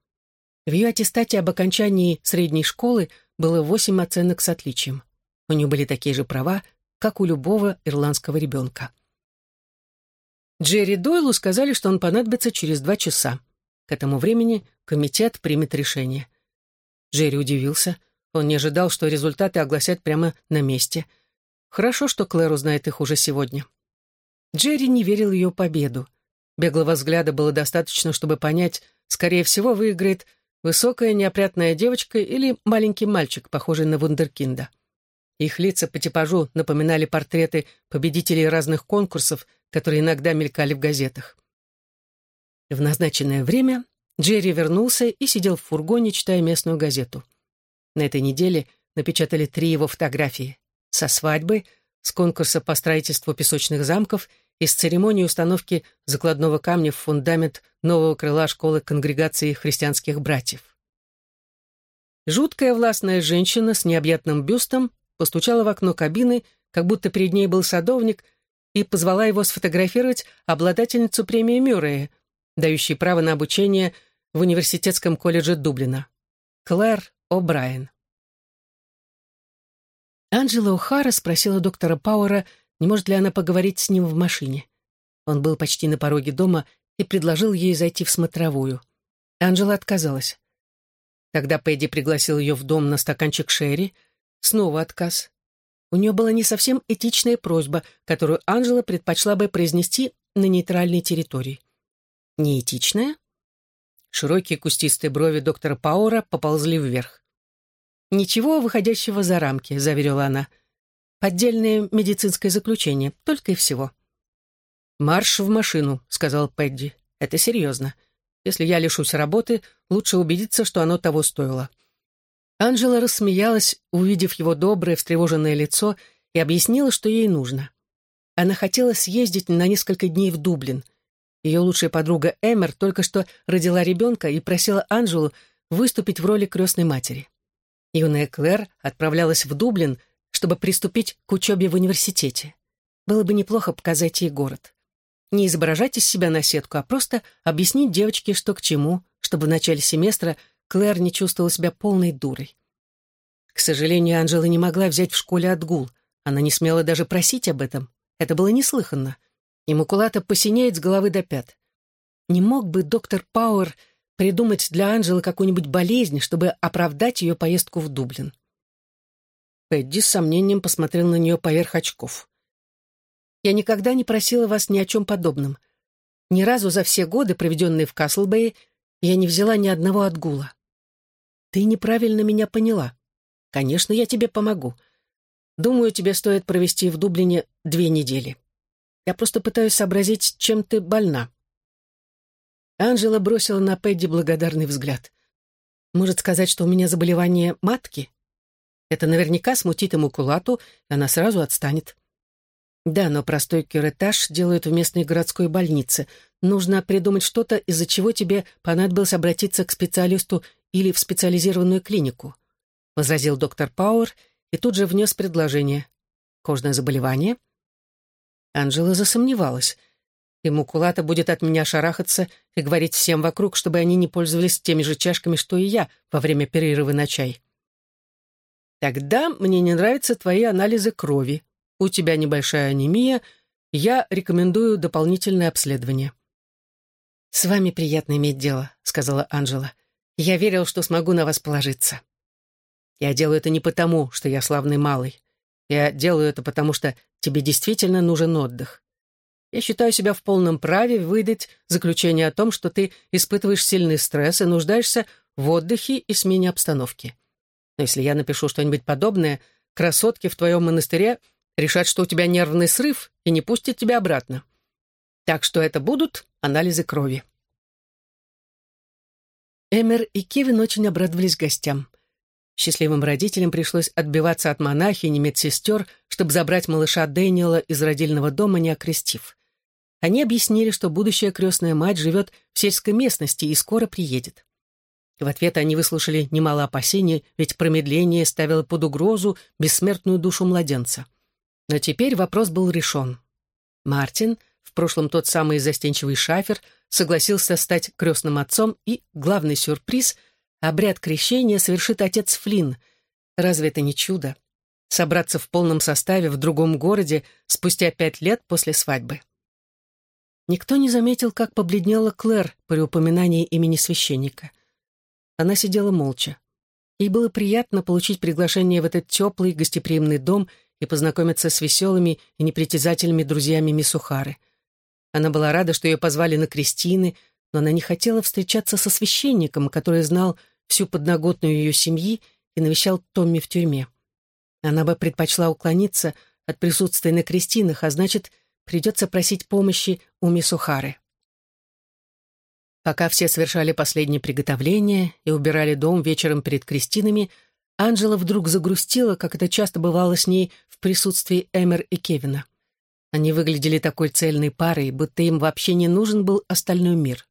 В ее аттестате об окончании средней школы было восемь оценок с отличием. У нее были такие же права, как у любого ирландского ребенка. Джерри Дойлу сказали, что он понадобится через два часа. К этому времени комитет примет решение. Джерри удивился. Он не ожидал, что результаты огласят прямо на месте. Хорошо, что Клэр узнает их уже сегодня. Джерри не верил ее победу. Беглого взгляда было достаточно, чтобы понять, скорее всего, выиграет высокая неопрятная девочка или маленький мальчик, похожий на вундеркинда. Их лица по типажу напоминали портреты победителей разных конкурсов, которые иногда мелькали в газетах. В назначенное время Джерри вернулся и сидел в фургоне, читая местную газету. На этой неделе напечатали три его фотографии. Со свадьбы, с конкурса по строительству песочных замков и с церемонии установки закладного камня в фундамент нового крыла школы конгрегации христианских братьев. Жуткая властная женщина с необъятным бюстом постучала в окно кабины, как будто перед ней был садовник, и позвала его сфотографировать обладательницу премии Мюррея, дающей право на обучение в университетском колледже Дублина. Клэр О'Брайен. Анджела О'Хара спросила доктора Пауэра, не может ли она поговорить с ним в машине. Он был почти на пороге дома и предложил ей зайти в смотровую. Анджела отказалась. Тогда Пэдди пригласил ее в дом на стаканчик Шерри — Снова отказ. У нее была не совсем этичная просьба, которую Анжела предпочла бы произнести на нейтральной территории. Неэтичная? Широкие кустистые брови доктора Паура поползли вверх. «Ничего выходящего за рамки», — заверила она. «Поддельное медицинское заключение, только и всего». «Марш в машину», — сказал Пэдди. «Это серьезно. Если я лишусь работы, лучше убедиться, что оно того стоило». Анжела рассмеялась, увидев его доброе, встревоженное лицо, и объяснила, что ей нужно. Она хотела съездить на несколько дней в Дублин. Ее лучшая подруга Эмер только что родила ребенка и просила Анжелу выступить в роли крестной матери. Юная Клэр отправлялась в Дублин, чтобы приступить к учебе в университете. Было бы неплохо показать ей город. Не изображать из себя наседку, а просто объяснить девочке, что к чему, чтобы в начале семестра – Клэр не чувствовала себя полной дурой. К сожалению, Анжела не могла взять в школе отгул. Она не смела даже просить об этом. Это было неслыханно. И Макулата посинеет с головы до пят. Не мог бы доктор Пауэр придумать для Анжелы какую-нибудь болезнь, чтобы оправдать ее поездку в Дублин? Пэдди с сомнением посмотрел на нее поверх очков. «Я никогда не просила вас ни о чем подобном. Ни разу за все годы, проведенные в Каслбэе, я не взяла ни одного отгула. Ты неправильно меня поняла. Конечно, я тебе помогу. Думаю, тебе стоит провести в Дублине две недели. Я просто пытаюсь сообразить, чем ты больна». Анжела бросила на Пэдди благодарный взгляд. «Может сказать, что у меня заболевание матки? Это наверняка смутит ему кулату, и она сразу отстанет». «Да, но простой кюретаж делают в местной городской больнице. Нужно придумать что-то, из-за чего тебе понадобилось обратиться к специалисту или в специализированную клинику», — возразил доктор Пауэр и тут же внес предложение. «Кожное заболевание?» Анжела засомневалась. И Мукулата будет от меня шарахаться и говорить всем вокруг, чтобы они не пользовались теми же чашками, что и я во время перерыва на чай. «Тогда мне не нравятся твои анализы крови. У тебя небольшая анемия. Я рекомендую дополнительное обследование». «С вами приятно иметь дело», — сказала Анжела. «Я верил, что смогу на вас положиться». «Я делаю это не потому, что я славный малый. Я делаю это потому, что тебе действительно нужен отдых. Я считаю себя в полном праве выдать заключение о том, что ты испытываешь сильный стресс и нуждаешься в отдыхе и смене обстановки. Но если я напишу что-нибудь подобное, красотки в твоем монастыре решат, что у тебя нервный срыв и не пустят тебя обратно. Так что это будут анализы крови. Эмер и Кевин очень обрадовались гостям. Счастливым родителям пришлось отбиваться от монахини, медсестер, чтобы забрать малыша Дэниела из родильного дома, не окрестив. Они объяснили, что будущая крестная мать живет в сельской местности и скоро приедет. В ответ они выслушали немало опасений, ведь промедление ставило под угрозу бессмертную душу младенца. Но теперь вопрос был решен. Мартин, в прошлом тот самый застенчивый шафер, согласился стать крестным отцом, и главный сюрприз — Обряд крещения совершит отец Флинн. Разве это не чудо? Собраться в полном составе в другом городе спустя пять лет после свадьбы. Никто не заметил, как побледнела Клэр при упоминании имени священника. Она сидела молча. Ей было приятно получить приглашение в этот теплый, гостеприимный дом и познакомиться с веселыми и непритязательными друзьями Мисухары. Она была рада, что ее позвали на крестины, но она не хотела встречаться со священником, который знал, всю подноготную ее семьи и навещал Томми в тюрьме. Она бы предпочла уклониться от присутствия на крестинах, а значит, придется просить помощи у Мисухары. Пока все совершали последние приготовления и убирали дом вечером перед крестинами, Анжела вдруг загрустила, как это часто бывало с ней в присутствии Эмер и Кевина. Они выглядели такой цельной парой, будто им вообще не нужен был остальной мир.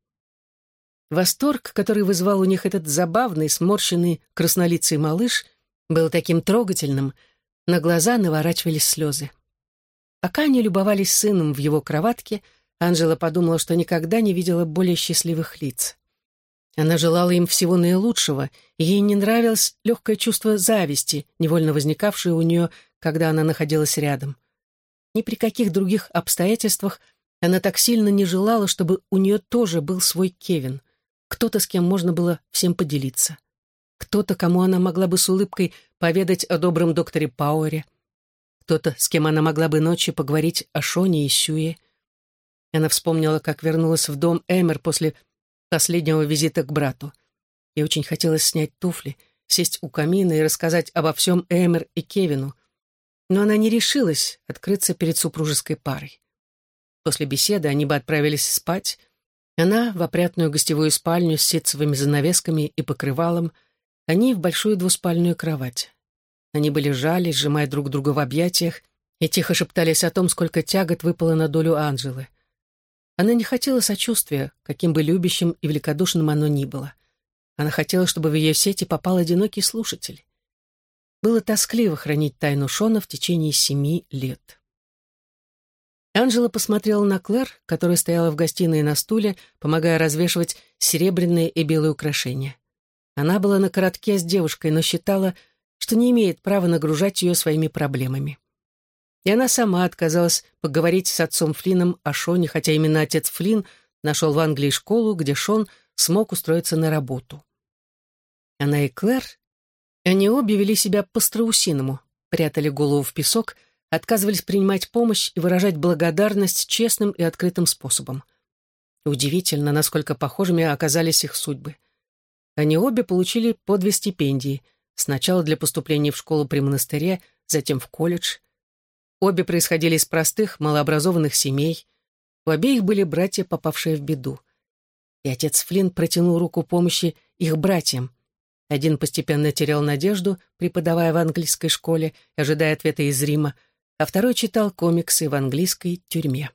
Восторг, который вызвал у них этот забавный, сморщенный, краснолицый малыш, был таким трогательным, на глаза наворачивались слезы. Пока они любовались сыном в его кроватке, Анжела подумала, что никогда не видела более счастливых лиц. Она желала им всего наилучшего, и ей не нравилось легкое чувство зависти, невольно возникавшее у нее, когда она находилась рядом. Ни при каких других обстоятельствах она так сильно не желала, чтобы у нее тоже был свой Кевин — кто-то, с кем можно было всем поделиться. Кто-то, кому она могла бы с улыбкой поведать о добром докторе Пауэре. Кто-то, с кем она могла бы ночью поговорить о Шоне и Сюе. Она вспомнила, как вернулась в дом Эмер после последнего визита к брату. Ей очень хотелось снять туфли, сесть у камина и рассказать обо всем Эмер и Кевину. Но она не решилась открыться перед супружеской парой. После беседы они бы отправились спать, она в опрятную гостевую спальню с ситцевыми занавесками и покрывалом, они в большую двуспальную кровать. Они были жали, сжимая друг друга в объятиях, и тихо шептались о том, сколько тягот выпало на долю Анжелы. Она не хотела сочувствия, каким бы любящим и великодушным оно ни было. Она хотела, чтобы в ее сети попал одинокий слушатель. Было тоскливо хранить тайну Шона в течение семи лет. Анжела посмотрела на Клэр, которая стояла в гостиной на стуле, помогая развешивать серебряные и белые украшения. Она была на коротке с девушкой, но считала, что не имеет права нагружать ее своими проблемами. И она сама отказалась поговорить с отцом Флином о Шоне, хотя именно отец Флин нашел в Англии школу, где Шон смог устроиться на работу. Она и Клэр, они обе вели себя по-страусиному, прятали голову в песок, отказывались принимать помощь и выражать благодарность честным и открытым способом. Удивительно, насколько похожими оказались их судьбы. Они обе получили по две стипендии, сначала для поступления в школу при монастыре, затем в колледж. Обе происходили из простых, малообразованных семей. У обеих были братья, попавшие в беду. И отец Флинн протянул руку помощи их братьям. Один постепенно терял надежду, преподавая в английской школе, ожидая ответа из Рима, а второй читал комиксы в английской тюрьме.